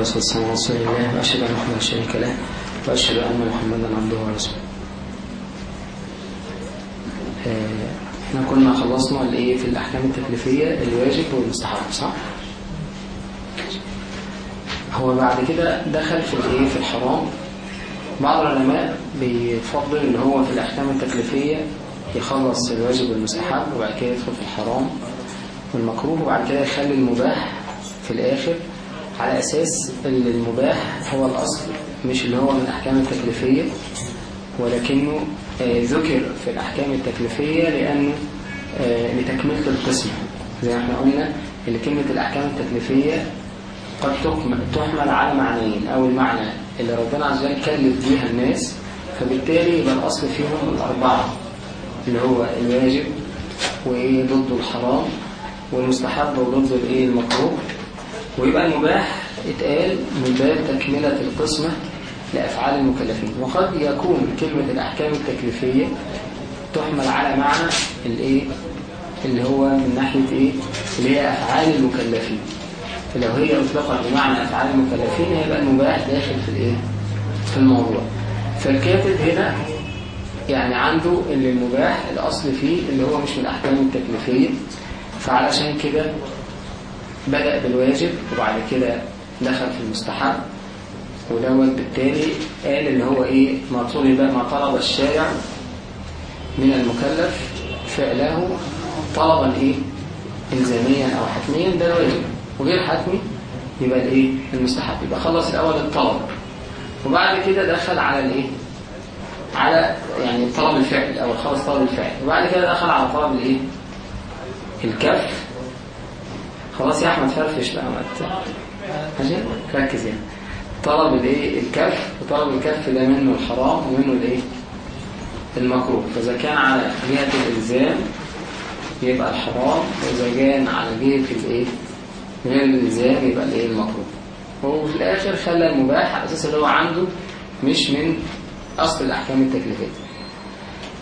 والسلام على رسول الله وأشهد أن محمدا شريك له وأشهد أن محمدا عبده ورسوله. آه، إحنا كنا خلصنا الايه في الأحكام التكليفية الواجب والمستحب صح؟ هو بعد كده دخل في الايه في الحرام. بعض العلماء بيفضل إن هو في الأحكام التكليفية يخلص الواجب والمستحب وبعد كده يدخل في الحرام والمكروه وبعد كده يخلي المباح في الآخر. على أساس إن المباح هو الأصل مش اللي هو من الأحكام التكليفية. ولكنه آه، ذكر في الأحكام التكليفية لأنه آه، لتكملة القسم. زي ما إحنا قلنا إن كلمة الأحكام التكليفية قد تحمل, على معنيين أو المعنى اللي ربنا عز وجل كلف بيها الناس فبالتالي يبقى الأصل فيهم الأربعة اللي هو الواجب وإيه ضد الحرام والمستحب وضد الإيه المكروه. ويبقى المباح اتقال من باب تكملة القسمة لأفعال المكلفين. وقد يكون كلمة الأحكام التكليفية تحمل على معنى الإيه؟ اللي هو من ناحية إيه؟ اللي هي أفعال المكلفين. فلو هي اطلقت بمعنى أفعال المكلفين هيبقى المباح داخل في الإيه؟ في الموضوع. فالكاتب هنا يعني عنده اللي المباح الأصل فيه اللي هو مش من الأحكام التكليفية. فعلشان كده بدأ بالواجب وبعد كده دخل في المستحب. ودوت بالتالي قال اللي هو إيه ما طلب ما طلب الشارع من المكلف فعله طلبا إيه؟ الزاميا أو حتميا ده الواجب. وغير حتمي يبقى الإيه؟ المستحب. يبقى خلص الأول الطلب. وبعد كده دخل على الإيه؟ على يعني طلب الفعل أو خلص طلب الفعل. وبعد كده دخل على طلب الإيه؟ الكف. خلاص يا أحمد فرفش بقى ما ماشي ركز يعني. طلب الايه الكف وطلب الكف ده منه الحرام ومنه الإيه؟ المكروه. فإذا كان على جهة الإلزام يبقى الحرام وإذا كان على جهة الإيه؟ غير الإلزام يبقى الإيه؟ المكروه. وفي الآخر خلى المباح على أساس اللي هو عنده مش من أصل الأحكام التكليفية.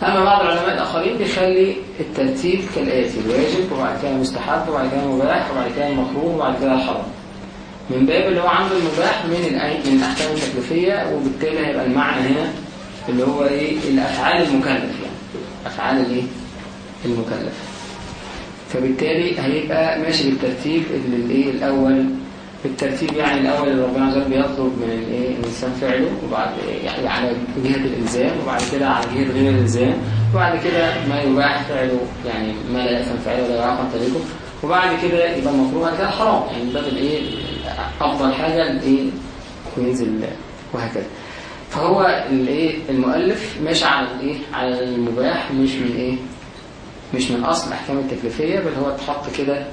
أما بعض العلماء الآخرين بيخلي الترتيب كالآتي الواجب وبعد كده المستحب وبعد كده المباح وبعد كده المكروه وبعد كده الحرام من باب اللي هو عنده المباح من من الأحكام التكليفية وبالتالي هيبقى المعنى هنا اللي هو إيه؟ الأفعال المكلف يعني. أفعال الإيه المكلف. فبالتالي هيبقى ماشي بالترتيب اللي الإيه الأول بالترتيب يعني الأول اللي ربنا عز وجل بيطلب من الإيه الإنسان فعله وبعد يعني على جهة الإلزام وبعد كده على جهة غير الإلزام وبعد كده ما يباح فعله يعني ما لا يأثم فعله ولا يعاقب تاركه وبعد كده يبقى المكروه بعد كده حرام. يعني باب الإيه أفضل حاجة الإيه وينزل وهكذا. فهو الإيه المؤلف ماشي على الإيه على المباح مش من إيه مش من أصل الأحكام التكليفية بل هو اتحط كده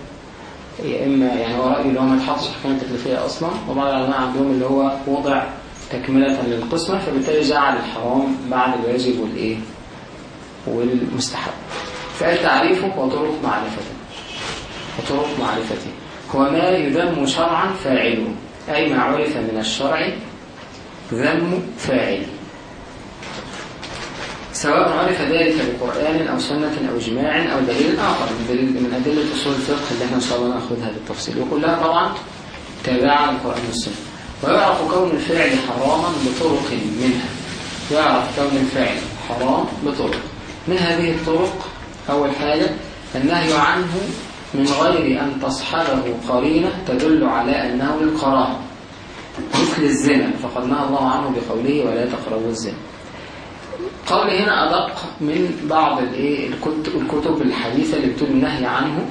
يا إما يعني هو رأيه اللي هو ما يتحطش أحكام التكليفية أصلا وبعض العلماء عندهم اللي هو وضع تكملة للقسمة فبالتالي جعل الحرام بعد الواجب والإيه؟ والمستحب. فقال تعريفه وطرق معرفته. وطرق معرفته. هو ما يذم شرعا فاعله. أي ما عرف من الشرع ذم فاعله. سواء عرف ذلك بقرآن أو سنة أو إجماع أو دليل آخر. من دليل- من أدلة أصول الفقه اللي إحنا إن شاء الله ناخدها بالتفصيل وكلها طبعا تابعة للقرآن والسنة. ويعرف كون الفعل حراما بطرق منها. يعرف كون الفعل حرام بطرق. من هذه الطرق؟ أول حاجة النهي عنه من غير أن تصحبه قرينة تدل على أنه للكراهة مثل الزنا فقد نهى الله عنه بقوله ولا تقربوا الزنا. قول هنا أدق من بعض الكتب, الحديثة اللي بتقول النهي عنه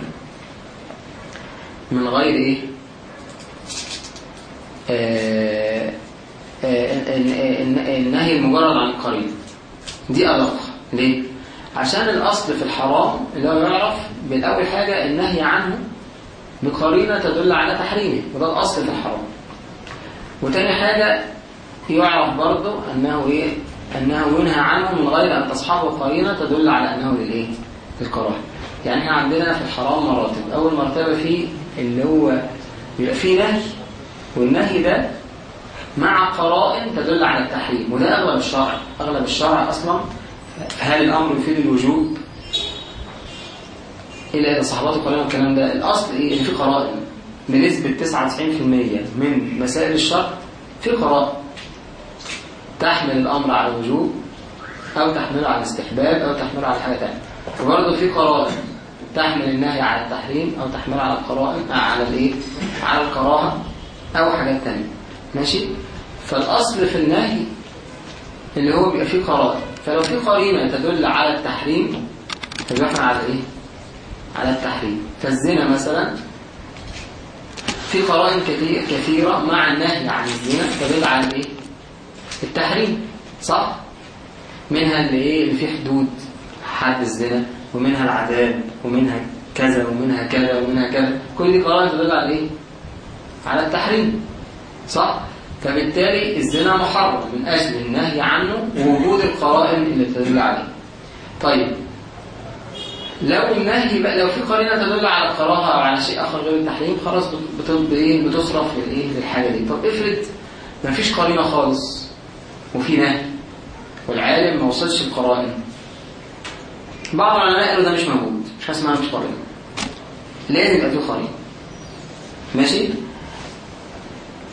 من غير إيه؟ آه، آه، الن- النهي المجرد عن القرين دي أدق. ليه؟ عشان الأصل في الحرام اللي هو يعرف بالأول حاجة النهي عنه بقرينة تدل على تحريمه وده الأصل في الحرام. وتاني حاجة يعرف برضه أنه إيه؟ أنه ينهى عنه من غير أن تصحبه قرينة تدل على أنه للإيه؟ للكراهة يعني إحنا عندنا في الحرام مراتب. أول مرتبة فيه اللي هو بيبقى فيه نهي والنهي ده مع قرائن تدل على التحريم وده أغلب الشرع. أغلب الشرع أصلا هل الأمر يفيد الوجوب؟ إلا إذا صحبات القرآن والكلام ده. الأصل إيه؟ إن في قرائن بنسبة 99% من مسائل الشرع في قرائن. تحمل الأمر على الوجوب أو تحمله على الاستحباب أو تحمله على حاجة تانية وبرضه في قرائن تحمل النهي على التحريم أو تحمله على القرائن على الإيه؟ على الكراهة أو حاجات تانية ماشي؟ فالأصل في النهي اللي هو بيبقى فيه قرائن فلو في قرينة تدل على التحريم فيبقى إحنا على إيه؟ على التحريم فالزنا مثلا في قرائن كثير كثيرة مع النهي عن الزنا تدل على الايه التحريم صح؟ منها اللي إيه؟ اللي فيه حدود حد الزنا ومنها العذاب ومنها كذا ومنها كذا ومنها كذا. كل دي قرائن تدل على إيه؟ على التحريم صح؟ فبالتالي الزنا محرم من أجل النهي عنه ووجود القرائن اللي تدل عليه. طيب لو النهي بقى لو في قرينة تدل على الكراهة أو على شيء آخر غير التحريم خلاص بت- بت- بتصرف للإيه؟ للحاجة دي. طب افرض ما فيش قرينة خالص وفي نهي والعالم ما وصلش القرائن بعض العلماء قالوا ده مش موجود مش حاسس مش قرينه لازم يبقى في قرينه ماشي؟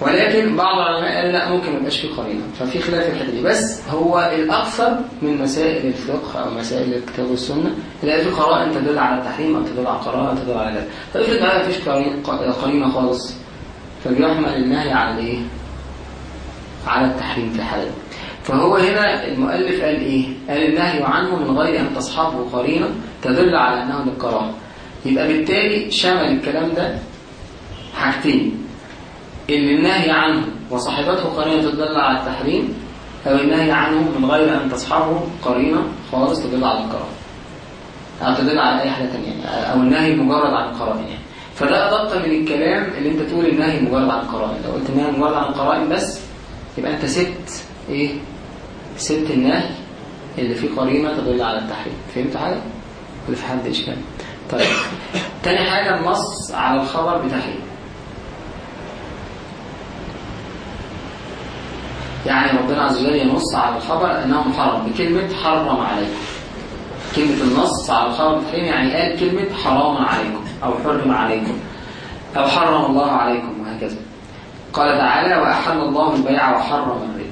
ولكن بعض العلماء قالوا لا ممكن ما يبقاش في قرينه ففي خلاف في الحتة دي. بس هو الأكثر من مسائل الفقه أو مسائل الكتاب والسنة تلاقي في قرائن تدل على التحريم أو تدل على القراءة أو تدل على ذلك فافرض بقى ما فيش قرين- قرينة خالص. فبيحمل النهي على الايه؟ على التحريم في حاله فهو هنا المؤلف قال إيه؟ قال النهي عنه من غير أن تصحبه قرينه تدل على أنه للكراهه يبقى بالتالي شمل الكلام ده حاجتين. اللي النهي عنه وصاحبته قرينة تدل على التحريم أو النهي عنه من غير أن تصحبه قرينة خالص تدل على الكراهة أو تدل على حاجة تانية يعني أو النهي مجرد عن القرائن يعني. فده أدق من الكلام اللي أنت تقول النهي مجرد عن القرائن. لو قلت النهي مجرد عن القرائن بس يبقى أنت سبت إيه؟ سبت النهي اللي فيه قرينة تدل على التحريم فهمت حاجة؟ ولا في حد إشكال؟ طيب تاني حاجة النص على الخبر بتحريم يعني ربنا عز وجل ينص على الخبر أنه محرم بكلمة حرم عليكم كلمة النص على الخبر بالتحريم يعني قال كلمة حرام عليكم أو حرم عليكم أو حرم الله عليكم قال تعالى وأحل الله البيع وحرم الربا.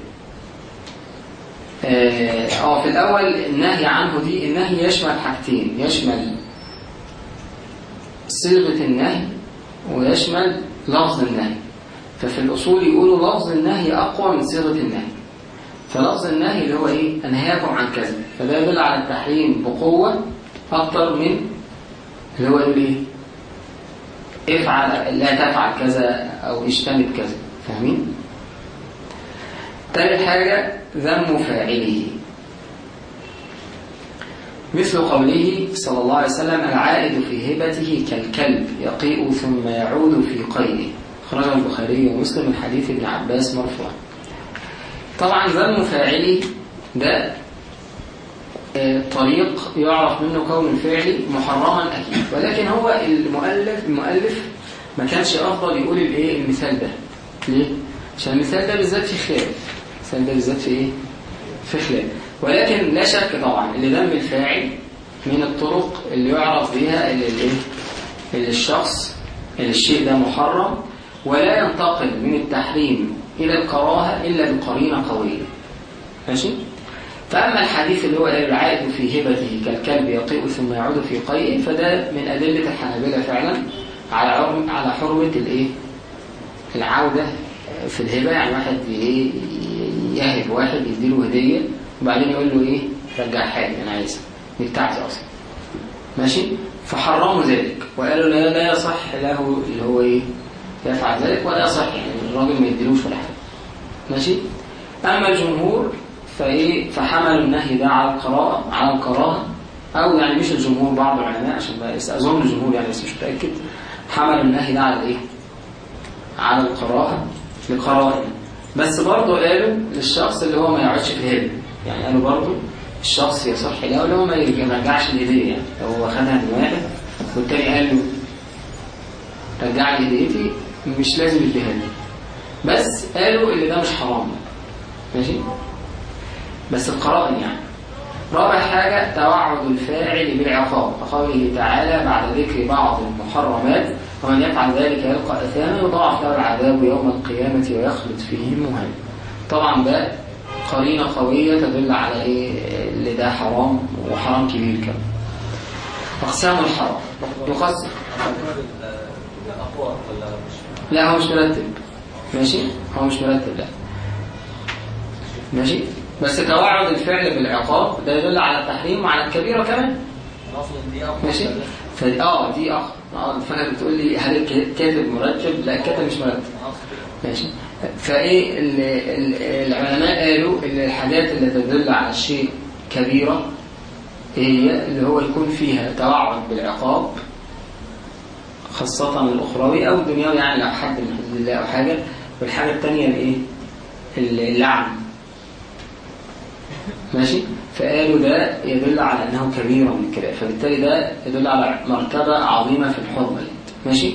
آه آه، في الأول النهي عنه دي النهي يشمل حاجتين يشمل صيغة النهي ويشمل لفظ النهي. ففي الأصول يقولوا لفظ النهي أقوى من صيغة النهي. فلفظ النهي اللي هو إيه؟ أنهاكم عن كذا فده يدل على التحريم بقوة أكتر من اللي هو إيه افعل لا تفعل كذا أو اجتنب كذا فاهمين؟ تالت حاجة ذم فاعله. مثل قوله صلى الله عليه وسلم العائد في هبته كالكلب يقيء ثم يعود في قيئه خرج البخاري ومسلم من حديث ابن عباس مرفوعا. طبعا ذم فاعله ده طريق يعرف منه كون الفعل محرما أكيد. ولكن هو المؤلف المؤلف ما كانش أفضل يقول الإيه؟ المثال ده. ليه؟ عشان المثال ده بالذات في خلاف. المثال ده بالذات في إيه؟ في خلاف. ولكن لا شك طبعا اللي ذم الفاعل من الطرق اللي يعرف بها اللي الشخص الشيء ده محرم ولا ينتقل من التحريم إلى الكراهة إلا بقرينة قوية. ماشي؟ فأما الحديث اللي هو العائد في هبته كالكلب يقيء ثم يعود في قيئه فده من أدلة الحنابلة فعلا على على حرمة الإيه؟ العودة في الهبة. يعني واحد إيه يهب واحد يديله هدية وبعدين يقول له إيه؟ رجعها لي أنا عايزها دي بتاعتي أصلا. ماشي؟ فحرموا ذلك. وقالوا لا لا يصح له اللي هو إيه؟ يفعل ذلك ولا يصح يعني الراجل ما يديلوش ولا حاجة. ماشي؟ أما الجمهور فإيه فحملوا النهي ده على القراءة على الكراهه أو يعني مش الجمهور بعض العلماء عشان بقى أظن الجمهور يعني بس مش متأكد. حملوا النهي ده على إيه؟ على الكراهه لقرائن بس برضه قالوا للشخص اللي هو ما يقعدش في الهبه يعني قالوا برضه الشخص يصح له اللي هو ما يرجعش الهدية؟ يعني لو هو خدها من واحد والتاني قال له رجع لي هديتي مش لازم لي. بس قالوا إن ده مش حرام. ماشي؟ بس القرائن يعني. رابع حاجة توعد الفاعل بالعقاب. كقوله تعالى بعد ذكر بعض المحرمات ومن يفعل ذلك يلقى أثاما يضاعف له العذاب يوم القيامة ويخلد فيه مهانا طبعا ده قرينة قوية تدل على إيه؟ اللي ده حرام وحرام كبير كمان. أقسام الحرام. يقسم لا هو مش مرتب. ماشي؟ هو مش مرتب لا. ماشي؟ بس توعد الفعل بالعقاب ده يدل على التحريم وعلى الكبيرة كمان. ماشي؟ فدي آه دي آه فاكر بتقول لي هل الكاتب مرتب لا الكاتب مش مرتب ماشي؟ فإيه ال- ال- العلماء قالوا إن الحاجات اللي تدل على الشيء كبيرة هي اللي هو يكون فيها توعد بالعقاب خاصة الأخروي أو الدنيوي يعني لو حد من حدود الله أو حاجة. والحاجة الثانية الإيه؟ اللعن. ماشي؟ فقالوا ده يدل على أنه كبيرة من الكبائر. فبالتالي ده يدل على مرتبة عظيمة في الحرمة ماشي؟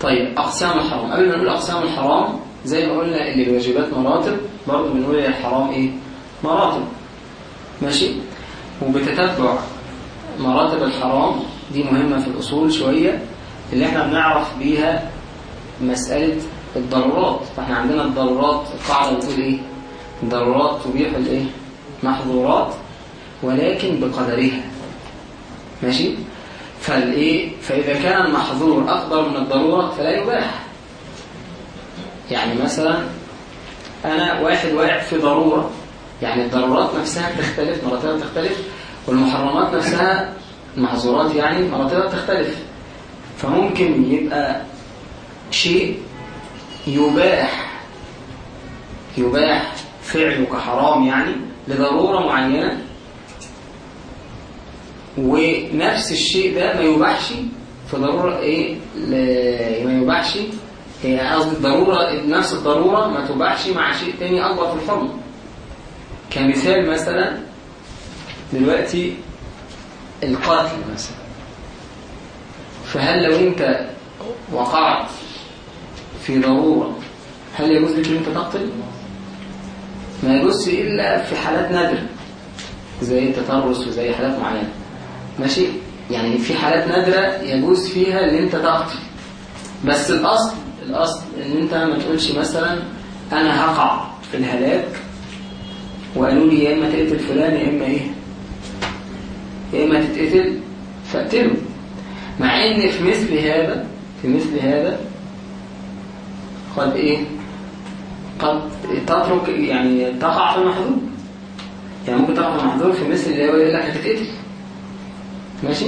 طيب أقسام الحرام. قبل ما نقول أقسام الحرام زي ما قلنا اللي الواجبات مراتب برضه بنقول الحرام إيه؟ مراتب. ماشي؟ وبتتبع مراتب الحرام. دي مهمة في الأصول شوية. اللي إحنا بنعرف بيها مسألة الضرورات. فإحنا عندنا الضرورات القاعدة بتقول إيه؟ الضرورات تبيح الإيه؟ محظورات ولكن بقدرها. ماشي؟ فالإيه؟ فإذا كان المحظور أكبر من الضرورة فلا يباح. يعني مثلا أنا واحد واقع في ضرورة يعني الضرورات نفسها بتختلف مراتبها بتختلف والمحرمات نفسها المحظورات يعني مراتبها بتختلف. فممكن يبقى شيء يباح يباح فعله كحرام يعني لضرورة معينة ونفس الشيء ده ما يباحش في ضرورة إيه؟ ما يباحش. قصدي الضرورة نفس الضرورة ما تباحش مع شيء تاني أكبر في الحرمة كمثال مثلا دلوقتي القتل مثلا. فهل لو أنت وقعت في ضرورة هل يجوز لك إن أنت تقتل؟ ما يجوز إلا في حالات نادرة زي التطرس وزي حالات معينة. ماشي؟ يعني في حالات نادرة يجوز فيها إن أنت تقتل. بس الأصل الأصل إن أنت ما تقولش مثلا أنا هقع في الهلاك وقالوا لي يا إما تقتل فلان يا إما إيه؟ يا إما تتقتل فاقتله. مع إن في مثل هذا في مثل هذا قد إيه؟ قد تترك يعني تقع في المحظور يعني ممكن تقع في المحظور في مثل اللي هو يقول لك هتتقتل. ماشي؟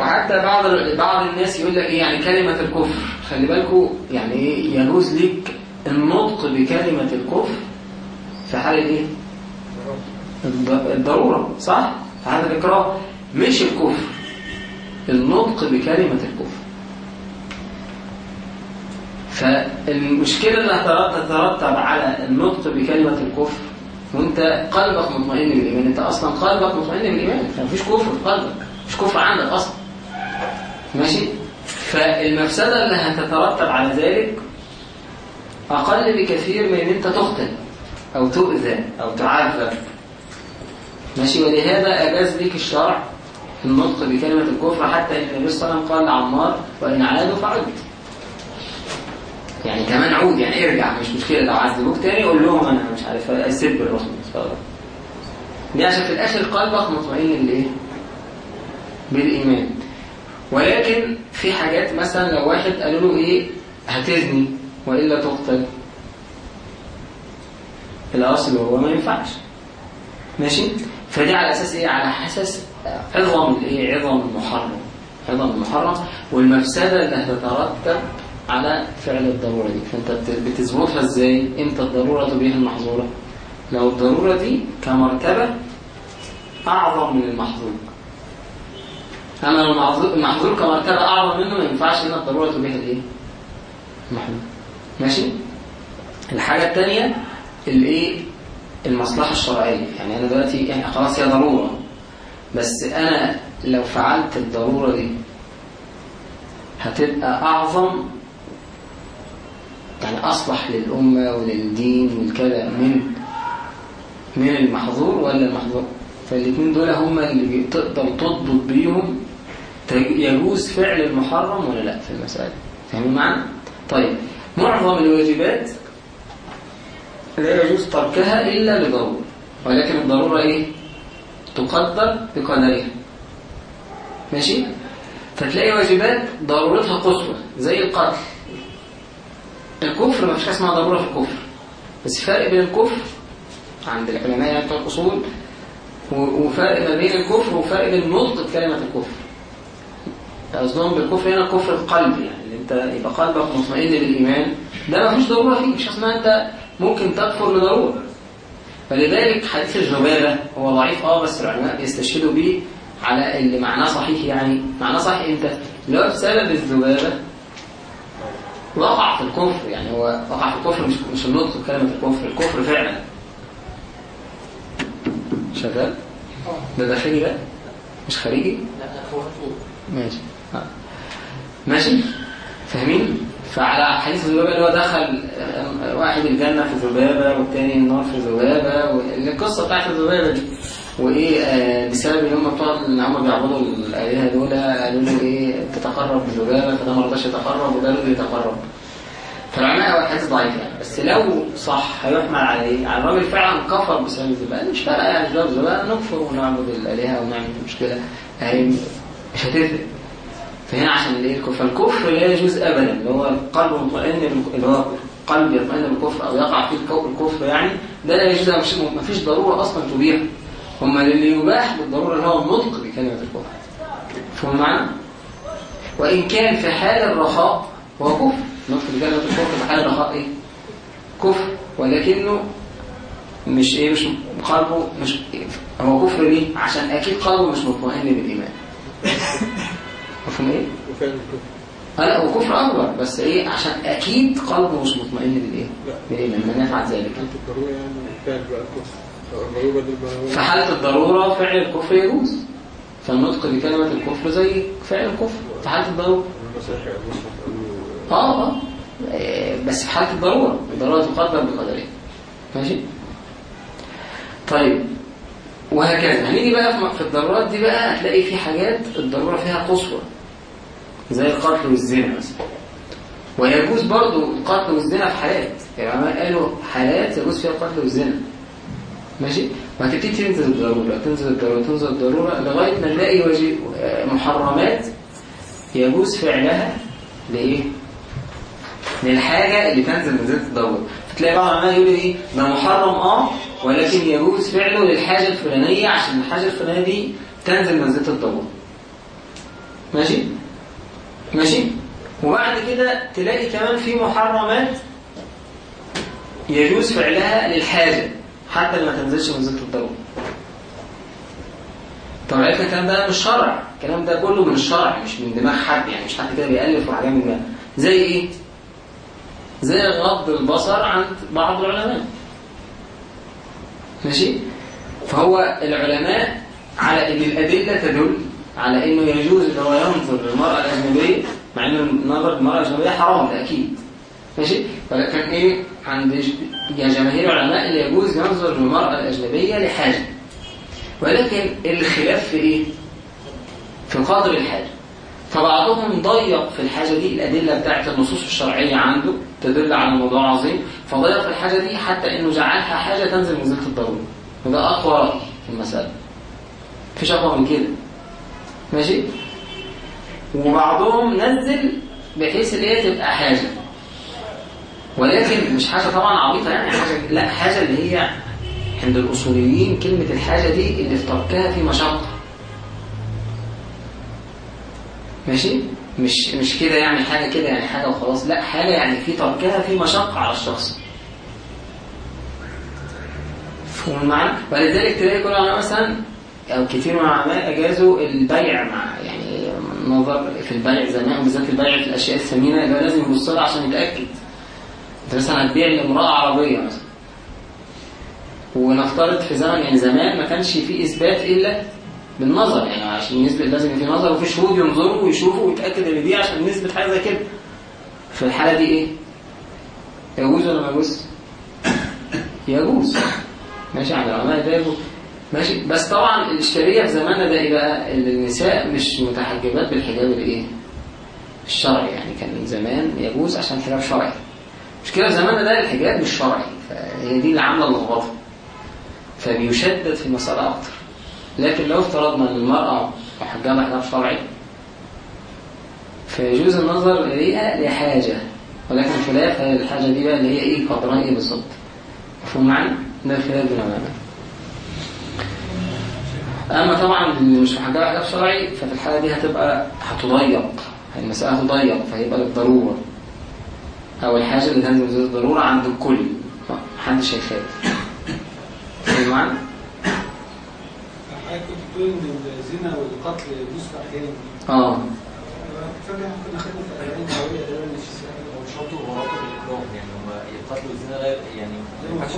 وحتى بعض بعض الناس يقول لك إيه يعني كلمة الكفر؟ خلي بالكوا يعني إيه يجوز لك النطق بكلمة الكفر في حال إيه؟ الض- الضرورة صح؟ في حال الإكراه. مش الكفر. النطق بكلمة الكفر. فالمشكلة اللي هتترتب على النطق بكلمة الكفر. وأنت قلبك مطمئن بالإيمان. أنت أصلا قلبك مطمئن بالإيمان. مفيش كفر في قلبك. مش كفر عندك أصلا. ماشي؟ فالمفسدة اللي هتترتب على ذلك أقل بكثير من إن أنت تقتل أو تؤذى أو تعذب. ماشي؟ ولهذا أجاز لك الشرع النطق بكلمة الكفر حتى إن النبي صلى الله عليه وسلم قال لعمار وإن عادوا فعد يعني كمان عود يعني ارجع مش مشكلة لو عذبوك تاني قول لهم أنا مش عارف عليه وسلم دي عشان في الآخر قلبك مطمئن لإيه؟ بالإيمان. ولكن في حاجات مثلا لو واحد قالوا له إيه هتزني وإلا تقتل. الأصل هو ما ينفعش. ماشي؟ فدي على أساس إيه؟ على أساس عظم الإيه عظم المحرم عظم المحرم والمفسدة اللي هتترتب على فعل الضرورة دي. فأنت بت- بتظبطها إزاي؟ إمتى الضرورة تبيح المحظورة؟ لو الضرورة دي كمرتبة أعظم من المحظور. أما لو المحظور- كمرتبة أعظم منه ما ينفعش إن الضرورة تبيح الإيه؟ المحظور. ماشي؟ الحاجة الثانية الإيه؟ المصلحة الشرعية. يعني أنا دلوقتي يعني خلاص هي ضرورة. بس أنا لو فعلت الضرورة دي هتبقى أعظم يعني أصلح للأمة وللدين والكذا من من المحظور ولا المحظور فالاثنين دول هم اللي تقدر تضبط بيهم يجوز فعل المحرم ولا لأ في المسألة فاهمين معنا؟ طيب معظم الواجبات لا يجوز تركها إلا لضرورة ولكن الضرورة إيه؟ تقدر بقدرها ماشي؟ فتلاقي واجبات ضرورتها قصوى زي القتل الكفر ما فيش اسمها ضرورة في الكفر. بس فرق بين الكفر عند العلماء يعني بتوع الأصول وفرق ما بين الكفر وفرق بين نطق كلمة الكفر. قصدهم بالكفر هنا كفر القلب يعني اللي انت يبقى قلبك مطمئن بالإيمان. ده ما فيش ضرورة فيه مش اسمها انت ممكن تكفر لضرورة. فلذلك حديث الجبابة هو ضعيف آه بس العلماء بيستشهدوا به على اللي معناه صحيح يعني. معناه صحيح إمتى؟ هو بسبب الذبابة وقع في الكفر يعني هو وقع في الكفر مش مش النطق بكلمة الكفر الكفر فعلا شغال؟ ده داخلي ده؟ مش خارجي؟ لا ماشي آه. ماشي فاهمين فعلى حديث الذبابة اللي هو دخل آه، واحد الجنة في ذبابة والتاني النار في ذبابة والقصة بتاعت الذبابة دي وإيه آه، بسبب إن هم بتوع إن هم بيعبدوا الآلهة دول قالوا له إيه تتقرب بالذبابه فده ما رضاش يتقرب وده رضي يتقرب فالعلماء هو الحديث ضعيف يعني. بس لو صح هيحمل على إيه؟ على الراجل فعلا كفر بسبب الذبابه مش فارقة يعني بسبب الذبابه نكفر ونعبد الآلهة ونعمل مشكلة. هي مش هتفرق. فهنا عشان الايه الكفر. فالكفر لا يجوز ابدا. اللي هو القلب مطمئن اللي هو قلب يطمئن بالكفر أو يقع فيه الكفر يعني ده لا يجوز ما فيش ضرورة أصلا تبيح هم اللي يباح بالضرورة اللي هو النطق بكلمة الكفر فهم معنا وإن كان في حال الرخاء هو كفر. نطق بكلمة الكفر في حال الرخاء إيه؟ كفر. ولكنه مش إيه؟ مش قلبه مش هو كفر ليه؟ عشان أكيد قلبه مش مطمئن بالإيمان. مفهوم إيه؟ الكفر لا هو كفر أكبر بس إيه؟ عشان أكيد قلبه مش مطمئن بالإيه؟ لا. بالإيمان. من يفعل ذلك. الضرورة يعني؟ في حالة الضرورة فعل الكفر يجوز. فالنطق بكلمة الكفر زي فعل الكفر. في حالة الضرورة. آه إيه، بس في حالة الضرورة. الضرورة تقدر بقدرها ماشي؟ طيب. وهكذا. هنيجي بقى في الضرورات دي بقى هتلاقي في حاجات الضرورة فيها قصوى. زي القتل والزنا مثلا. ويجوز برضو القتل والزنا في حالات. يعني قالوا حالات يجوز فيها القتل والزنا. ماشي؟ وهتبتدي تنزل الضرورة. تنزل الضرورة. تنزل الضرورة لغاية ما نلاقي آه، محرمات يجوز فعلها لإيه؟ للحاجة اللي تنزل من ذات الضرورة. فتلاقي بعض العلماء يقول إيه؟ ده محرم آه ولكن يجوز فعله للحاجة الفلانية عشان الحاجة الفلانية دي تنزل من ذات الضرورة. ماشي؟ ماشي؟ وبعد كده تلاقي كمان في محرمات يجوز فعلها للحاجة. حتى اللي ما تنزلش من ذات الضرورة. طب عرفنا الكلام ده؟ مش شرع. الكلام ده كله من الشرع مش من دماغ حد يعني مش حد كده بيألف وحاجات من دماغه. زي إيه؟ زي غض البصر عند بعض العلماء. ماشي؟ فهو العلماء على إن الأدلة تدل على إنه يجوز إن هو ينظر للمرأة الأجنبية مع ان النظر للمرأة الأجنبية حرام ده أكيد. ماشي؟ ولكن إيه؟ عند يا جماهير العلماء اللي يجوز ينظر للمراه الأجنبية لحاجه ولكن الخلاف في إيه؟ في قدر الحاجة. فبعضهم ضيق في الحاجة دي الأدلة بتاعت النصوص الشرعية عنده تدل على موضوع عظيم. فضيق في الحاجة دي حتى إنه جعلها حاجة تنزل من ذات الضرورة. وده أقوى رأي في المسألة. مفيش أقوى من كده. ماشي؟ وبعضهم نزل بحيث اللي هي تبقى حاجة. ولكن مش حاجة طبعا عبيطة يعني حاجة لا حاجة اللي هي عند الأصوليين كلمة الحاجة دي اللي في تركها في مشقة ماشي؟ مش مش كده يعني حاجة كده يعني حاجة وخلاص. لا حاجة يعني في تركها في مشقة على الشخص. فهم معنا ولذلك تلاقي كل العلماء مثلا أو كثير من العلماء أجازوا البيع مع يعني نظر في البيع زمان وبالذات البيع في الأشياء الثمينة يبقى لازم يبص عشان يتأكد. مثلا هتبيع لامرأة عربية مثلا. ونفترض في زمن يعني زمان ما كانش فيه إثبات إلا بالنظر يعني عشان نثبت لازم في نظر وفي شهود ينظروا ويشوفوا ويتأكد إن دي عشان نثبت حاجة زي كده. في الحالة دي إيه؟ يجوز ولا ما يجوز؟ يجوز. ماشي عند العلماء جابوا ماشي. بس طبعا الإشكالية في زماننا ده إيه بقى؟ إن النساء مش متحجبات بالحجاب الإيه؟ الشرعي يعني كان زمان يجوز عشان حجاب شرعي. المشكلة في زماننا ده الحجاب مش شرعي. فهي دي اللي عاملة اللخبطة. فبيشدد في المسألة أكتر. لكن لو افترضنا أن المرأة محجبة حجاب شرعي فيجوز النظر إليها لحاجة. ولكن خلاف الحاجة دي بقى اللي هي إيه؟ قدرها إيه بالظبط. مفهوم معنى؟ ده الخلاف بين العلماء. أما طبعا اللي مش محجبة حجاب شرعي ففي الحالة دي هتبقى هتضيق. المسألة هتضيق فهيبقى للضرورة. أو الحاجة اللي تنزل بذات الضرورة عند الكل. محدش هيخاف. فاهم معنى؟ حضرتك كنت بتقول إن الزنا والقتل يجوز في احيان آه. فاكر إحنا كنا خدنا في الأيام الهويه ده. مش هو مش شرط وراته بالإكراه يعني هو القتل والزنا غير يعني ما بس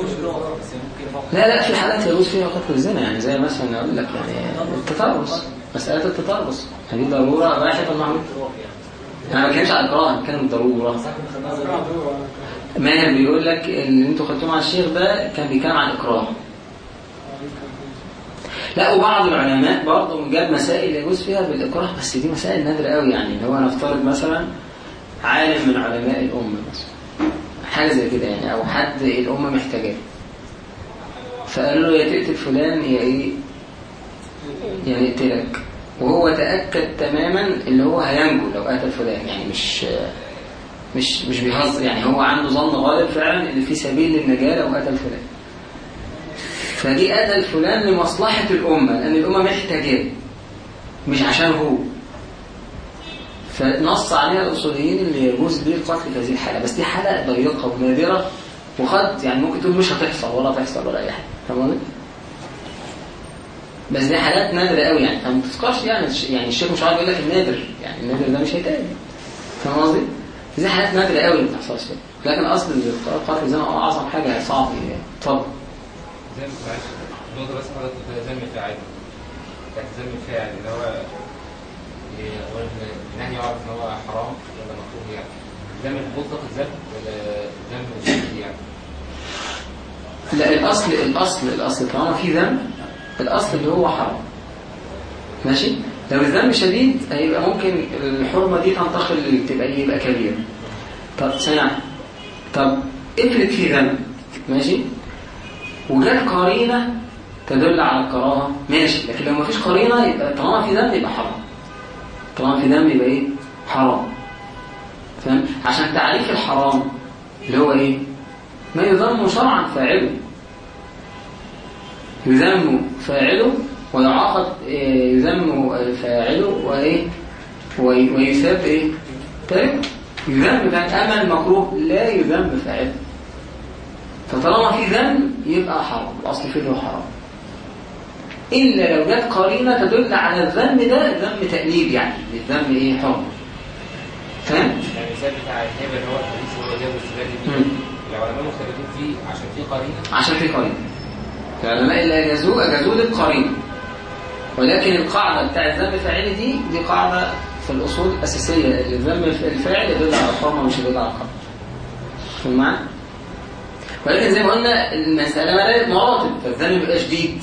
ممكن لا لا في حالات يجوز فيها قتل الزنا يعني زي مثلا أقول لك يعني التطرس مسألة التطرس هذه ضرورة واحد المعروف أنا ما بتكلمش على أنا بتكلم ضرورة ماهر بيقول لك اللي أنتوا خدتوه مع الشيخ ده كان بيتكلم عن الاكراه لا وبعض العلماء برضه جاب مسائل يجوز فيها بالإكراه بس دي مسائل نادرة قوي يعني. اللي هو نفترض مثلا عالم من علماء الأمة مثلا حاجة زي كده يعني أو حد الأمة محتاجاه. فقالوا له يا تقتل فلان يا إيه؟ يعني يقتلك. وهو تأكد تماما اللي هو هينجو لو قتل فلان يعني مش مش مش بيهزر. يعني هو عنده ظن غالب فعلا إن في سبيل للنجاة لو قتل فلان فدي قتل فلان لمصلحة الأمة لأن الأمة محتاجاه مش عشان هو. فنص عليها الأصوليين اللي يجوز به القتل في هذه الحالة. بس دي حالة ضيقة ونادرة وقد يعني ممكن تقول مش هتحصل ولا تحصل ولا أي حاجة. قصدي؟ بس دي حالات نادرة قوي يعني. فما تذكرش يعني يعني الشيخ مش عارف يقول لك النادر. يعني النادر ده مش هيتقال. فاهم قصدي؟ دي حالات نادرة قوي ما بتحصلش لكن أصل القتل زي ما أعظم حاجة صعب يعني. اتفضل. زي معلش نقطة بس حضرتك زي الفاعل يعني زي الفاعل اللي هو النهي يعرف إن هو حرام ولا مكروه يعني. ذم المطلق الذنب ولا الشديد يعني؟ لا الأصل الأصل الأصل طالما في ذنب الأصل اللي هو حرام. ماشي؟ لو الذنب شديد هيبقى ممكن الحرمة دي تنتقل تبقى إيه؟ يبقى كبير طب سمع طب افرض في ذنب. ماشي؟ وجات قرينة تدل على الكراهة. ماشي. لكن لو ما فيش قرينة يبقى طالما في ذنب يبقى حرام. طالما في ذنب يبقى إيه؟ حرام. فاهم عشان تعريف الحرام اللي هو إيه؟ ما يذم شرعا فاعله يذم فاعله ويعاقب إيه، يذم فاعله وإيه وي- ويثاب إيه تاركه يذم فاعل اما المكروه لا يذم فاعله. فطالما في ذنب يبقى حرام الأصل فيه حرام. إلا لو جت قرينة تدل على الذنب ده ذنب تأنيب يعني الذنب إيه حرام فاهم؟ يعني المثال بتاع الهبه اللي هو الحديث اللي هو جاب. دي العلماء مختلفين فيه عشان في قرينة. عشان في قرينة. العلماء اللي اجازوه اجازوه للقرينه ولكن القاعدة بتاع الذنب فاعل دي دي قاعدة في الأصول الأساسية. الذنب الفاعل يدل على الحرمة مش يدل على الحرمه فاهم؟ ولكن زي ما قلنا المسألة مراتب. فالذنب بيبقى شديد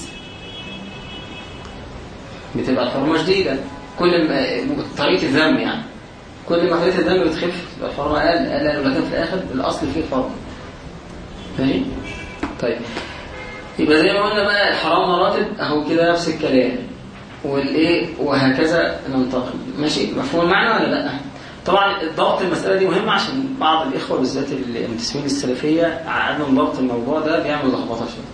بتبقى الحرمة شديدة كل ما طريقة الذنب يعني. كل ما طريقة الذنب بتخف تبقى الحرمة أقل أقل ولكن في الآخر الأصل فيه الحرمة ماشي؟ طيب. يبقى زي ما قلنا بقى الحرام مراتب أهو كده نفس الكلام. والإيه؟ وهكذا ننتقل. ماشي؟ مفهوم المعنى ولا لأ؟ طبعا الضبط المسألة دي مهمة عشان بعض الإخوة بالذات المنتسبين السلفية عدم ضبط الموضوع ده بيعمل لخبطة شوية.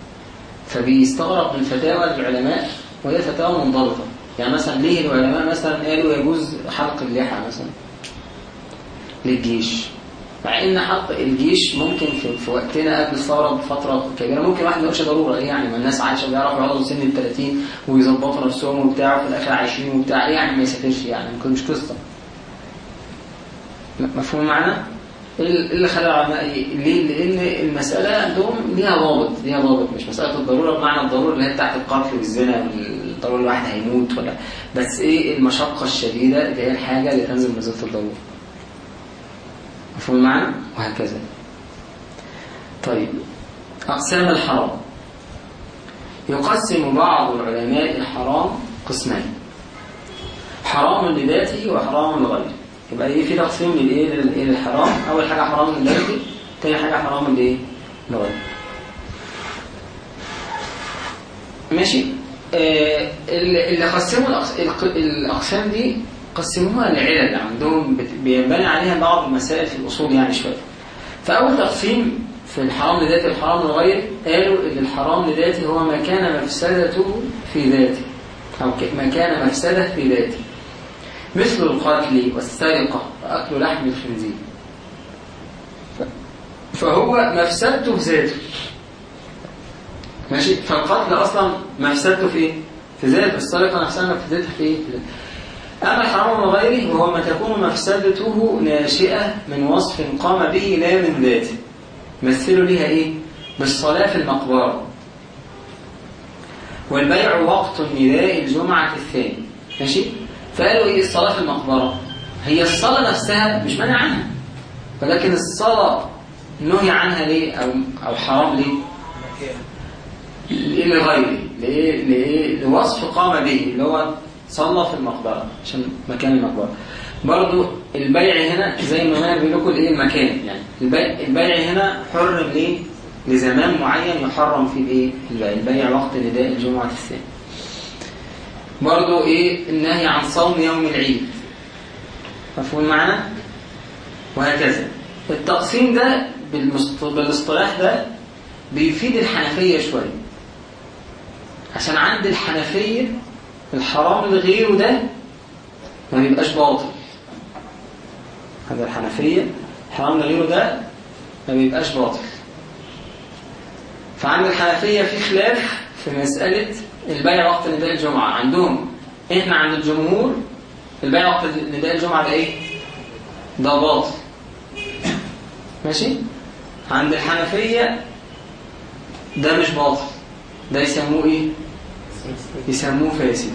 فبيستغرب من فتاوى العلماء وهي فتاوى منضبطة. يعني مثلا ليه العلماء مثلا قالوا يجوز حلق اللحى مثلا للجيش؟ مع ان حلق الجيش ممكن في, في وقتنا قبل الثورة بفترة كبيرة ممكن واحد ما يقولش ضرورة إيه يعني ما الناس عايشة بيعرفوا يقعدوا سن ال 30 ويظبطوا نفسهم وبتاع وفي الآخر عايشين وبتاع إيه يعني ما يسافرش يعني ممكن مش قصة. مفهوم معنى إيه اللي خلى العلماء ليه لأن المسألة عندهم ليها ضابط ليها ضابط مش مسألة الضرورة بمعنى الضرورة اللي هي بتاعت القتل والزنا والضرورة الواحد هيموت ولا بس إيه المشقة الشديدة اللي هي الحاجة اللي تنزل منزله الضرورة؟ مفهوم معنى وهكذا. طيب أقسام الحرام. يقسم بعض العلماء الحرام قسمين. حرام لذاته وحرام لغيره. يبقى إيه في تقسيم للايه للايه للحرام؟ أول حاجة حرام لذاته تاني حاجة حرام لإيه؟ لغيره. ماشي. آه اللي قسموا الأقس- الق- الأقسام دي قسموها لعلل عندهم بينبني عليها بعض المسائل في الأصول يعني شوية. فأول تقسيم في الحرام لذاته والحرام لغيره قالوا إن الحرام لذاته هو ما كان مفسدته في ذاته. ك- ما كان مفسدة في ذاته. مثل القتل والسرقة وأكل لحم الخنزير. فهو مفسدته في ذاته. ماشي؟ فالقتل أصلا مفسدته في إيه؟ في ذاته. السرقة نفسها مفسدتها في إيه؟ أما الحرام وغيره وهو ما تكون مفسدته ناشئة من وصف قام به لا من ذاته. مثلوا ليها إيه؟ بالصلاة في المقبرة. والبيع وقت نداء الجمعة الثاني. ماشي؟ فقالوا إيه الصلاة في المقبرة؟ هي الصلاة نفسها مش مانع عنها. ولكن الصلاة نهي عنها ليه؟ أو أو حرام ليه؟ لغيره؟ لوصف قام به اللي هو صلى في المقبرة عشان مكان المقبرة. برضو البيع هنا زي ما أنا بيقول لكم الايه المكان. يعني البيع, البيع هنا حرم ليه؟ لزمان معين يحرم فيه الإيه؟ البيع. البيع وقت نداء الجمعة الثاني برضو إيه؟ النهي عن صوم يوم العيد. مفهوم معنا؟ وهكذا. التقسيم ده بالاصطلاح ده بيفيد الحنفية شوية. عشان عند الحنفية الحرام لغيره ده ما بيبقاش باطل. عند الحنفية الحرام لغيره ده ما بيبقاش باطل. فعند الحنفية في خلاف في مسألة البيع وقت نداء الجمعة. عندهم إحنا عند الجمهور البيع وقت نداء الجمعة ده إيه؟ ده باطل. ماشي؟ عند الحنفية ده مش باطل. ده يسموه إيه؟ يسموه فاسد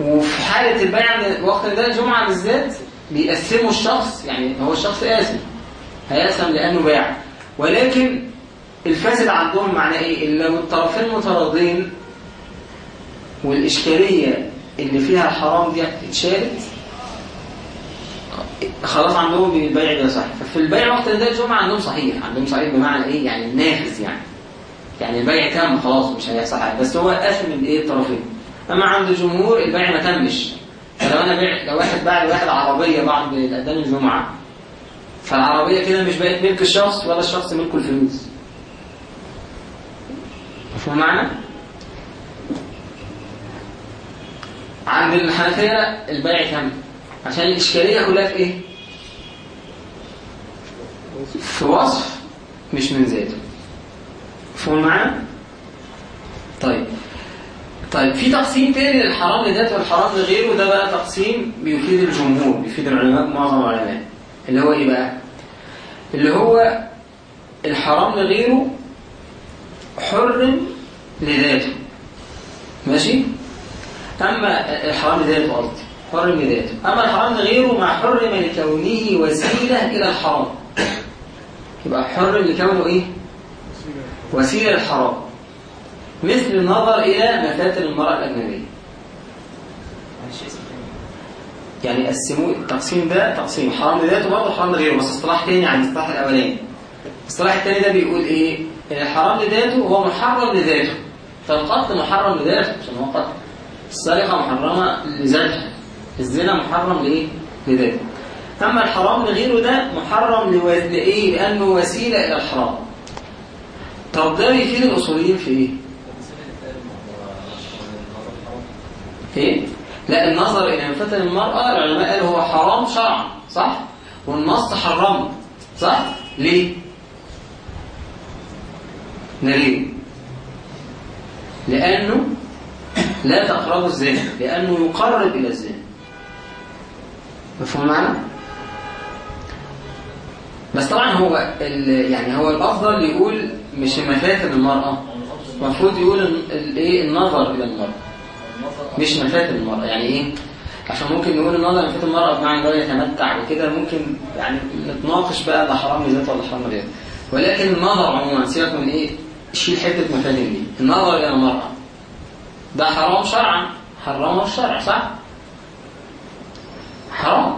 وفي حالة البيع وقت ده الجمعة بالذات بيقسموا الشخص يعني هو الشخص آثم هيأثم لأنه باع. ولكن الفاسد عندهم معناه؟ إن لو الطرفين متراضين والإشكالية اللي فيها الحرام دي اتشالت خلاص عندهم البيع ده صحيح. ففي البيع وقت ده الجمعة عندهم صحيح عندهم صحيح بمعنى إيه؟ يعني نافذ يعني. يعني البيع تم خلاص مش هيحصل حاجة. بس هو قاسم الإيه؟ الطرفين. أما عند الجمهور البيع ما تمش. فلو أنا بيع لو واحد باع لواحد عربية بعد اذان الجمعة فالعربية كده مش بقت ملك الشخص ولا الشخص ملكه الفلوس. مفهوم معنى؟ عند الحنفيه البيع تم. عشان الإشكالية كلها في إيه؟ في وصف مش من ذاته. مفهوم معانا؟ طيب طيب في تقسيم تاني للحرام لذاته والحرام لغيره ده بقى تقسيم بيفيد الجمهور بيفيد العلماء معظم العلماء اللي هو إيه بقى؟ اللي هو الحرام لغيره حرم لذاته ماشي؟ أما الحرام لذاته قصدي حرم لذاته أما الحرام لغيره ما حرم لكونه وسيلة إلى الحرام يبقى حرم لكونه إيه؟ وسيلة للحرام مثل النظر إلى مفاتن المرأة الأجنبية. يعني قسموه التقسيم ده تقسيم. حرام لذاته برضه حرام لغيره بس اصطلاح تاني عن الاصطلاح الأولاني. الاصطلاح التاني ده بيقول إيه؟ إن الحرام لذاته هو محرم لذاته. فالقتل محرم لذاته عشان هو قتل السرقة محرمة لذاتها. الزنا محرم لإيه؟ لذاته. أما الحرام لغيره ده محرم. لإيه؟ لأنه وسيلة إلى الحرام. طب ده بيفيد الأصوليين في إيه؟ إيه؟ لا النظر إلى مفتن المرأة العلماء قالوا هو حرام شرعا صح؟ والنص حرمه صح؟ ليه؟ ليه؟ لأنه لا تقربوا الزنا لأنه يقرب إلى الزنا. مفهوم معنى بس طبعا هو يعني هو الأفضل يقول مش مفاتن المرأة المفروض يقول ال- ال- إيه النظر إلى المرأة. مش مفاتن المرأة يعني إيه؟ عشان ممكن نقول النظر مفاتن المرأة بمعنى إن هو يتمتع وكده ممكن يعني نتناقش بقى ده حرام ذات ولا حرام غيره ولكن النظر عموما سيبك من إيه؟ شيل حتة مفاهيم دي. النظر إلى المرأة. ده حرام شرعا. حرمه الشرع صح؟ حرام.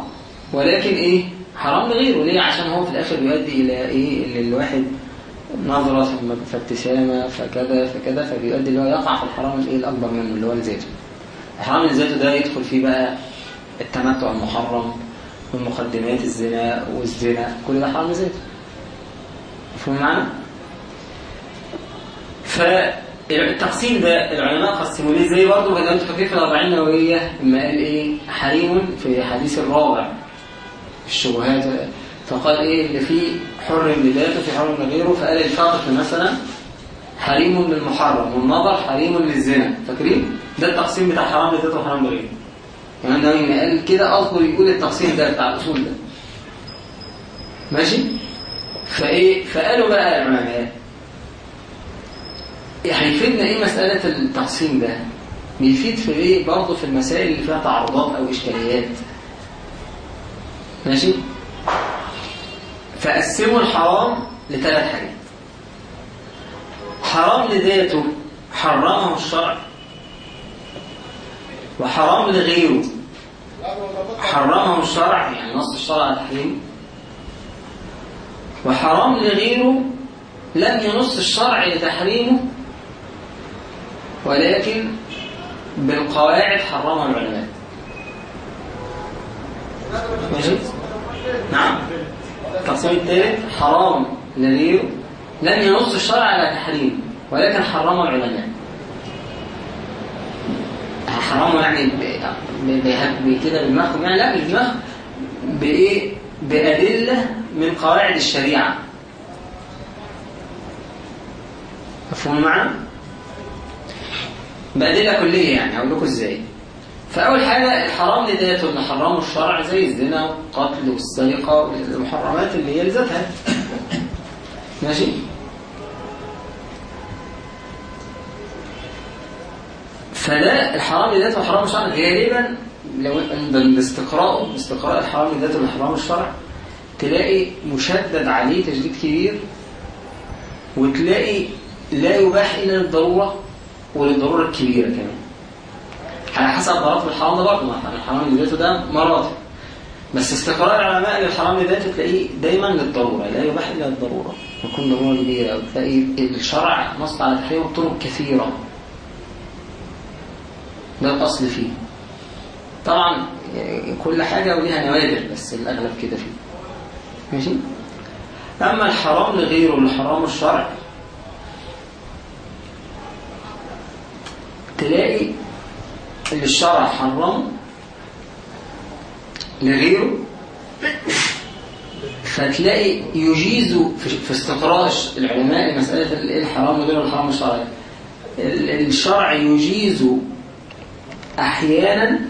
ولكن إيه؟ حرام لغيره. ليه؟ عشان هو في الآخر بيؤدي إلى إيه؟ إن الواحد نظرة ثم فابتسامة فكذا فكذا فبيؤدي اللي هو يقع في الحرام الإيه الأكبر منه اللي هو لذاته الحرام لذاته ده يدخل فيه بقى التمتع المحرم ومقدمات الزنا والزنا. كل ده حرام لذاته مفهوم معنا؟ فالتقسيم ده العلماء قسموا ليه؟ إزاي برضه بدل أنتوا فاكرين في الأربعين النووية لما قال إيه؟ حريم في حديث الرابع الشبهات فقال إيه اللي فيه حرم لذاته في حرم لغيره فقال الفقر مثلا حريم للمحرم والنظر حريم للزنا. فاكرين؟ ده التقسيم بتاع حرام لذاته وحرام لغيره يعني ده لما قال كده قصده يقول التقسيم ده بتاع الأصول ده. ماشي؟ فإيه؟ فقالوا بقى العلماء هيفيدنا إيه مسألة التقسيم ده؟ بيفيد في إيه؟ برضه في المسائل اللي فيها تعارضات أو إشكاليات. ماشي؟ فقسموا الحرام لثلاث حاجات. حرام لذاته حرمه الشرع. وحرام لغيره. حرمه الشرع يعني نص الشرع على وحرام لغيره لم ينص الشرع لتحريمه ولكن بالقواعد حرمها العلماء. ماشي؟ نعم. التقسيم الثالث حرام لغيره لم ينص الشرع على تحريم ولكن حرمه العلماء حرامه يعني بكده بدماغهم يعني لا بدماغ بإيه؟ بأدلة من قواعد الشريعة. مفهوم معنا؟ بأدلة كلية يعني أقول لكم إزاي. فأول حاجة الحرام لذاته اللي حرمه الشرع زي الزنا والقتل والسرقة والمحرمات اللي هي لذاتها. ماشي؟ فده الحرام لذاته وحرام الشرع غالبا لو باستقراء باستقراء الحرام لذاته وحرام الشرع تلاقي مشدد عليه تشديد كبير وتلاقي لا يباح إلا للضرورة وللضرورة الكبيرة كمان. على حسب مراتب الحرام ده برضه الحرام لذاته ده مراتب. بس استقراء العلماء للحرام لذاته تلاقيه دايما للضرورة لا يباح إلا للضرورة. يكون ضرورة كبيرة أو تلاقي الشرع نص على تحريم بطرق كثيرة. ده الأصل فيه. طبعا كل حاجة وليها نوادر بس الأغلب كده فيه. ماشي؟ أما الحرام لغيره اللي حرام الشرع تلاقي اللي الشرع حرمه لغيره. فتلاقي يجيز في استقراء العلماء لمسألة الحرام وغير الحرام الشرعي. الشرع يجيز أحيانا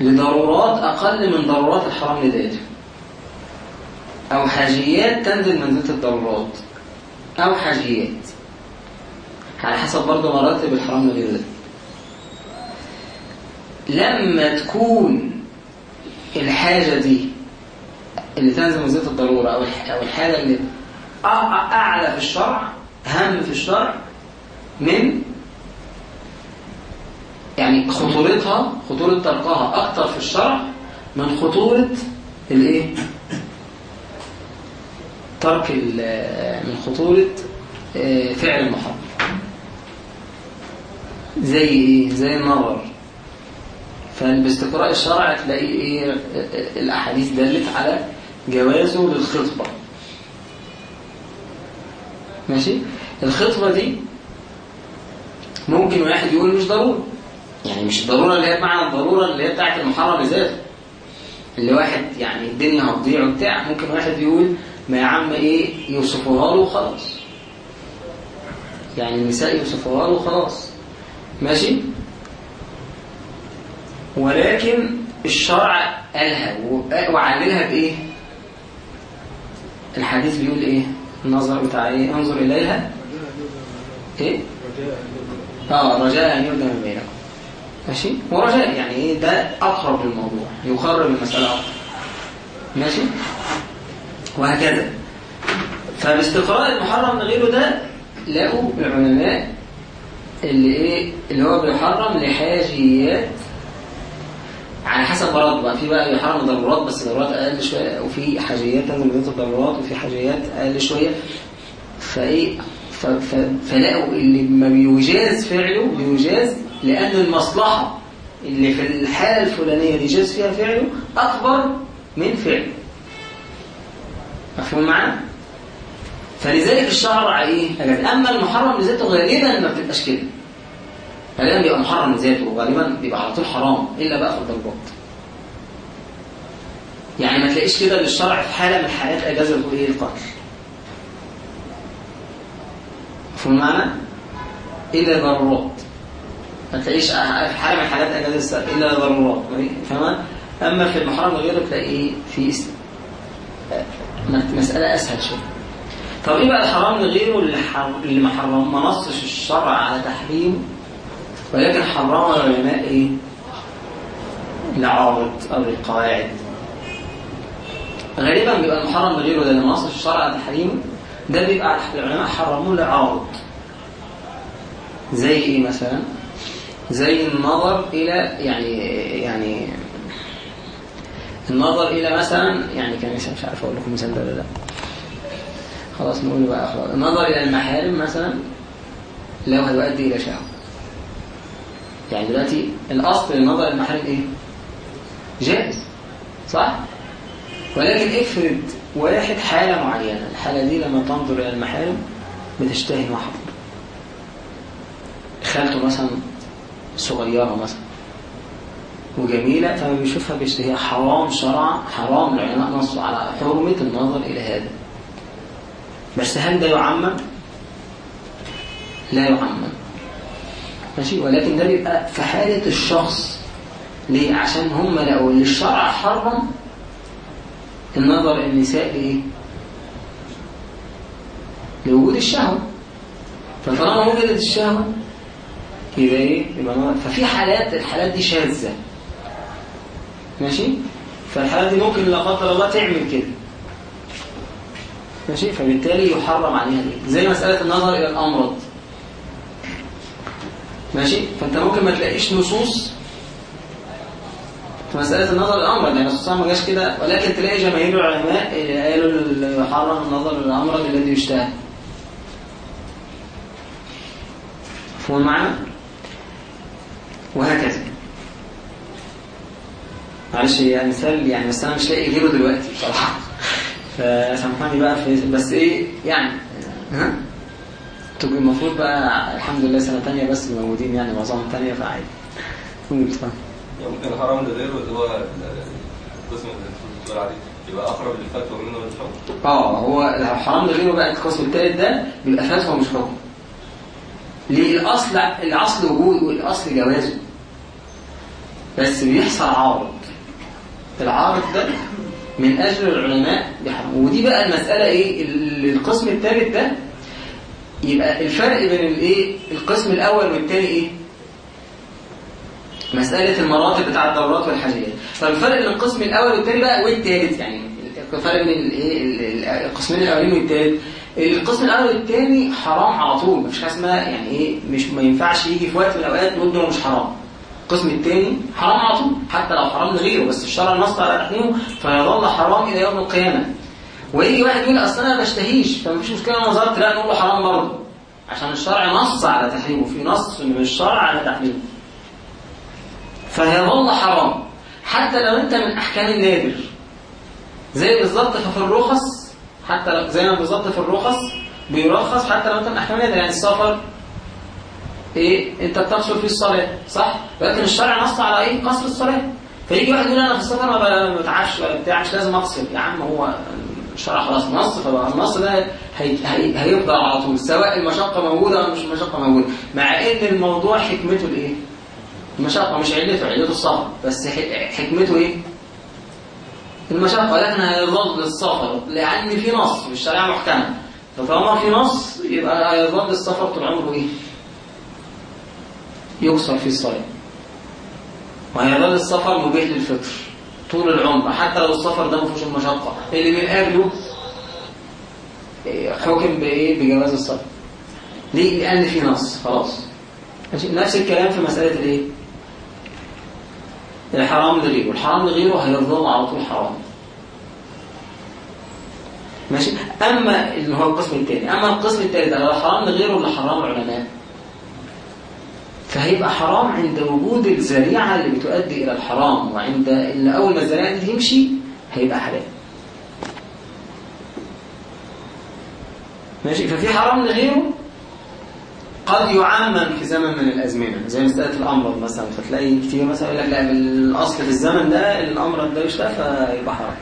لضرورات أقل من ضرورات الحرام لذاته. أو حاجيات تنزل منزلة الضرورات. أو حاجيات. على حسب برضه مراتب الحرام لغير لما تكون الحاجة دي اللي تنزل منزلة الضرورة أو الحاجة اللي أعلى في الشرع أهم في الشرع من يعني خطورتها خطورة تركها أكتر في الشرع من خطورة الإيه؟ ترك من خطورة فعل المحرم زي إيه؟ زي النظر فباستقراء الشرع تلاقي إيه الأحاديث دلت على جوازه للخطبة. ماشي؟ الخطبة دي ممكن واحد يقول مش ضروري. يعني مش الضرورة اللي هي بمعنى الضرورة اللي هي بتاعت المحرم ذاته اللي واحد يعني الدنيا هتضيع وبتاع ممكن واحد يقول ما يا عم إيه يوصفوها له وخلاص. يعني النساء يوصفوها له وخلاص. ماشي؟ ولكن الشرع قالها وعللها بإيه؟ الحديث بيقول إيه؟ النظر بتاع إيه؟ انظر إليها. إيه؟ آه رجاء أن يبدأ من بينكم. ماشي؟ ورجاء يعني إيه؟ ده أقرب للموضوع يقرب المسألة ماشي؟ وهكذا. فباستقراء المحرم لغيره ده لقوا العلماء اللي إيه؟ اللي هو بيحرم لحاجيات على حسب مرض بقى في بقى يحرم ضرورات بس ضرورات أقل شوية وفي حاجيات لازم يضيف الضرورات وفي حاجيات أقل شوية فإيه ف- ف- فلقوا اللي ما بيجاز فعله بيجاز لأن المصلحة اللي في الحالة الفلانية اللي جاز فيها فعله أكبر من فعله مفهوم معانا؟ فلذلك الشرع إيه؟ أما المحرم لذاته غالبا ما بتبقاش كده غالبا بيبقى محرم لذاته وغالبا بيبقى على طول حرام إلا بقى في الضربات يعني ما تلاقيش كده للشرع في حالة من الحالات اجاز إيه القتل مفهوم معنى؟ إلا ضرورات ما تلاقيش في حالة من الحالات اجاز السرقه إلا ضرورات فاهمة؟ أما في المحرم غيره تلاقيه في است- مسألة أسهل شوية طب إيه بقى الحرام لغيره اللي. اللي ما نصش الشرع على تحريمه ولكن حرمه العلماء إيه لعارض أو للقواعد غالبا بيبقى المحرم لغيره ده اللي ما نصش الشرع على تحريمه ده بيبقى العلماء حرموه لعارض زي إيه مثلا؟ زي النظر إلى يعني يعني النظر إلى مثلا يعني كان مثلا مش عارف أقول لكم مثال ده ولا لأ. خلاص نقول بقى خلاص. النظر إلى المحارم مثلا لو هيؤدي إلى شهوة. يعني دلوقتي الأصل للنظر إلى المحارم إيه؟ جائز صح؟ ولكن افرض واحد حالة معينة الحالة دي لما تنظر إلى المحارم بتشتهي واحد خالته مثلا صغيرة مثلا وجميلة فما بيشوفها بيشتهيها حرام شرعا حرام العلماء نصوا على حرمة النظر إلى هذا بس هل ده يعمم؟ لا يعمم ماشي ولكن ده بيبقى في حالة الشخص ليه؟ عشان هم لقوا اللي الشرع حرم النظر النساء لإيه؟ لوجود الشهوة فطالما وجدت الشهوة يبقى إيه؟ يبقى ففي حالات الحالات دي شاذة ماشي؟ فالحالات دي ممكن لا قدر الله تعمل كده ماشي فبالتالي يحرم عليها زي مسألة النظر إلى الأمراض ماشي؟ فأنت ممكن ما تلاقيش نصوص في مسألة النظر للأمراض يعني الرسول ما جاش كده؟ ولكن تلاقي جماهير العلماء قالوا يحرم النظر للأمراض الذي يشتهى. مفهوم معنا وهكذا. معلش هي مثال يعني بس أنا مش لاقي غيره دلوقتي بصراحة. فسامحوني بقى في بس إيه يعني ها تبقى المفروض بقى الحمد لله سنة تانية بس موجودين يعني معظمهم تانية فعادي. ممكن الحرام لغيره اللي هو القسم اللي بتقول عليه. يبقى أقرب للفتوى منه للحكم آه هو لو حرام لغيره بقى القسم التالت ده بيبقى فتوى مش حكم. ليه؟ الأصل الأصل وجوده والاصل جوازه. بس بيحصل عارض العارض ده من أجل العلماء بيحرموا ودي بقى المسألة إيه؟ ال- القسم الثالث ده يبقى الفرق بين الإيه؟ القسم الأول والثاني إيه؟ مسألة المراتب بتاع الدورات والحاجيات. طب الفرق بين القسم الأول والثاني بقى والثالث يعني الفرق بين الإيه؟ ال- ال- القسمين الأولين والثالث القسم الأول والثاني حرام على طول مفيش حاجة اسمها يعني إيه؟ مش ما ينفعش يجي في وقت من الأوقات نقول ده مش حرام. القسم الثاني حرام على طول حتى لو حرام لغيره بس الشرع نص على تحريمه فيظل حرام إلى يوم القيامة. ويجي واحد يقول أصل أنا ما بشتهيش فمفيش مشكلة أنا نظرت لا نقول له حرام برضه. عشان الشرع نص على تحريمه في نص من الشرع على تحريمه. فيظل حرام. حتى لو أنت من أحكام النادر. زي بالظبط ففي الرخص حتى لو زي ما بالظبط في الرخص بيرخص حتى لو أنت من أحكام النادر. يعني السفر إيه أنت بتقصر فيه الصلاة صح؟ ولكن الشرع نص على إيه؟ قصر الصلاة. فيجي واحد يقول أنا في السفر ما بتعش ولا بتاع مش لازم أقصر. يا عم هو الشرع خلاص نص فبقى النص ده هي هي هيفضل على طول سواء المشقة موجودة أو مش المشقه موجودة. مع إن الموضوع حكمته الايه المشقة مش علته علته السفر. بس حكمته إيه؟ المشقة ولكن هيظل السفر لأن في نص في الشريعة محكمة. فطالما في نص يبقى هيظل السفر طول عمره إيه؟ يقصر في الصلاة. وهيظل السفر مبيح للفطر. طول العمر. حتى لو السفر ده ما فيهوش المشقة. اللي من أجله إيه، حكم بإيه؟ بجواز السفر. ليه؟ لأن في نص خلاص. نفس الكلام في مسألة الإيه؟ الحرام لغيره. والحرام لغيره هيظل على طول حرام. ماشي؟ أما اللي هو القسم الثاني أما القسم الثالث لو حرام لغيره ولا حرام العلماء فهيبقى حرام عند وجود الذريعة اللي بتؤدي إلى الحرام وعند إن أول ما الذريعة دي تمشي هيبقى حلال. ماشي؟ ففي حرام لغيره؟ قد يعمم في زمن من الأزمنة. زي مسألة الأمراض مثلا فتلاقي كتير مثلا يقول لك لا الأصل في الزمن ده الأمراض ده يشتهى فيبقى حرام.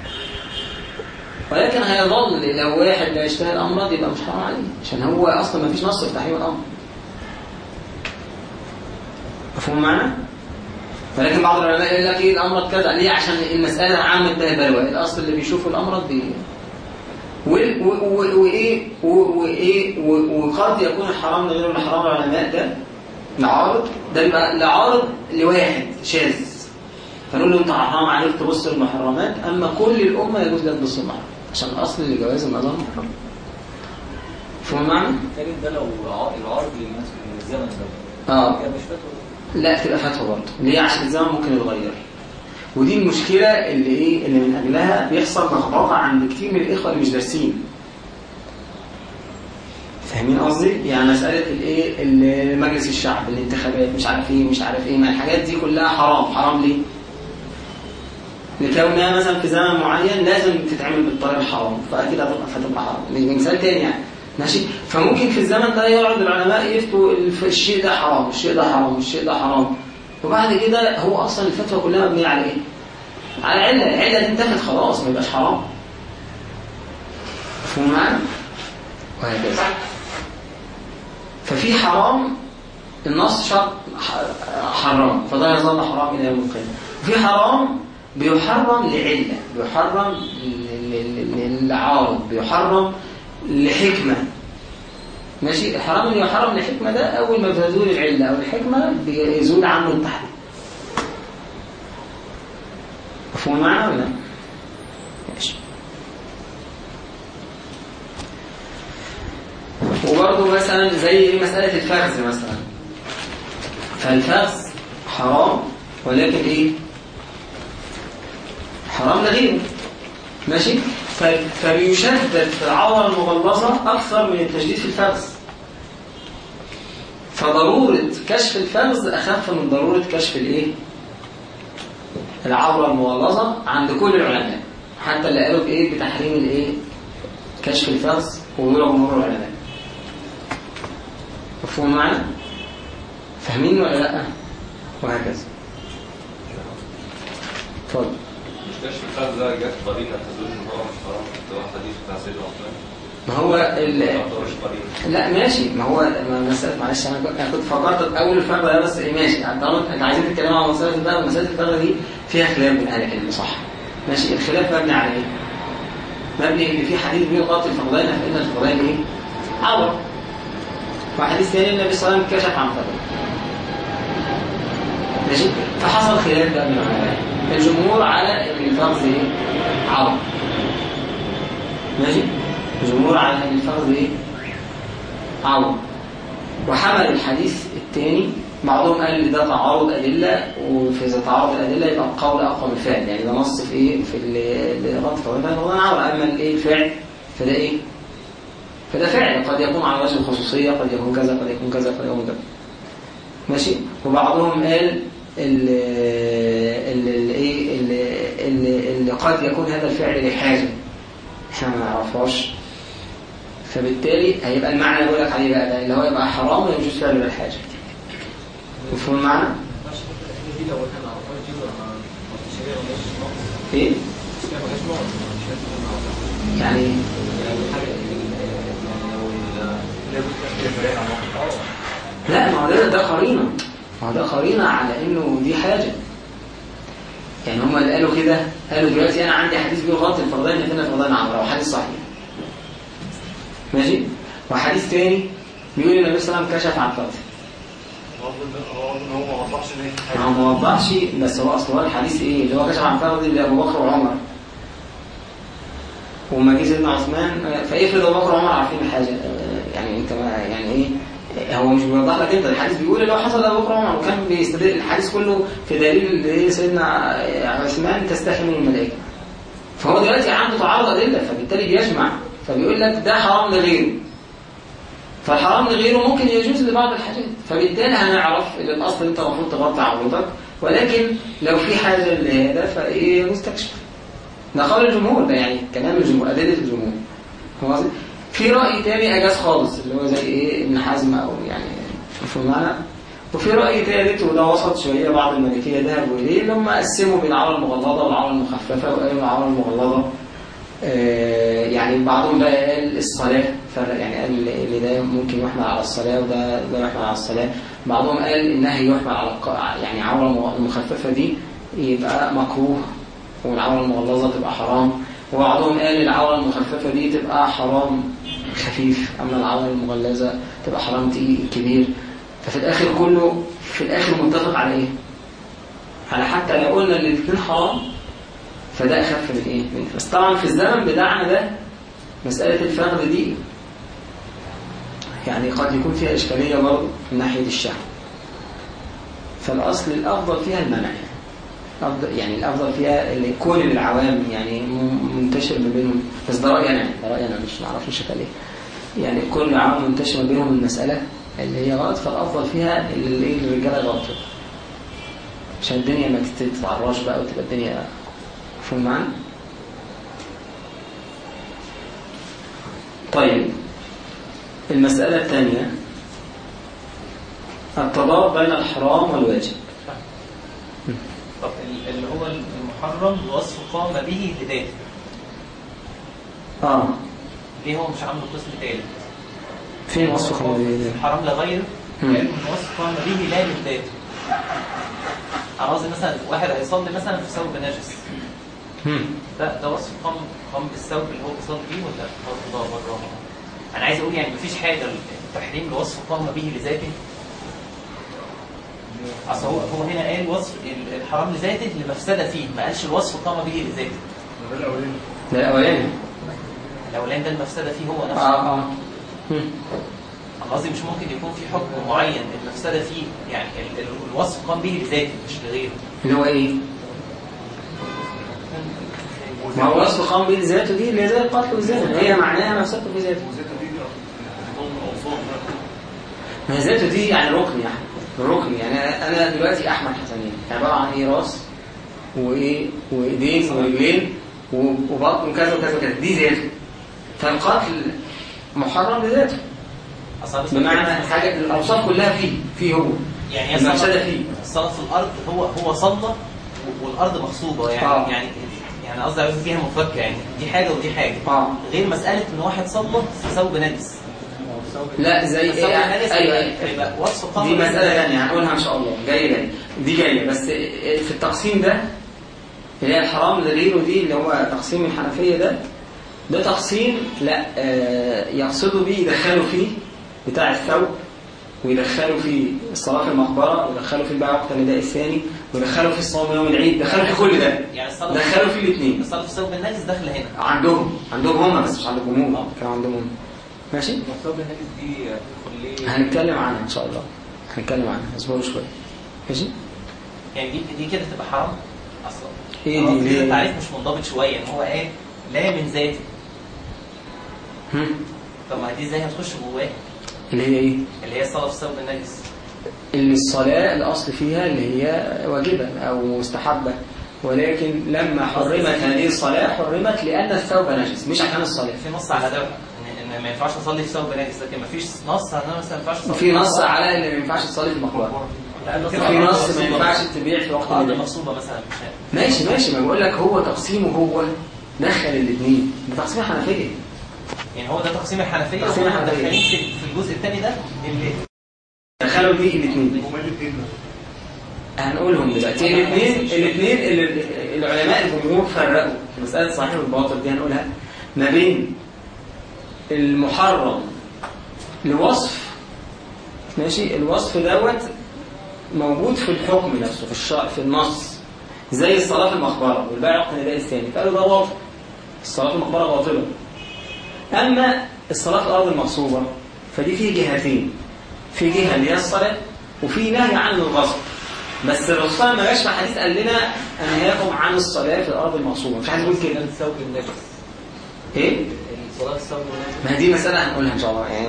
ولكن هيظل لو واحد لا يشتهي الأمراض يبقى مش حرام عليه عشان هو أصلا ما فيش نص في تحريم الأمر. مفهوم معنى؟ ولكن بعض العلماء يقول لك إيه الامراض كذا؟ ليه؟ عشان المسألة عامة ده بلوى. الأصل اللي بيشوفوا الامراض دي وإيه؟ وإيه؟ وقد يكون الحرام لغير الحرام العلماء ده لعارض. ده بيبقى لعارض لواحد شاذ. فنقول له انت حرام عليك تبص المحرمات أما كل الأمة يجوز لك تبص المحرمات عشان الأصل لجواز النظر محرم. فهم معنى؟ لكن ده لو ع- العرض للناس من الزمن ده. آه. مش فتوى. لا تبقى فتوى برضه. ليه عشان الزمن ممكن يتغير. ودي المشكلة اللي إيه؟ اللي من اجلها بيحصل لخبطة عند كتير من الإخوة اللي مش دارسين. فاهمين قصدي؟ يعني مسألة الايه ال- مجلس الشعب الانتخابات مش عارف إيه مش عارف إيه. ما الحاجات دي كلها حرام. حرام ليه؟ لكونها مثلا في زمن معين لازم تتعمل بالطريقة الحرام. فأكيد هتبقى حرام. مثال تاني يعني. ماشي؟ فممكن في الزمن ده يقعد العلماء يفتوا الشيء ده حرام الشيء ده حرام الشيء ده حرام. وبعد كده هو أصلا الفتوى كلها مبنية على إيه؟ على علة العله دي انتهت خلاص ما يبقاش حرام. مفهوم معانا وهكذا. ففي حرام النص شرط حرام فده يظل حرام إلى يوم القيامة. وفي حرام بيحرم لعلة بيحرم ل- ل- ل- لعارض بيحرم لحكمة. ماشي؟ الحرام اللي يحرم لحكمة ده أول ما بتزول العله أو الحكمة بيزول عنه التحريم مفهوم معنا ولا؟ وبرضه مثلا زي مسألة الفخذ مثلا. فالفخذ حرام ولكن إيه؟ حرام لغيره. ماشي؟ فبيشدد في العورة المغلظة أكثر من التشديد في الفخذ فضرورة كشف الفخذ أخف من ضرورة كشف الإيه؟ العورة المغلظة عند كل العلماء. حتى اللي قالوا بإيه؟ بتحريم الإيه؟ كشف الفخذ ودول جمهور العلماء. مفهوم معنا؟ فاهمين ولا لأ؟ وهكذا. اتفضل مش كشف ده جت ده حديث بتاع سيدنا عثمان. ما هو ال... لا ماشي. ما هو مسألة معلش أنا كنت- أنا كنت فكرت أول الفرد ده بس إيه ماشي. يعني طالما أنت عايزين تتكلموا عن مسألة الفرد مسألة الفرد دي فيها خلاف بين أهل العلم صح. ماشي. الخلاف مبني على إيه؟ مبني إن في حديث بيقول قاتل الفقدان فإن الفقدان إيه؟ عور وحديث ثاني النبي صلى الله عليه وسلم كشف عن فقدان ماشي؟ فحصل خلاف بقى من العلماء. الجمهور على إن الفرض إيه؟ عرض. ماشي؟ الجمهور على إن الفرض إيه؟ عرض. وحمل الحديث الثاني بعضهم قال ده تعارض أدلة وفي إذا تعارض الادله يبقى القول أقوى من الفعل. يعني ده نص في إيه؟ في ال- رد فضل فضل عرض اما الايه الفعل. فده إيه؟ فده فعل. قد يكون على وجه الخصوصية قد يكون كذا قد يكون كذا قد يكون كذا. ماشي؟ وبعضهم قال ال ال ال إيه ال- ال- اللي قد يكون هذا الفعل لحاجة إحنا ما نعرفهاش فبالتالي هيبقى المعنى اللي بقول لك عليه بقى ده اللي هو يبقى حرام ويجوز فعله للحاجه مفهوم المعنى؟ إيه؟ يعني لا ما هو ده قرينة ما ده قرينه على إنه دي حاجة. يعني هم اللي قالوا كده قالوا دلوقتي أنا عندي حديث بيقول غلط الفرضين فين الفرضين عمرو حديث صحيح. ماشي؟ وحديث تاني بيقول النبي صلى الله عليه وسلم كشف عن فرض هو ما وضحش ما هو ما وضحش بس هو أصل هو الحديث إيه؟ اللي هو كشف عن فرض اللي أبو بكر وعمر. وما جه سيدنا عثمان فافرض أبو بكر وعمر عارفين الحاجة؟ يعني أنت ما يعني إيه؟ هو مش بيوضح لك انت الحديث بيقول لو حصل ابو بكر وعمر وكان بيستدل الحديث كله في دليل سيدنا عثمان تستحي من الملائكة. فهو دلوقتي عنده تعارض أدلة فبالتالي بيجمع فبيقول لك ده حرام لغيره. فالحرام لغيره ممكن يجوز لبعض الحاجات فبالتالي هنعرف إن الأصل أنت المفروض تغطي عورتك ولكن لو في حاجة لهذا فإيه مستكشف. ده قول الجمهور ده يعني كلام الجمهور أدلة الجمهور؟ في رأي تاني اجاز خالص اللي هو زي إيه ابن حزم أو يعني مفهوم معنى وفي رأي ثالث وده وسط شوية بعض المالكيه ذهبوا اللي هم قسموا بين العوره المغلظة والعوره المخففة وقالوا العوره المغلظة آه، يعني بعضهم بقى قال الصلاة يعني قال اللي ده ممكن يحمل على الصلاة وده ده يحمل على الصلاة. بعضهم قال النهي يحمل على يعني عورة المخففة دي يبقى مكروه والعورة المغلظة تبقى حرام. وبعضهم قال العورة المخففة دي تبقى حرام خفيف أما العورة المغلظة تبقى حرام تقيل كبير ففي الآخر كله في الآخر متفق على إيه؟ على حتى لو قلنا إن الاثنين حرام فده أخف من إيه؟ من بس طبعا في الزمن بتاعنا ده مسألة الفخذ دي يعني قد يكون فيها إشكالية برضه من ناحية الشهوة فالأصل الأفضل فيها المنع يعني. يعني الأفضل فيها اللي يكون للعوام يعني منتشر ما بينهم. بس ده رأيي أنا. ده رأيي أنا مش معرفش شكل إيه يعني كل العوام منتشر ما بينهم المسألة اللي هي غلط فالأفضل فيها اللي إيه الرجالة غلط عشان الدنيا ما تتعرش بقى وتبقى الدنيا مفهوم معانا؟ طيب. المسألة الثانية. التضاد بين الحرام والواجب. اللي هو المحرم وصف قام به لذاته آه. ليه هو مش عامله قسم ثالث؟ فين وصف هو خمري الحرام لغيره مم. لأن وصف قام به لا لذاته أنا قصدي مثلا واحد هيصلي مثلا في ثوب نجس. ده ده وصف قام قام بالثوب اللي هو بيصلي فيه ولا؟ ده بره أنا عايز أقول يعني مفيش حاجة التحريم لوصف قام به لذاته. أصل هو هو هنا قال وصف ال- الحرام لذاته لمفسده فيه ما قالش الوصف قام به لذاته. ده الأولاني. الأولاني. ده المفسدة فيه هو آه نفسه آه. أنا قصدي مش ممكن يكون في حكم معين المفسدة فيه يعني ال- ال- الوصف قام به لذاته مش لغيره. اللي هو إيه؟ ما هو وصف قام به ذاته دي اللي هي زي القتل والزنا هي معناها مفسدته في ذاته. ما هي ذاته دي يعني ركن يعني. ركن يعني أنا دلوقتي احمد حسنين. عباره عن إيه راس وإيه؟ وإيدين ورجلين وبطن وكذا وكذا وكذا. دي ذاته فالقتل محرم لذاته. بمعنى حاجة الأوصاف كلها فيه فيه هو. يعني المفسده فيه. الصلاة في الأرض هو هو صلى و- والأرض مغصوبة يعني آه. يعني يعني قصدي عايز فيها مفكة. يعني دي حاجة ودي حاجة. آه. غير مسألة إن واحد صلى ثوب نجس لا زي الثوب إيه؟ أيوه. أيوه دي لذاته. ثانية هنقولها إن شاء الله. جاية جاية دي جاية بس في التقسيم ده اللي هي الحرام لغيره دي اللي هو تقسيم الحنفية ده. ده تقسيم لا آه، يقصدوا بيه يدخلوا فيه بتاع الثوب ويدخلوا فيه الصلاة في المقبرة ويدخلوا فيه بقى وقت النداء الثاني ويدخلوا فيه الصوم يوم العيد. دخلوا في كل ده. يعني الصلاة دخلوا فيه الاثنين. الصلاة في ثوب النجس داخلة هنا. عندهم. عندهم هم بس مش عند الجمهور كانوا عندهم هم. ماشي؟ هنتكلم عنها إن شاء الله. هنتكلم عنها. اصبروا شوية ماشي؟ يعني دي دي كده تبقى حرام أصلا. إيه دي؟ ليه؟ التعريف مش منضبط شوية إن هو قال لا من ذاته؟ طب ما دي إزاي هتخش جواه؟ اللي هي إيه؟ اللي هي الصلاة في ثوب النجس. اللي الصلاة الأصل فيها اللي هي واجبة أو مستحبة. ولكن لما حرمت هذه الصلاة حرمت لأن الثوب نجس مش عشان الصلاة. في نص على ده. ان ما ينفعش اصلي في ثوب نجس لكن ما فيش نص على ان أنا مثلا ما ينفعش اصلي في نص على إن ما ينفعش تصلي في المقبرة. في نص ما ينفعش تبيع في وقت النداء مغصوبه مثلا. ماشي ماشي ما بقول لك هو تقسيمه هو دخل الاثنين ده تقسيم حنفية. يعني هو ده تقسيم الحنفية تقسيم. مدخلين في الجزء الثاني ده اللي دخلوا دي الاثنين هنقولهم دلوقتي. الاثنين الاثنين اللي العلماء الجمهور فرقوا في مسألة صحيح والباطل دي هنقولها. ما بين المحرم. لوصف ماشي؟ الوصف دوت موجود في الحكم نفسه في الشرع في النص زي الصلاة في المقبرة والباقي وقت النداء الثاني فقالوا ده باطل الصلاة في المقبرة باطلة. أما الصلاة في الأرض المغصوبة فدي فيه جهتين. في جهة اللي هي الصلاة وفي نهي عن الغصب. بس الرسول ما جاش في حديث قال لنا أنهاكم عن الصلاة في الأرض المغصوبة مش حد يقول كده. الثوب ما دي مسألة هنقولها إن شاء الله. يعني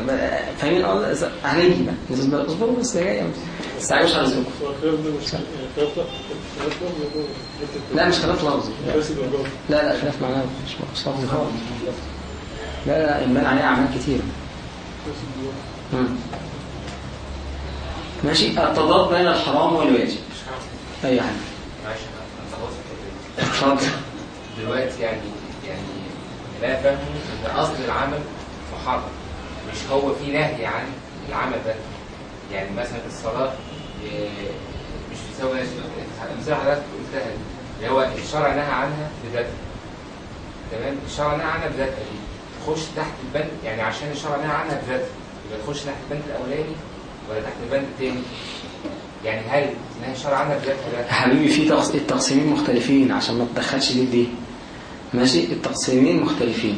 فاهمين؟ أه هنيجي بقى. نصبر- اصبروا بس مش يعني. لا خلاف لفظي وجوه لا مش خلاف لفظي لا. لا لا خلاف معناه مش مش لفظي خالص لا لا إنبان عليه أعمال مم. ماشي. التضاد بين الحرام والواجب. أي حاجة. اتفضل. دلوقتي يعني لا فاهم إن اصل العمل محرم مش هو في نهي عن العمل ده. يعني مثلا الصلاة إيه، مش بتساوي مثال حضرتك قلتها دي، اللي هو الشرع نهى عنها بذاتها. تمام؟ الشرع نهى عنها بذاتها. دي تخش تحت البند يعني عشان الشرع نهى عنها بذاتها. يبقى تخش تحت البند الأولاني ولا تحت البند الثاني يعني هل نهي الشرع عنها بذاتها؟ ده حبيبي في تقص... التقسيمين مختلفين عشان ما تدخلش دي بدي ماشي؟ التقسيمين مختلفين.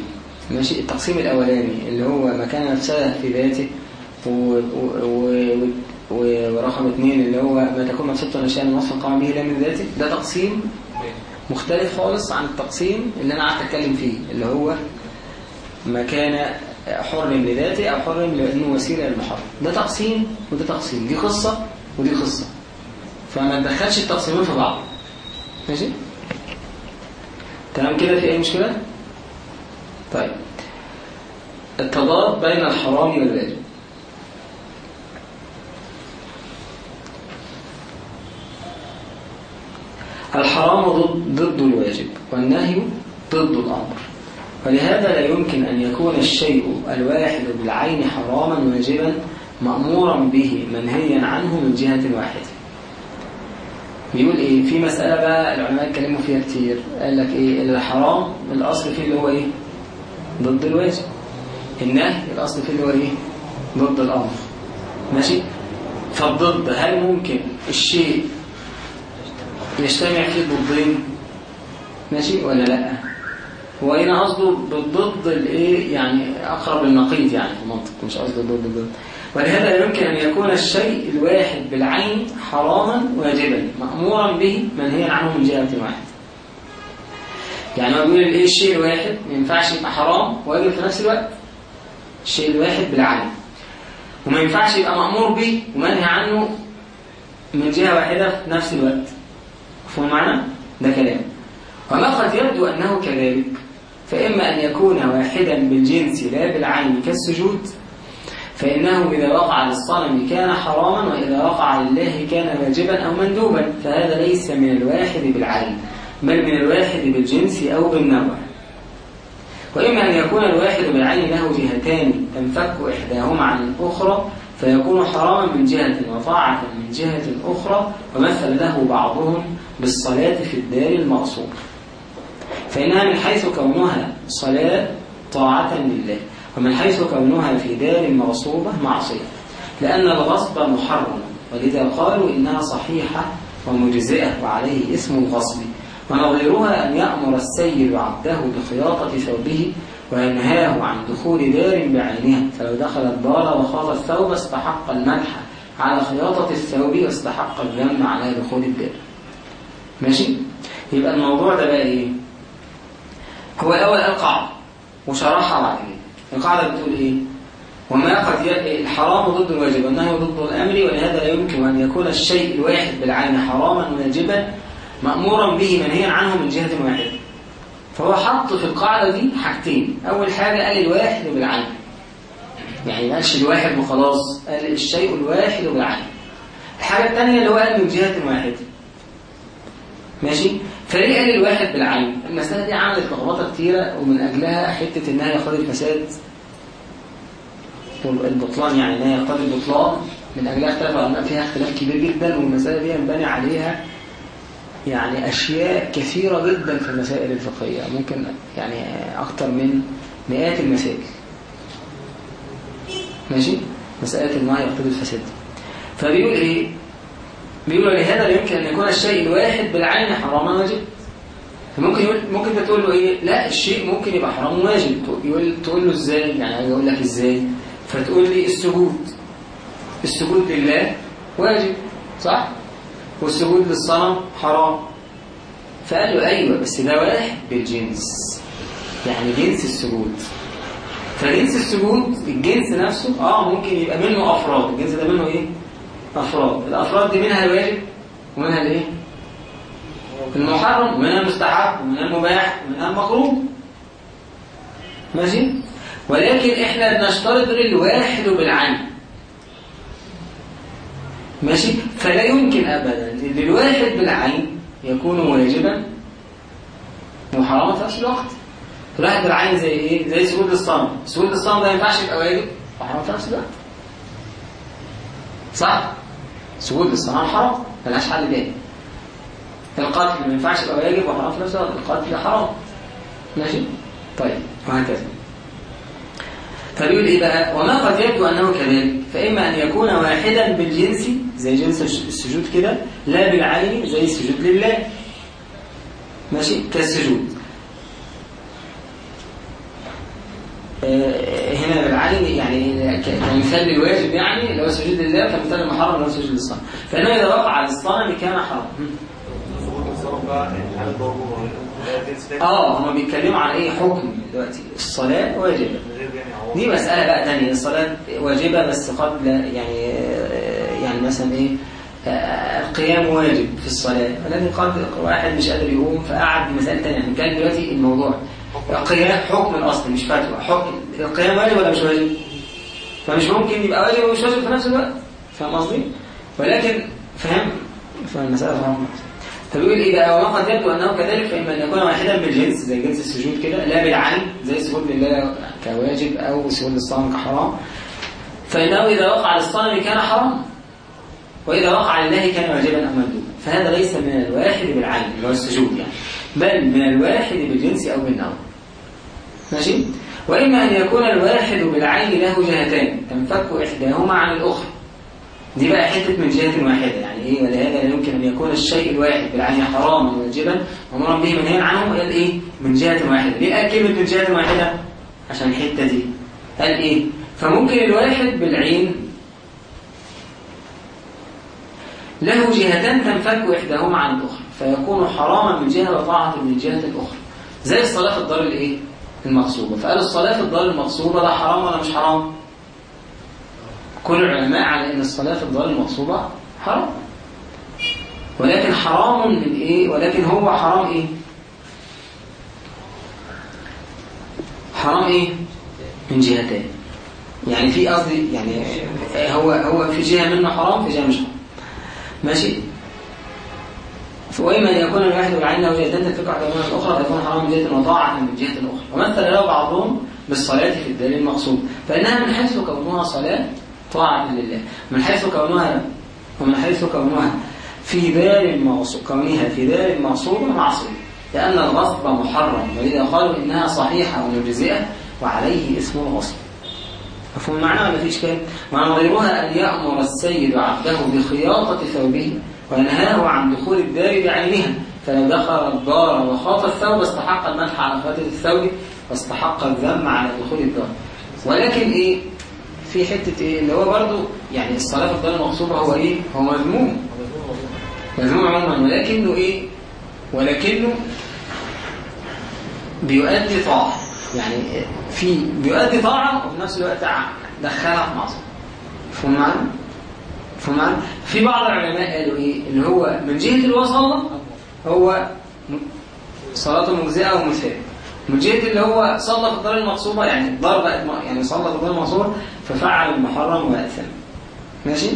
ماشي؟ التقسيم الأولاني اللي هو مكان نفسها في ذاته و... و... و... ورقم اثنين اللي هو ما تكون الأشياء من وصف قام به لا من ذاته. ده تقسيم مختلف خالص عن التقسيم اللي أنا قعدت أتكلم فيه اللي هو ما كان لذاته أو حرم لأنه وسيلة للمحرم ده تقسيم وده تقسيم. دي قصة ودي قصة. فما تدخلش التقسيمين في بعض. ماشي؟ تمام كده في أي مشكلة؟ طيب. التضاد بين الحرام والواجب. الحرام ضد, الواجب والنهي ضد الأمر. ولهذا لا يمكن أن يكون الشيء الواحد بالعين حراما واجبا مأمورا به منهيا عنه من جهة واحدة. بيقول إيه في مسألة بقى العلماء اتكلموا فيها كتير. قال لك إيه الحرام الأصل فيه اللي هو إيه؟ ضد الواجب النهي الأصل فيه اللي هو إيه؟ ضد الأمر. ماشي؟ فالضد هل ممكن الشيء يجتمع فيه ضدين؟ ماشي ولا لأ؟ هو هنا قصده بالضد الإيه؟ يعني أقرب للنقيض يعني في المنطق مش قصده ضد ضد ولهذا يمكن أن يكون الشيء الواحد بالعين حراما واجبا مأمورا به منهيا عنه من جهة واحدة. يعني هو بيقول الايه الشيء الواحد ما ينفعش يبقى حرام وأجب في نفس الوقت؟ الشيء الواحد بالعين. وما ينفعش يبقى مأمور به ومنهي عنه من جهة واحدة في نفس الوقت. مفهوم معنى؟ ده كلام. وما قد يبدو أنه كذلك. فإما أن يكون واحدا بالجنس لا بالعين كالسجود فإنه إذا وقع للصنم كان حراما وإذا وقع لله كان واجبا أو مندوبا فهذا ليس من الواحد بالعين بل من الواحد بالجنس أو بالنوع. وإما أن يكون الواحد بالعين له جهتان تنفك إحداهما عن الأخرى فيكون حراما من جهة وطاعة من جهة أخرى ومثل له بعضهم بالصلاة في الدار المغصوب فإنها من حيث كونها صلاة طاعة لله. ومن حيث كونها في دار مغصوبة معصية لأن الغصب محرم ولذا قالوا إنها صحيحة ومجزئة وعليه اسم الغصب ونظيرها أن يأمر السيد عبده بخياطة ثوبه وينهاه عن دخول دار بعينها فلو دخل الدار وخاض الثوب استحق المدح على خياطة الثوب واستحق الذم على دخول الدار ماشي؟ يبقى الموضوع ده بقى إيه؟ هو الأول القاعدة وشرحها بعد كده القاعدة بتقول إيه؟ وما قد. الحرام ضد الواجب والنهي ضد الأمر ولهذا لا يمكن أن يكون الشيء الواحد بالعين حراما واجبا مأمورا به منهيا عنه من جهة واحدة. فهو حط في القاعدة دي حاجتين. أول حاجة قال الواحد بالعين. يعني ما قالش الواحد وخلاص قال الشيء الواحد بالعين. الحاجة الثانية اللي هو قال من جهة واحدة. ماشي؟ فليه قال الواحد بالعين. المسألة دي عملت لخبطة كتيرة ومن أجلها حتة إنها يقتضي الفساد. والبطلان يعني إنها يقتضي البطلان. من أجلها اختلف العلماء فيها اختلاف كبير جدا والمسألة دي ينبني عليها يعني أشياء كثيرة جدا في المسائل الفقهية. ممكن يعني أكتر من مئات المسائل. ماشي؟ مسألة النهي يقتضي الفساد. فبيقول إيه؟ بيقول لهذا لا يمكن أن يكون الشيء الواحد بالعين حراما واجب. فممكن يقول ممكن أنت تقول له إيه؟ لا الشيء ممكن يبقى حرام واجب. يقول تقول له إزاي؟ يعني أقول لك إزاي؟ فتقول لي السجود. السجود لله واجب صح؟ والسجود للصنم حرام. فقال له أيوة بس ده واحد بالجنس. يعني جنس السجود. فجنس السجود الجنس نفسه آه ممكن يبقى منه أفراد. الجنس ده منه إيه؟ أفراد الأفراد دي منها الواجب ومنها الإيه؟ المحرم. ومنها المستحب. ومنها المباح. ومنها المكروه. ماشي؟ ولكن إحنا بنشترط الواحد بالعين. ماشي؟ فلا يمكن ابدا ان الواحد بالعين يكون واجبا وحراما في نفس الوقت. الواحد بالعين زي إيه؟ زي سجود الصنم سجود الصنم ده ما ينفعش يبقى واجب وحرام في نفس الوقت. صح؟ سجود الصنم حرام ملهاش حل تاني. القتل ما ينفعش يبقى واجب وحرام في نفس الوقت القتل حرام. ماشي؟ طيب وهكذا. فبيقول إيه بقى؟ وما قد يبدو أنه كذلك فإما أن يكون واحدا بالجنس زي جنس السجود كده لا بالعين زي السجود لله. ماشي؟ كالسجود. هنا بالعين يعني كمثال للواجب يعني هو السجود لله كمثال المحرم هو السجود للصنم. فإنه إذا وقع للصنم كان حرام آه هم بيتكلموا عن إيه؟ حكم دلوقتي. الصلاة واجبة. دي مسألة بقى تانية. الصلاة واجبة بس قبل يعني يعني مثلا إيه؟ آه، القيام واجب في الصلاة. ولكن قد واحد مش قادر يقوم فقعد في مسألة تانية. هنتكلم دلوقتي الموضوع. القيام حكم الأصل مش فتوى حكم. القيام واجب ولا مش واجب؟ فمش ممكن يبقى واجب ومش واجب في نفس الوقت؟ فاهم قصدي؟ ولكن فاهم؟ فالمسألة فاهم فبيقول إيه بقى وما قد يبدو انه كذلك فاما ان يكون واحدا بالجنس زي جنس السجود كده لا بالعين زي السجود لله كواجب أو سجود للصنم كحرام. فإنه إذا وقع للصنم كان حرام وإذا وقع لله كان واجبا أو مندوبا فهذا ليس من الواحد بالعين اللي هو السجود يعني بل من الواحد بالجنس أو بالنوع ماشي؟ وإما أن يكون الواحد بالعين له جهتان تنفك إحداهما عن الأخرى. دي بقى حتة من جهة واحدة يعني إيه؟ ولهذا يمكن أن يكون الشيء الواحد بالعين حراما واجبا ومرا به منهيا عنه قال إيه؟ من جهة واحدة. ليه قال كلمة من جهة واحدة؟ عشان الحتة دي. قال إيه؟ فممكن الواحد بالعين له جهتان تنفك إحداهما عن الأخرى فيكون حراما من جهة وطاعة من الجهة الأخرى. زي الصلاة في الدار الإيه؟ المغصوبة. فقال الصلاة في الدار المغصوبة ده حرام ولا مش حرام؟ كل العلماء على إن الصلاة في الدار المغصوبة حرام. ولكن حرام من إيه؟ ولكن هو حرام إيه؟ حرام إيه؟ من جهتين. يعني في قصدي يعني هو هو في جهة منه حرام في جهة مش حرام. ماشي؟ وإما أن يكون الواحد بالعين له جهتين تنفك واحدة من الأخرى فيكون حرام من جهة وطاعة من جهة أخرى. ومثل له بعضهم بالصلاة في الدار المقصود فإنها من حيث كونها صلاة طاعة لله من حيث كونها ومن حيث كونها في دار المغصوب كونها في دار المغصوبة معصية لأن الغصب محرم ولذا قالوا إنها صحيحة ومجزئة وعليه اسم الغصب. مفهوم معنى ولا فيش كلام؟ معنى غيرها أن يأمر السيد عبده بخياطة ثوبه وينهاه عن دخول الدار بعينها فلو دخل الدار وخاط الثوب استحق المدح على خياطة الثوب واستحق الذم على دخول الدار. ولكن إيه؟ في حتة إيه؟ اللي هو برضو يعني الصلاة في الدار المغصوبة هو إيه؟ هو مذموم. مذموم عموما. ولكنه إيه؟ ولكنه بيؤدي طاعة. يعني في بيؤدي طاعة وفي نفس الوقت دخلها في معصية. مفهوم معنى؟ معنى؟ في بعض العلماء قالوا إيه؟ اللي هو من جهة اللي هو صلى هو صلاته مجزئة ومثال من جهة اللي هو صلى في الدار المقصوبة يعني بقت يعني صلى في الدار المقصوبة ففعل المحرم وأثم. ماشي؟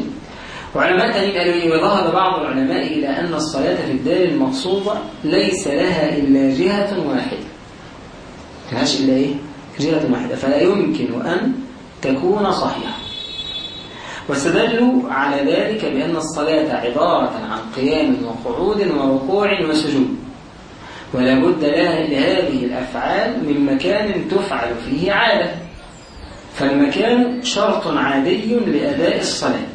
وعلماء تانيين قالوا إيه؟ وذهب بعض العلماء إلى أن الصلاة في الدار المقصوبة ليس لها إلا جهة واحدة. ملهاش إلا إيه؟ جهة واحدة. فلا يمكن أن تكون صحيحة. واستدلوا على ذلك بأن الصلاة عبارة عن قيام وقعود وركوع وسجود. ولا بد لها لهذه الأفعال من مكان تفعل فيه عادة. فالمكان شرط عادي لأداء الصلاة.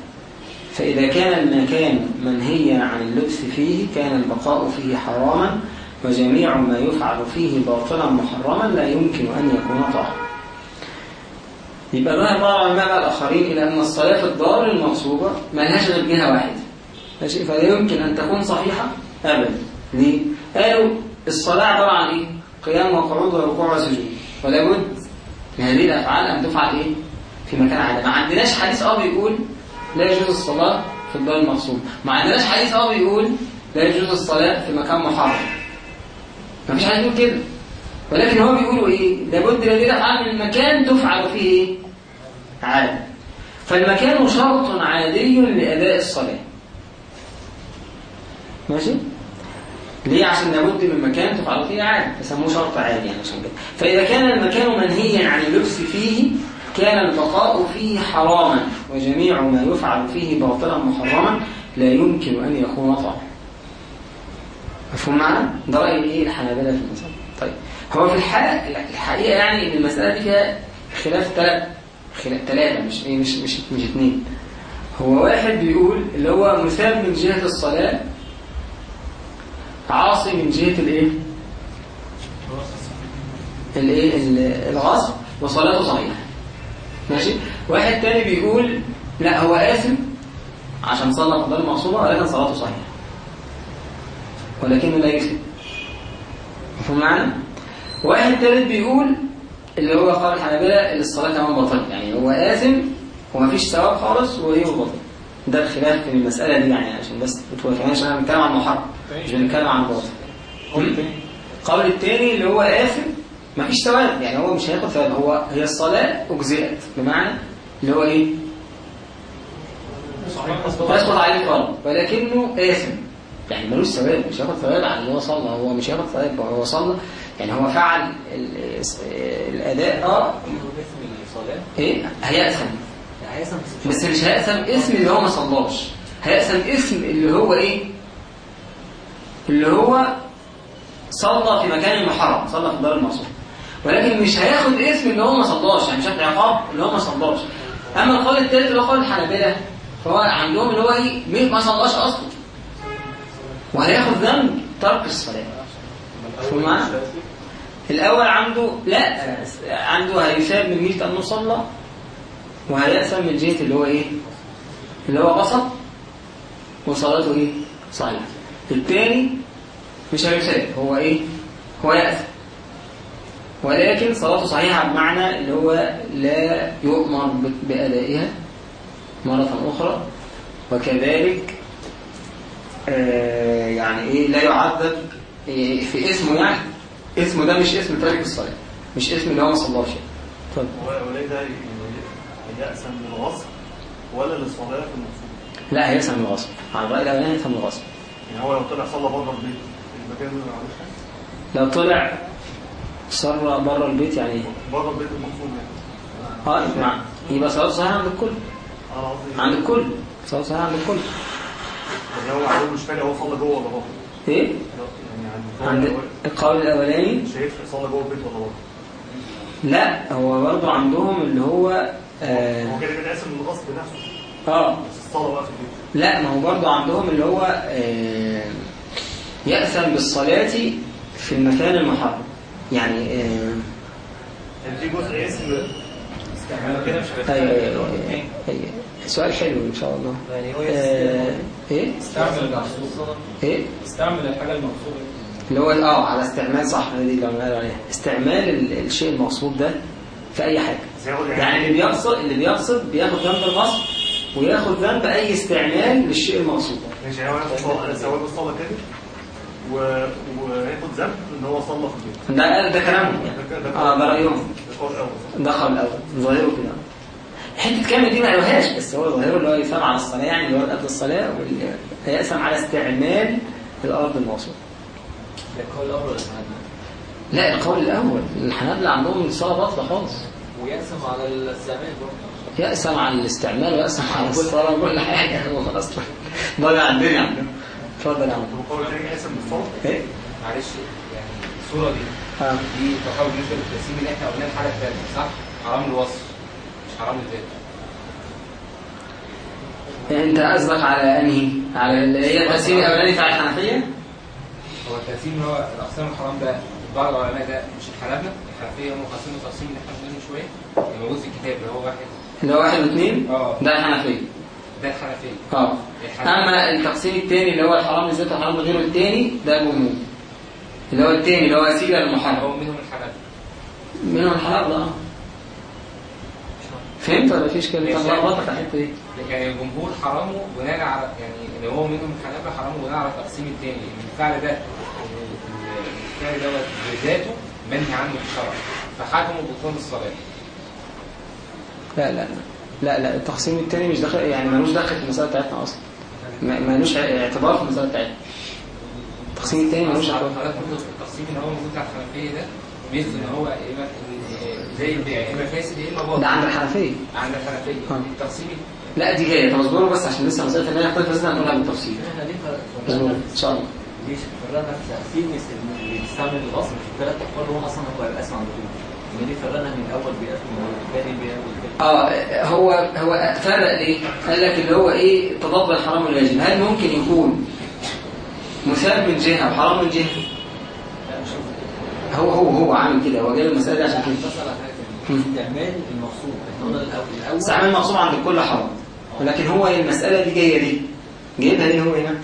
فإذا كان المكان منهيا عن اللبس فيه كان البقاء فيه حراما وجميع ما يفعل فيه باطلا محرما لا يمكن أن يكون طاهرا. يبقى العلماء بقى الآخرين إلى أن الصلاة في الدار المغصوبة ما لهاش غير جهة واحدة. ماشي؟ فلا يمكن أن تكون صحيحة أبدا. ليه؟ قالوا الصلاة عبارة عن إيه؟ قيام وقعود وركوع وسجود. ولا بد من هذه الأفعال أن تفعل إيه؟ في مكان عادة. ما عندناش حديث أه بيقول لا يجوز الصلاة في الدار المغصوبة ما عندناش حديث أه بيقول لا يجوز الصلاة في مكان محرم. ما حد يقول كده. ولكن هو بيقولوا إيه؟ لابد الافعال من مكان تفعل فيه إيه عادة فالمكان شرط عادي لأداء الصلاة. ماشي؟ ليه؟ عشان لابد من مكان تفعل فيه عادة يسموه شرط عادي يعني عشان كده. فإذا كان المكان منهيا عن اللبس فيه كان البقاء فيه حراما وجميع ما يفعل فيه باطلا محرما لا يمكن أن يكون طاعة. مفهوم معنا؟ ده رأي إيه؟ الحنابلة في المسألة. طيب. هو في الحقيقة الحقيقة يعني إن المسألة دي فيها خلاف ثلاث خلاف ثلاثة مش إيه مش مش مش اثنين هو واحد بيقول اللي هو مثاب من جهة الصلاة عاصي من جهة الإيه؟ الإيه؟ ال- الغصب وصلاته صحيحة. ماشي؟ واحد تاني بيقول لا هو آثم عشان صلى فضل المقصوبة ولكن صلاته صحيحة. ولكنه لا يثم مفهوم معنا؟ واحد ثالث بيقول اللي هو قال الحنابلة الصلاة كمان باطلة يعني هو آثم ومفيش ثواب خالص وهي باطل ده الخلاف في المسألة دي يعني عشان بس متوافقين عشان إحنا بنتكلم عن محرم مش بنتكلم عن باطل القول الثاني اللي هو آثم مفيش ثواب يعني هو مش هياخد ثواب هو هي الصلاة أجزئت بمعنى اللي هو إيه؟ يسقط عليه الفرض ولكنه آثم. يعني ملوش ثواب مش هياخد ثواب على اللي هو صلى هو مش هياخد ثواب هو صلى. يعني هو فعل ال- الأداء آه. إيه؟ هيأثم. بس مش هيأثم اسم اللي هو ما صلاش. هيأثم اسم اللي هو إيه؟ اللي هو صلى في مكان محرم صلى في دار المقصود. ولكن مش هياخد اسم اللي هو ما صلاش يعني مش هياخد عقاب اللي هو ما صلاش. أما القول الثالث اللي هو قول الحنابلة فهو عندهم اللي هو إيه؟ ما صلاش أصلا. وهياخد ذنب ترك الصلاة معايا؟ الأول عنده لا عنده هيثاب من جهة أنه صلى وهيأثم من جهة اللي هو إيه؟ اللي هو قصد وصلاته إيه؟ صحيح الثاني مش هيثاب هو إيه؟ هو يأثم ولكن صلاته صحيحة بمعنى اللي هو لا يؤمر بأدائها مرة أخرى وكذلك يعني إيه لا يعذب إيه، في اسمه يعني. اسمه ده مش اسم تارك الصلاة مش اسم اللي هو ما صلاش يعني. اتفضل وليه ده يأسا للغصب ولا للصلاة في المقصود لا هيسمى الغصب على الرأي الأولاني هيسمى الغصب يعني هو لو طلع صلى بره البيت المكان اللي لو طلع صر بره البيت يعني. إيه؟ بره البيت المقصود يعني. آه يبقى صلاته صحيحة عند الكل. عند الكل. صلاته صحيحة عند الكل. يعني هو عدو مش فارق هو صلى جوه ولا بره؟ إيه؟ يعني عند القول الأولاني؟ مش هيفرق صلى جوه البيت ولا بره؟ لا هو برضه عندهم اللي هو آه, هو كده كده قاسم من الغصب نفسه. آه. بس الصلاة بقى في البيت. لا ما هو برضه عندهم اللي هو آه يأثم بالصلاة في المكان المحرم. يعني آه يعني في جزء اسم كده مش أيوة أيوة أيوة أيوة. سؤال حلو إن شاء الله. يعني هو آه إيه؟ استعمل المقصود إيه؟ استعمل الحاجة المقصودة. اللي هو آه على استعمال صح دي اللي قالوا عليها. استعمال ال- الشيء المقصود ده في أي حاجة. يعني اللي بيقصد اللي بيقصد بياخد ذنب الغصب وياخد ذنب أي استعمال للشيء المقصود ماشي يعني هو ثواب الصلاة كده و... وياخد ذنب إن هو صلى في البيت. ده ده كلامهم يعني آه ده رأيهم. ده قول اول ده قول الأول. ظاهره كده. حتة كامل دي ما قالوهاش بس هو ظاهره اللي هو يسام على الصلاة يعني اللي هو قبل الصلاة واللي هيقسم على استعمال الأرض الموصول ده القول الأول ولا؟ لا القول الأول. الحنابلة عندهم الصلاة باطلة خالص. ويقسم على الاستعمال برضه. يقسم على الاستعمال ويقسم على الصلاة وكل حاجة هو أصلا. ضايع الدنيا عندهم. اتفضل يا عم. وقول تاني قاسم بالصلاة إيه؟ معلش يعني الصورة دي آه. دي تقاوم بالنسبة للتقسيم اللي إحنا قلناه الحالة الثانية صح؟ حرام الوصف. حرام الذات انت قصدك على انهي؟ على اللي هي التقسيم الأولاني بتاع الحنفية؟ هو التقسيم اللي هو الأقسام الحرام ده بعض العلماء ده مش الحنابلة الحنفية هم قاسمين التقسيم اللي إحنا من شوية اللي موجود في الكتاب اللي هو واحد. اللي هو واحد واثنين؟ آه. ده الحنفية. ده الحنفية. آه. الحنفية. أما التقسيم الثاني اللي هو الحرام لذاته والحرام لغيره الثاني ده الجمهور اللي هو الثاني اللي هو وسيله للمحرم هو منهم الحنابلة. منهم الحلال آه. فهمت ولا طب لخبطك على الحتة دي. يعني الجمهور حرامه بناء على يعني اللي هو منهم الحنابلة حرامه بناء على التقسيم الثاني ان الفعل ده الفعل دوت بذاته منهي عنه في الشرع فحكموا بطلان الصلاة. لا لا لا. لا التقسيم الثاني مش داخل يعني ملوش دخل في المسألة بتاعتنا أصلا. ملوش اعتبار في المسألة بتاعتنا. التقسيم الثاني ملوش اعتبار برضه التقسيم اللي هو موجود على الحنفية ده ميزته إن هو زي البيع يا إما فاسد يا إما باطل. ده عند الحنفيه عند لا دي جاية طب اصبروا بس عشان لسه مساله إن أنا احتاج بس هنقولها بالتفصيل. ليه اصبروا إن شاء الله. ليش فرقنا في تقسيم اللي بيستعمل الغصب في الثلاث اقوال هو أصلا هو الاسمع على طول. يعني ليه فرقنا من الأول بيقسم والثاني كده آه هو هو فرق ليه؟ قال لك اللي هو إيه؟ تضاد الحرام والواجب هل ممكن يكون مثاب من جهة وحرام من جهة؟ لا مش قصدي هو هو هو عامل كده. هو جايب المسألة دي عشان كده. حاجة استعمال المقصود. استعمال مقصود عند الكل حرام. ولكن هو المسألة دي جاية ليه؟ جايبها ليه هو هنا؟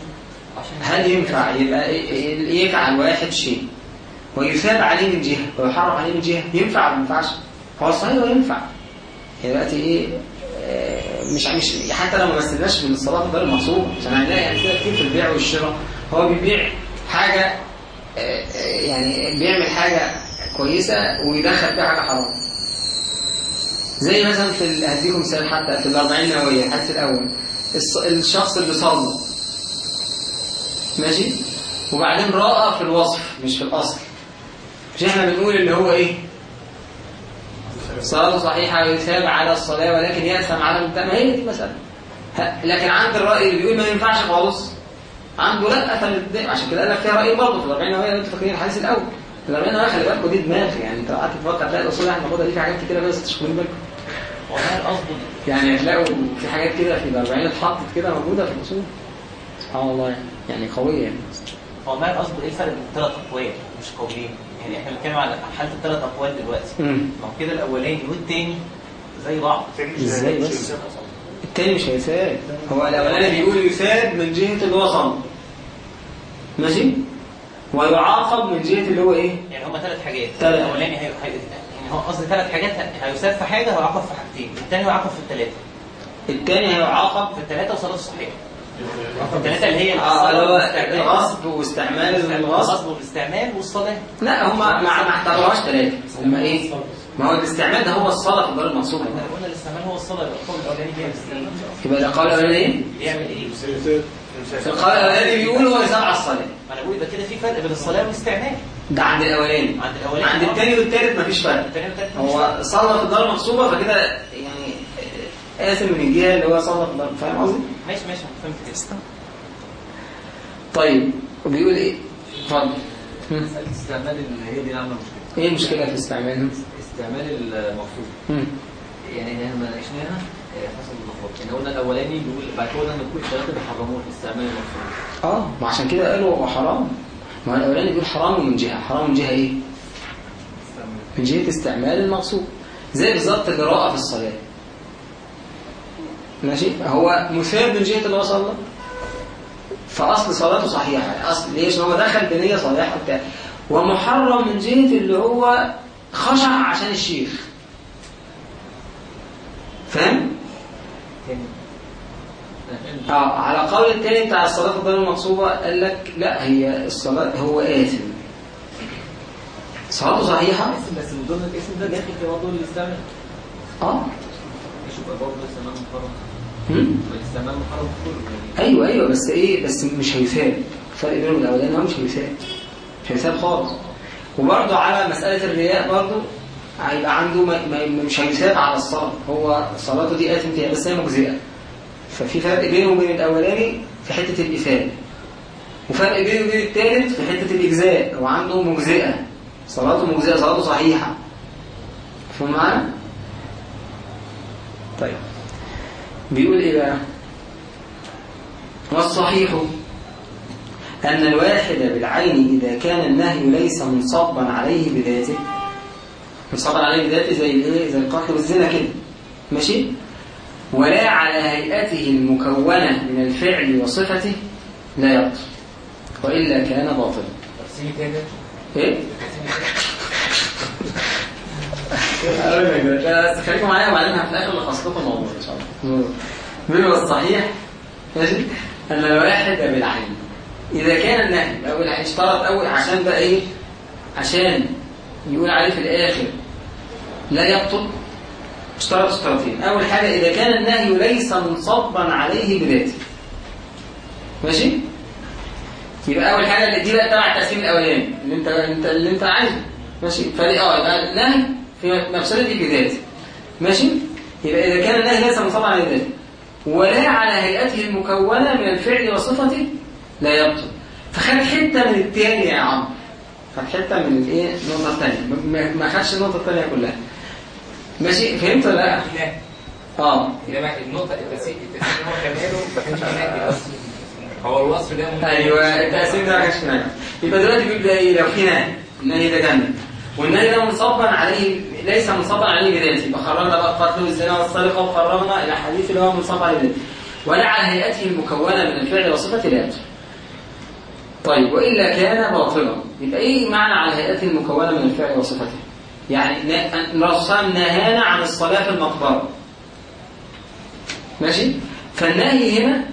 هل ينفع يبقى ي- يفعل واحد شيء ويثاب عليه من جهة ويحرم عليه من جهة؟ ينفع ولا ما ينفعش؟ هو صحيح هو ينفع يعني دلوقتي إيه آه، مش مش حتى لو ما مثلناش بالصلاة غير المقصود. عشان هنلاقي يعني كده كتير في البيع والشراء. هو بيبيع حاجة آه، آه، يعني بيعمل حاجة كويسة ويدخل فيها حاجة حرام. زي مثلا في هديكم مثال حتى في الأربعين نووية الحديث الأول. الشخص اللي صلى ماشي؟ وبعدين رأى في الوصف مش في الأصل. مش إحنا بنقول اللي هو إيه؟ صلاته صحيحة ويثاب على الصلاة ولكن يأثم على المبتدأ ما هي دي المسألة. ه- لكن عند الرأي اللي بيقول ما ينفعش خالص عنده لا فالد- عشان كده قال لك فيها رأي برضه في الأربعين نوويه لو أنتوا فاكرين الحديث الأول. الأربعين نوويه خلي بالكم دي دماغ يعني. لو قعدت تفكر تلاقي الأصول اللي إحنا بناخدها دي في حاجات كتيرة بس واخدين بالكم. والله يعني هتلاقوا في حاجات كده في الأربعين اتحطت كده موجودة في الأصول. سبحان الله يعني. يعني قوية يعني. هو ما القصد إيه الفرق بين الثلاث أقوال مش قولين يعني إحنا بنتكلم على حالة الثلاث أقوال دلوقتي. امم ما هو كده الأولاني والتاني زي بعض. إزاي بس؟ التاني مش هيثاب هو الأولاني بيقول يثاب من جهة اللي هو صنع ماشي؟ ويعاقب من جهة اللي هو إيه؟ يعني هما ثلاث حاجات. الأولاني هو قصدي ثلاث حاجات هيساب في حاجة ويعاقب في حاجتين الثاني يعاقب في الثلاثه التاني هيعاقب. في الثلاثه وصلاته صحيحة. في الثلاثه اللي هي آه اللي هو والاستعمال. الغصب واستعمال الغصب. الغصب والاستعمال والصلاة. لا هم ما ما احترموهاش ثلاثة هم إيه؟ ما هو الاستعمال ده هو الصلاة في الدار المقصوده إحنا قلنا الاستعمال هو الصلاة يبقى القول الأولاني بيعمل إيه؟ يبقى القول الأولاني إيه؟ بيعمل إيه؟ في القول الأولاني بيقول هو على الصلاة. ما أنا بقول يبقى كده في فرق بين الصلاة والاستعمال. ده عند الأولاني. عند الأولاني. عند الثاني والثالث مفيش فرق. الثاني والثالث مش هو صلى في الدار المقصوبة فكده يعني آثم من الجهة اللي هو صلى في الدار فاهم قصدي؟ ماشي ماشي. فهمت كده. طيب وبيقول إيه؟ اتفضل. استعمال هي دي عاملة مشكلة. إيه المشكلة في استعمالهم؟ استعمال المقصود مم. يعني إحنا ما ناقشناها يعني قلنا الأولاني بيقول بعد كده إن كل الثلاثه بيحرموه استعمال المقصود آه ما عشان كده قالوا حرام. ما الأولاني بيقول حرام من جهة. حرام من جهة إيه؟ من جهة استعمال المقصود. زي بالظبط القراءة في الصلاة. ماشي؟ هو مثاب من جهة اللي هو صلى فأصل صلاته صحيحة. أصل ليش؟ هو دخل بنية صالحة بتاع ومحرم من جهة اللي هو خشع عشان الشيخ. فاهم؟ آه على قول التاني بتاع الصلاة في الدار المقصوبة قال لك لا هي الصلاة هو آثم. صلاته صحيحة؟ بس من ضمن الاسم ده داخل في برضه الاستعمال آه. يبقى برضه الاستعمال محرم؟ الاستعمال محرم كله يعني. أيوه أيوه بس إيه بس مش هيثاب. الفرق بينهم الاولاني هو مش هيثاب. مش هيثاب خالص. وبرضه على مسألة الرياء برضه هيبقى عنده ما مش هيثاب على الصلاة. هو صلاته دي آثم فيها بس هي مجزئة. ففي فرق بينه وبين الأولاني في حتة الاثابه وفرق بينه وبين الثالث في حتة الإجزاء. هو عنده مجزئة. صلاته مجزئة صلاته صحيحة. فاهم معانا؟ طيب. بيقول إيه بقى؟ والصحيح أن الواحد بالعين إذا كان النهي ليس منصبا عليه بذاته. منصبا عليه بذاته زي الإيه؟ زي القتل والزنا كده. ماشي؟ ولا على هيئته المكونة من الفعل وصفته لا يبطل وإلا كان باطلا. بس خليكم معايا وبعدين في الآخر نخصص لكم الموضوع إن شاء الله. بيقول الصحيح ماشي؟ أن الواحد بالعين إذا كان النهي اول اشترط اول عشان بقى إيه؟ عشان يقول عليه في الآخر لا يبطل اشترط اشتراطين أول حاجة إذا كان النهي ليس منصبا عليه بذاته. ماشي؟ يبقى أول حاجة اللي دي بقى تبع التقسيم الأولاني اللي انت انت اللي أنت عايزه. ماشي؟ فدي آه يبقى النهي في مفسدته بذاته ماشي؟ يبقى إذا كان النهي ليس منصبا على ذاته ولا على هيئته المكونة من الفعل وصفته لا يبطل. فخد حتة من التاني يا عم. خد حتة من الإيه؟ النقطة الثانية ما- خدش النقطة الثانية كلها. ماشي فهمت ولا لأ؟ آه. انما النقطة؟ التسيير اللي هو كماله ما كانش أصلا هو الوصف ده ممكن أيوه التقسيم ده ما كانش نهي يبقى دلوقتي ده إيه لو في نهي النهي ده جنة والنهي ده منصبا عليه ليس منصبا عليه بذاته يبقى خرجنا بقى القتل والزنا والسرقه وخرجنا إلى حديث اللي هو منصب عليه بذاته ولا على هيئته المكونة من الفعل لا يبطل طيب وإلا كان باطلا. يبقى إيه معنى على هيئته المكونة من الفعل وصفته؟ يعني الرسول نهانا عن الصلاة في المقبرة. ماشي؟ فالنهي هنا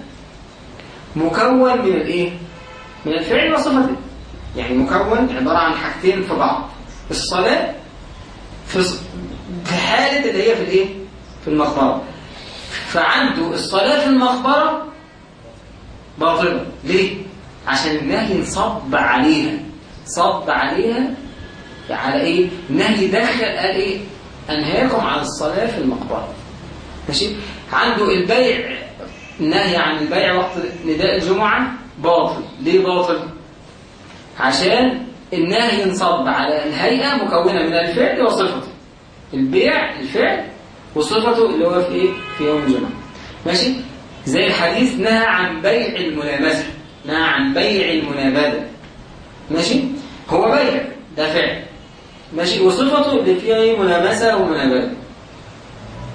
مكون من الإيه؟ من الفعل وصفته. يعني مكون عبارة عن حاجتين في بعض. الصلاة في في حالة اللي هي في الإيه؟ في المقبرة. فعنده الصلاة في المقبرة باطلة. ليه؟ عشان النهي انصب عليها. صب عليها على إيه؟ النهي دخل قال إيه؟ أنهاكم عن الصلاة في المقبرة. ماشي؟ عنده البيع النهي عن البيع وقت نداء الجمعة؟ باطل. ليه باطل؟ عشان النهي ينصب على الهيئة مكونة من الفعل وصفته. البيع الفعل وصفته اللي هو في إيه؟ في يوم الجمعة. ماشي؟ زي الحديث نهى عن بيع الملامسة نهى عن بيع المنابذة. ماشي؟ هو بيع ده فعل. ماشي؟ وصفته اللي فيها إيه ملامسة ومنابذة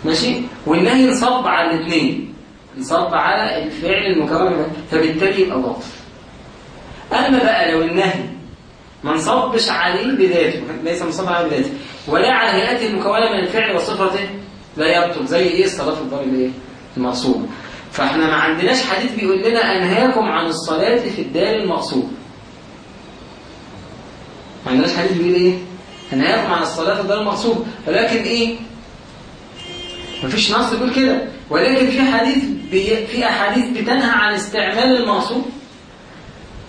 ماشي؟ والنهي انصب على الاثنين. انصب على الفعل المكون فبالتالي يبقى باطل أما بقى لو النهي ما انصبش عليه بذاته ليس منصب عليه بذاته ولا على هيئته المكونة من الفعل وصفته لا يبطل. زي إيه؟ الصلاه في الدار الايه المغصوبه فإحنا ما عندناش حديث بيقول لنا أنهاكم عن الصلاة في الدار المغصوبه ما عندناش حديث بيقول إيه؟ انهاكم عن الصلاة في الدار المغصوبه ولكن إيه؟ مفيش نص يقول كده. ولكن في حديث بي... في أحاديث بتنهى عن استعمال المغصوب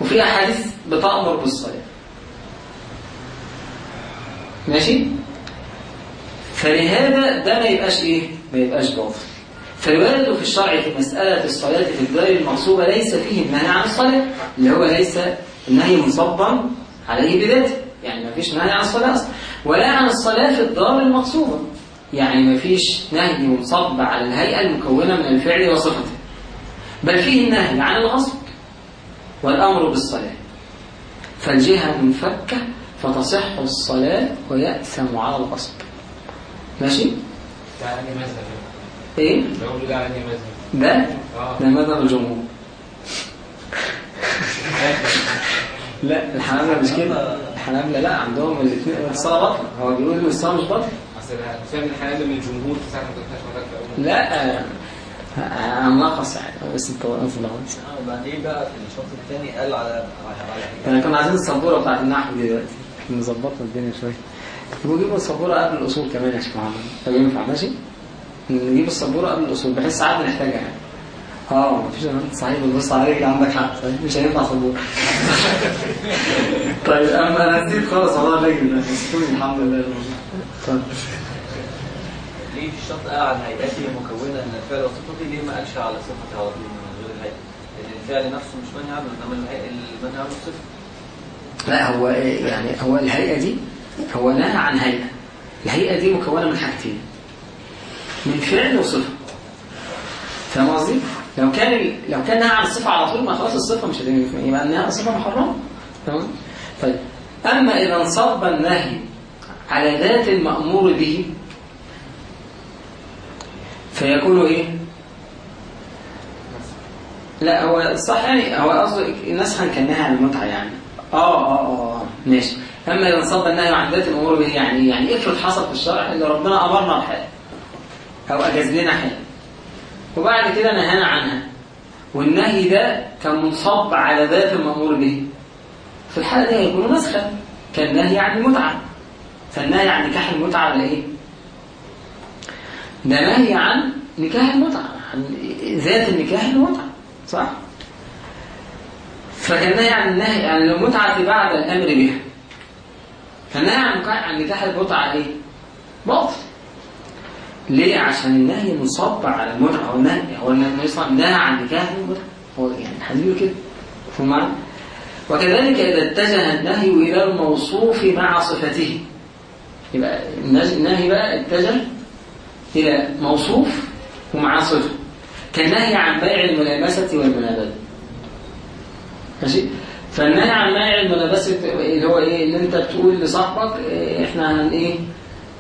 وفي أحاديث بتأمر بالصلاة. ماشي؟ فلهذا ده ما يبقاش إيه؟ ما يبقاش باطل. فالوارد في الشرع في مسألة الصلاة في الدار المغصوبة ليس فيه النهي عن الصلاة اللي هو ليس النهي منصبا عليه بذاته. يعني ما فيش نهي عن الصلاة أصلا ولا عن الصلاة في الدار المغصوبة يعني ما فيش نهي منصب على الهيئة المكونة من الفعل وصفته. بل فيه النهي عن الغصب والأمر بالصلاة. فالجهة منفكة فتصح الصلاة ويأثم على الغصب ماشي؟ ده إيه؟ بقول ده مذهب؟ ده؟ ده مذهب الجمهور. لا الحنابلة مش كده. الحنابلة لا عندهم الاثنين الصلاة باطلة هو بيقول ان الصلاة مش باطلة أصل فاهم الحنابلة من الجمهور في ساعة ما كنتش حضرتك في أول لا يعني بس أنت واقف لغاية بعدين بقى في الشوط الثاني قال على. إحنا كنا عايزين السبورة بتاعت النحو دي دلوقتي. نظبطها الدنيا شوية. ونجيب السبورة قبل الأصول كمان يا شيخ محمد. طب ينفع؟ ماشي؟ نجيب السبورة قبل الأصول بحيث ساعات بنحتاجها يعني. آه مفيش صحيح بتبص عليك عندك حق. صحيح مش هينفع سبورة طيب اما أنا نسيت خالص موضوع الرجل ده. الحمد لله. طيب. ليه في الشرط قال عن هيئته مكونة من الفعل وصفته ليه ما قالش على صفته على طول من غير الهيئة؟ لأن الفعل نفسه مش منهي عنه الهيئة المنهي عنه الصفة. لا هو إيه يعني هو الهيئة دي هو نهى عن هيئة. الهيئة دي مكونة من حاجتين من فعل وصفة. فاهم قصدي؟ لو كان. لو كان نهى عن الصفة على طول ما خلاص الصفة مش يبقى النهي عن الصفة محرمة تمام طيب أما إذا انصب النهي على ذات المأمور به فيكون إيه؟ لا هو صح يعني هو قصده نسخا كالنهي عن المتعة يعني آه آه آه ماشي أما إذا انصب النهي عن ذات الأمور به يعني؟ يعني افرض حصل في الشرع إن ربنا أمرنا بحاجه أو أجاز لنا حاجة وبعد كده نهانا عنها والنهي ده كان منصب على ذات المأمور به في الحالة دي هيكون نسخا كالنهي عن المتعة فالنهي عن نكاح المتعة ولا إيه؟ ده نهي عن نكاح المتعة عن ذات النكاح المتعة صح؟ فكان نهي عن النهي عن المتعة بعد الأمر بها فالنهي عن نكاح المتعة إيه؟ باطل ليه؟ عشان النهي منصب على المتعة هو النهي هو النبي صلى الله عن نكاح المتعة. هو يعني الحديث كده؟ معنى؟ وكذلك إذا اتجه النهي إلى الموصوف مع صفته. يبقى النهي بقى اتجه إلى موصوف ومع صفة كالنهي عن بيع الملامسة والمنابذة ماشي؟ فالنهي عن بيع الملابسة اللي هو إيه؟ اللي أنت بتقول لصاحبك إيه إحنا هن إيه؟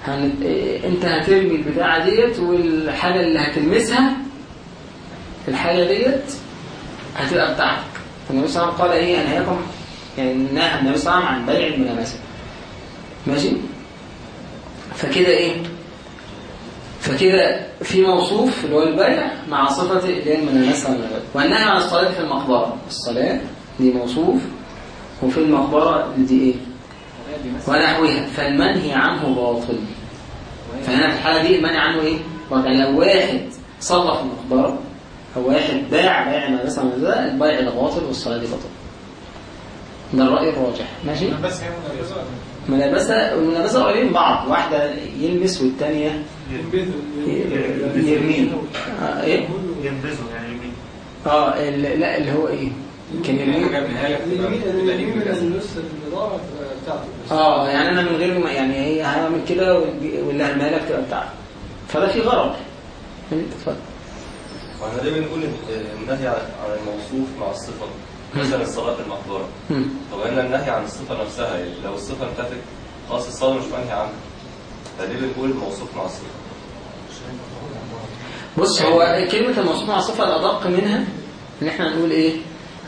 هن انت هترمي البتاعة ديت والحاجة اللي هتلمسها الحاجة ديت هتبقى بتاعتك. فالنبي صلى الله عليه وسلم قال إيه؟ انهاكم يعني النبي صلى الله عليه وسلم عن بيع الملامسة ماشي؟ فكده إيه؟ فكده في موصوف اللي هو البيع مع صفة اللي هي الملامسة والنهي عن الصلاة في المقبرة. الصلاة دي موصوف وفي المقبرة دي إيه؟ ونحوها. فالمنهي عنه باطل. فهنا في الحالة دي المنهي عنه إيه؟ يعني لو واحد صلى في المقبرة أو واحد باع بيع الملابسة والنبات البيع ده باطل والصلاة دي باطل. ده الرأي الراجح. ماشي؟ منافسة ملابسة والملابسة قريبين بعض. واحدة يلمس والتانية يرميه آه إيه؟ ينبذوا يعني يمين آه لا اللي هو إيه؟ كان يرميه آه يعني أنا من غير ما يعني هي هعمل كده واللي- واللي هرميها لك تبقى بتاعتي. فده في غرض. اتفضل. وإحنا ليه بنقول النهي عن الموصوف مع الصفة مثلا المقبرة. مم. طب إن النهي عن الصفة نفسها يعني لو الصفة انتفت خلاص الصلاة مش منهي عنها. فليه بنقول الموصوف مع الصفة. بص هو كلمة الموصوف مع الصفة الأدق منها إن إحنا نقول إيه؟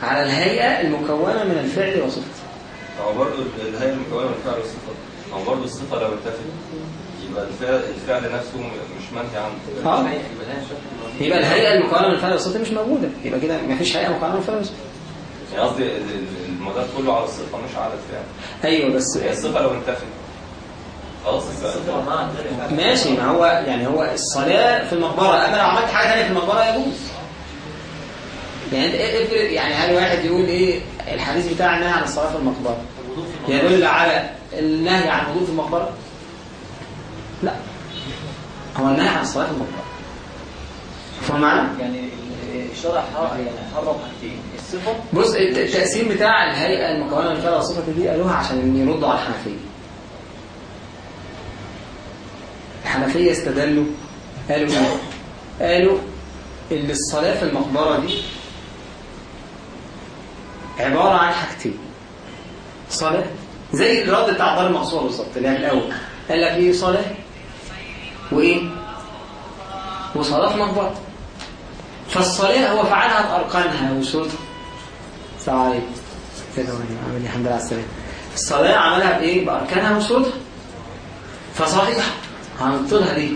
على الهيئة المكونة من الفعل وصفته هو برضه الهيئة المكونة من الفعل والصفة هو برضه الصفة لو انتفت يبقى الفعل الفعل نفسه مش منهي عنه. آه. يبقى الهيئة المكونة من الفعل والصفة مش موجودة. يبقى كده مفيش هيئة مكونة من الفعل والصفة يعني قصدي ال- ال- المدار كله على الصفة مش على الفعل. أيوه بس هي الصفة لو انتفت خلاص يبقى ماشي ما هو يعني هو الصلاة في المقبرة. أما لو عملت حاجة ثانية في المقبرة يجوز. يعني افرض يعني هل واحد يقول إيه الحديث بتاع النهي عن الصلاة في المقبرة؟ يدل على النهي عن الوضوء في المقبرة؟ لا. هو النهي عن الصلاة في المقبرة. فاهم؟ يعني الشرع يعني حرم حاجتين. الصفة بص الت- التقسيم بتاع الهيئة المكونة من الفعل والصفة دي قالوها عشان يردوا على الحنفية. الحنفية استدلوا قالوا إيه؟ قالوا إن الصلاة في المقبرة دي عبارة عن حاجتين. صلاة زي الرد بتاع دار المقصورة بالظبط اللي هي الأول. قال لك إيه صلاة وإيه؟ وصلاة مقبرة فالصلاة هو فعلها بأركانها وشروطها السلام عليكم. إيه؟ الحمد لله على السلامة. الصلاة عملها بإيه؟ بأركانها وشروطها فصحيح هنبطلها ليه؟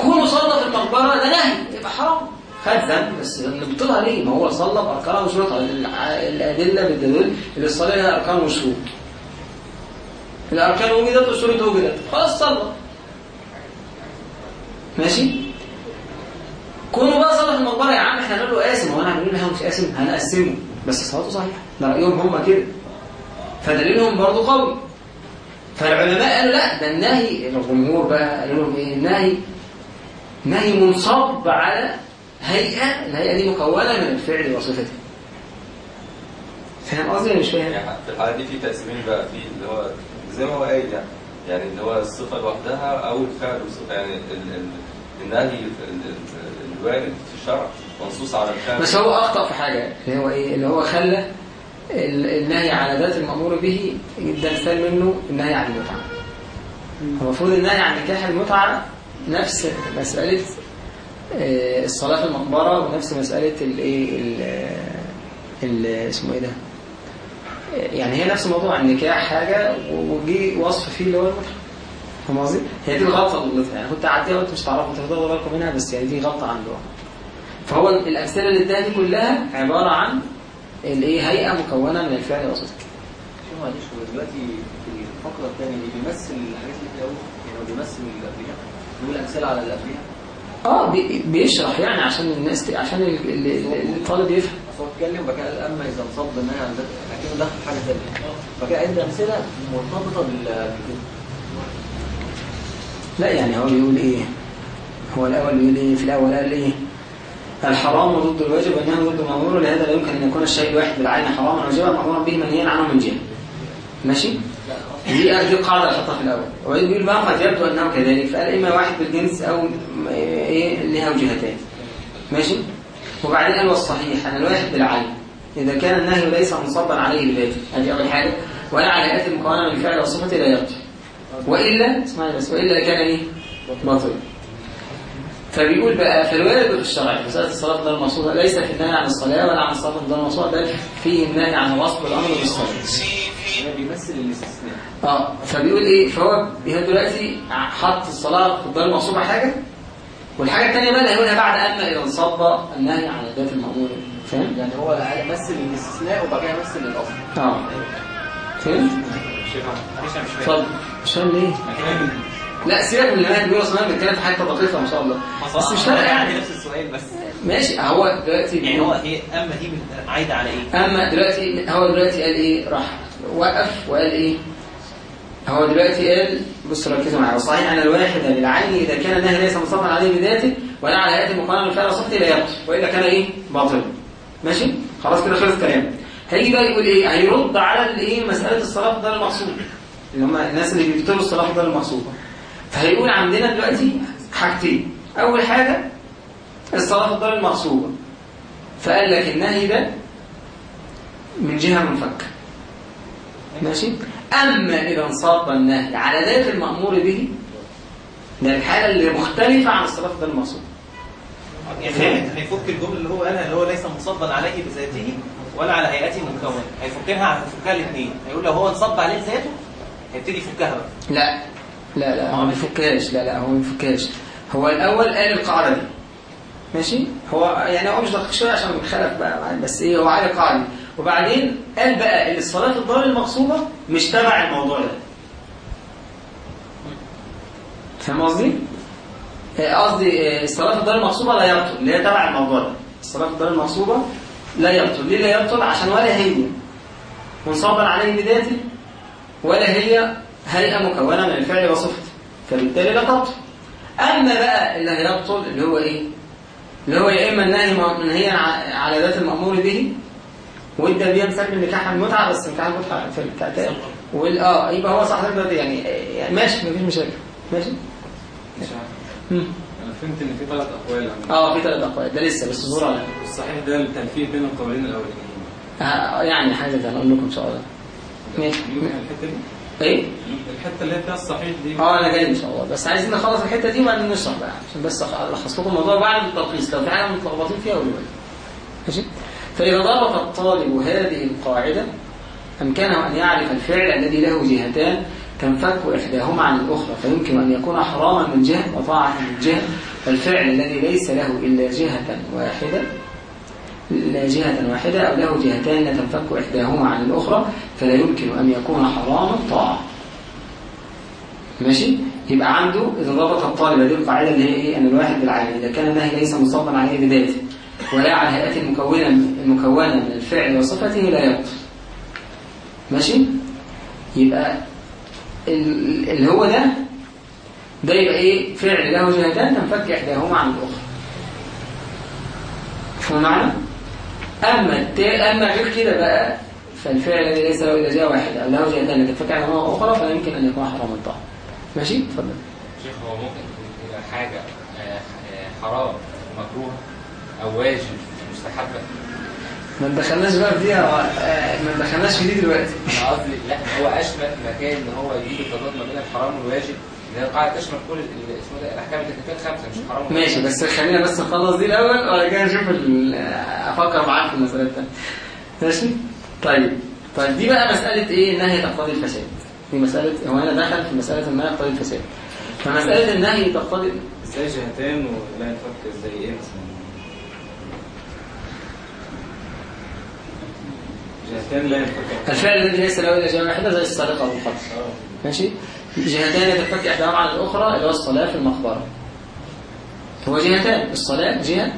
كونه صلى في المقبرة ده نهي يبقى حرام. خد ذنب بس نبطلها ليه؟ ما هو صلى بأركانها وشروطها الأدلة بتدل إن الصلاة لها أركان وشروط الأركان وجدت والشروط وجدت. خلاص صلى. ماشي؟ كونوا بقى صلى في المقبرة. يا عم إحنا هنقول له قاسم هو أنا هنقول له مش قاسم هنقسمه. بس صلاته صحيحة. ده رأيهم هم كده. فدليلهم برضه قوي. فالعلماء قالوا لا ده النهي. الجمهور بقى قالوا لهم إيه؟ النهي. نهي منصب على هيئة الهيئة دي مكونة من الفعل وصفته. فاهم قصدي ولا مش فاهم؟ يعني في الحالة دي في تقسيمين بقى في اللي هو زي ما هو قايل يعني يعني اللي هو الصفة لوحدها أو الفعل والصفة يعني ال- ال- النهي ال- ال- الوارد في الشرع منصوص على الفعل. بس هو أخطأ في حاجة اللي هو إيه؟ اللي هو خلى ال- النهي على ذات المأمور به ده مثال منه النهي عن المتعة. المفروض النهي عن نكاح المتعة نفس مسألة الصلاة في المقبرة ونفس مسألة الايه ال- ال- اسمه إيه ده؟ آه، يعني هي نفس الموضوع النكاح حاجة وجي وصف فيه اللي هو المتعة فاهم قصدي؟ هي دي الغلطة اللي يعني كنت عديها وانتوا مش تعرفوا تاخدوا بالكم منها بس يعني دي غلطة عنده. فهو الأمثلة اللي اداها دي كلها عبارة عن الايه هيئة مكونة من الفعل والصوت شوف معلش هو دلوقتي في الفقرة الثانية دي بيمثل الحاجات اللي في الأول يعني هو بيمثل اللي قبلها بيقول أمثلة على اللي قبلها آه بي- بيشرح يعني عشان الناس ت- عشان ال- ال- ال- الطالب يفهم. هو اتكلم بقى قال أما إذا انصب النهي عن ذات أكيد دخل حاجة ثانية فكده عندي أمثلة مرتبطة بال. لا يعني هو بيقول إيه؟ هو الأول بيقول إيه؟ في الأول قال إيه؟ الحرام ضد الواجب والنهي ضد المأمور ولهذا لا يمكن أن يكون الشيء الواحد بالعين حراما واجبا مأمورا به منهيا عنه من جهة. ماشي؟ دي دي قاعدة حطها في الأول. وبعدين بيقول بقى قد يبدو انه كذلك. فقال اما واحد بالجنس أو إيه لها وجهتان ماشي؟ وبعدين قال والصحيح أن الواحد بالعين إذا كان النهي ليس منصبا عليه بذاته هذه أول حاجة. ولا على هيئه المكونه من الفعل والصفة لا يبطل. وإلا اسمعني بس وإلا كان إيه؟ باطل. فبيقول بقى فالوارد في الشرع مسألة الصلاة ده المقصودة ليس في النهي عن الصلاة ولا عن الصلاة ده المقصودة بل فيه النهي عن وصف الأمر بالصلاة. بيمثل الاستثناء. آه فبيقول إيه؟ فهو هو دلوقتي حط الصلاة في الدار المقصودة حاجة؟ والحاجة الثانية بقى اللي هيقولها بعد أما إذا انصب النهي عن ذات المأمور. فاهم؟ يعني هو مثل الاستثناء وبعد كده مثل الأصل آه. فهمت؟ معلش أنا مش فاهم اتفضل. مش فاهم ليه؟ لا سيبك من اللي أنا بيقول أصلا بنتكلم في ما شاء الله. بس مش فارقة يعني. نفس السؤال بس. ماشي هو دلوقتي يعني هو إيه أما دي عايده على إيه؟ أما دلوقتي هو دلوقتي قال إيه؟ راح وقف وقال إيه؟ هو دلوقتي قال بص ركزوا معايا. وصحيح أن الواحد بالعين إذا كان النهي ليس مصطفى عليه بذاته ولا على هيئه المقارنه بالفعل وصفته لا يبطل وإلا كان إيه؟ باطل. ماشي؟ خلاص كده خلص الكلام. هيجي بقى يقول إيه؟ هيرد على الإيه؟ مسألة الصلاة في دار المقصود. اللي هم الناس اللي بيبطلوا الصلاة في دار المقصود. فهيقول عندنا دلوقتي حاجتين. أول حاجة الصلاة في الدار المقصوده فقال لك النهي ده من جهة منفكة. ماشي؟ أما إذا انصاب النهي على ذات المأمور به ده الحالة اللي مختلفة عن الصلاة في المقصود. يعني هي- هيفك الجملة اللي هو قالها اللي هو ليس مصبا عليه بذاته ولا على هيئته مكونة. هيفكها هيفكها الاثنين. هيقول لو هو انصب عليه بذاته هيبتدي يفكها بقى. لا لا لا هو ما بيفكهاش. لا لا هو ما بيفكهاش. هو الأول قال القاعدة دي. ماشي؟ هو يعني هو مش دقيق شوية عشان خلف بقى بس إيه هو عارف القاعدة دي. وبعدين قال بقى إن الصلاة في الدار المقصودة مش تبع الموضوع ده. فاهم قصدي؟ آه، قصدي آه، الصلاة في الدار المقصودة لا يبطل اللي هي تبع الموضوع ده. الصلاة في الدار المقصودة لا يبطل. ليه لا يبطل؟ عشان ولا هي منصابا عليه بذاته ولا هي هيئة مكونة من الفعل وصفته. فبالتالي لا تبطل. أما بقى اللي هيبطل اللي هو إيه؟ اللي هو يا إما النهي منهيا على ذات المأمور به وده بيها مثال النكاح المتعة بس نكاح المتعة في التعتاد وال آه يبقى هو صح يعني, يعني ماشي مفيش مشاكل. ماشي؟ مم. أنا فهمت إن في ثلاث أقوال. آه في ثلاث أقوال. ده لسه بس الظهور على الصحيح ده التنفيذ بين القولين الأولانيين. آه يعني حاجة زي هنقول لكم إن شاء الله. ماشي. يمكن الحتة دي؟ إيه؟ الحتة اللي فيها الصحيح دي. آه أنا جاي إن شاء الله. بس عايزين نخلص الحتة دي وبعدين نشرح بقى عشان بس ألخص لكم الموضوع بعد التلخيص. لو في حاجة متلخبطين فيها قولوا لي. ماشي؟ فإذا ضبط الطالب هذه القاعدة أمكنه أن يعرف الفعل الذي له جهتان تنفك إحداهما عن الأخرى فيمكن أن يكون حراما من جهة وطاعه من جهة والفعل الذي ليس له إلا جهة واحدة لا جهة واحدة أو له جهتان لا تنفك إحداهما عن الأخرى فلا يمكن أن يكون حراما طاعة. ماشي؟ يبقى عنده إذا ضبط الطالب هذه القاعدة اللي هي إيه؟ أن الواحد بالعين إذا كان النهي ليس مصابا عليه بذاته. ولا على هيئة المكونة المكونة من الفعل وصفته لا يبطل. ماشي؟ يبقى ال- اللي هو ده ده يبقى إيه؟ فعل له جهتان تنفك إحداهما عن الأخرى. شو معنى؟ أما التا... أما غير كده بقى فالفعل الذي ليس له إلا جهة واحدة أو له جهتان لتنفك عنهما أخرى فلا يمكن أن يكون حراما طاعة ماشي؟ اتفضل. شيخ هو ممكن حاجة آه، آه، حرام مكروه؟ أو واجب مستحبة. ما ندخلناش بقى في دي آه، ما ندخلناش في دي دلوقتي. أنا قصدي لا هو اشمل مكان إن هو يجيب التضاد ما بين الحرام والواجب. اللي هي القاعده تشمل كل ال- اسمه ده الأحكام التكليفيه الخمسة مش حرام. ماشي بس خلينا بس نخلص دي الأول وبعد كده نشوف ال- أفكر معاك في المسألة الثانية ماشي؟ طيب طيب دي بقى مسألة إيه؟ النهي تقتضي الفساد. دي مسألة هو أنا دخل في مسألة النهي تقتضي الفساد. فمسألة النهي تقتضي إزاي جهتين ولا ينفك زي إيه مثلا جهتين لا ينفك الفعل الذي ليس له إلا جهه واحدة زي السرقه والقتل ماشي؟ جهتان تنفك إحداهما عن الأخرى اللي هو الصلاة في المقبرة. هو جهتان الصلاة جهة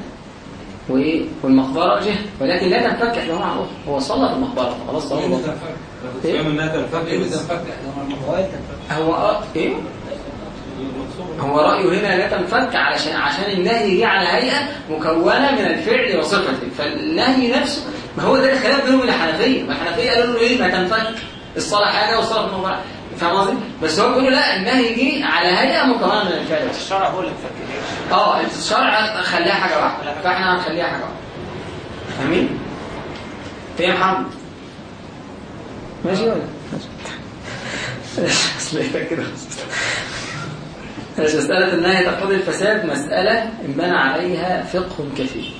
والمقبرة جهة ولكن لا تنفك إحداهما عن الأخرى. هو صلى في المقبرة خلاص صلى؟ أنا كنت فاهم انها تنفك. بس هو آه إيه؟ هو رأيه هنا لا تنفك علشان عشان النهي جه على هيئة مكونة من الفعل وصفته فالنهي نفسه ما هو ده الخلاف بينهم الحنفية. ما الحنفية قالوا له إيه؟ ما تنفك. الصلاة حاجة والصلاة في الموضوع فاهم قصدي؟ بس هو بيقولوا لا النهي جه على هيئة مكونة من الفعل. الشرع هو اللي مفكرين آه الشرع خليها حاجة واحدة. فاحنا هنخليها حاجة واحدة. فاهمين؟ إيه يا محمد؟ ماشي ولا؟ ماشي. أصل إيه كده؟ ماشي مسألة النهي تقتضي الفساد مسألة انبنى عليها فقه كثير.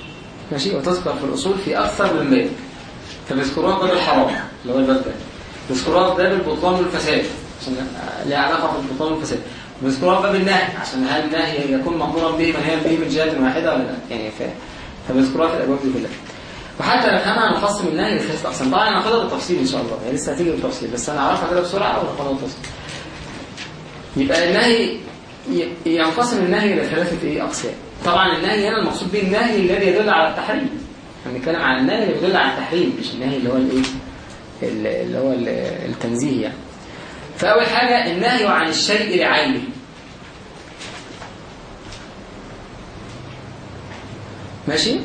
ماشي؟ وتذكر في الأصول في أكثر من باب. فبيذكروها باب الحرام اللي هو الباب ده. بيذكروها في باب البطلان والفساد عشان لها علاقة بالبطلان والفساد. بيذكروها في باب النهي عشان هل النهي يكون مأمورا به منهيا به من جهة واحدة ولا لا؟ يعني ف... فبيذكروها في الأبواب دي كلها. وحتى نفهمها نقسم النهي لثلاث أقسام طبعا هناخدها بالتفصيل إن شاء الله. يعني لسه هتيجي بالتفصيل بس أنا أعرفها كده بسرعة وناخدها بالتفصيل. يبقى النهي ينقسم النهي إلى ثلاثة إيه؟ أقسام. طبعا النهي هنا المقصود به النهي الذي يدل على التحريم. إحنا بنتكلم عن النهي اللي بيدل على التحريم مش النهي اللي هو الإيه؟ ال- اللي هو ال- التنزيه يعني. فأول حاجة النهي عن الشيء لعينه. ماشي؟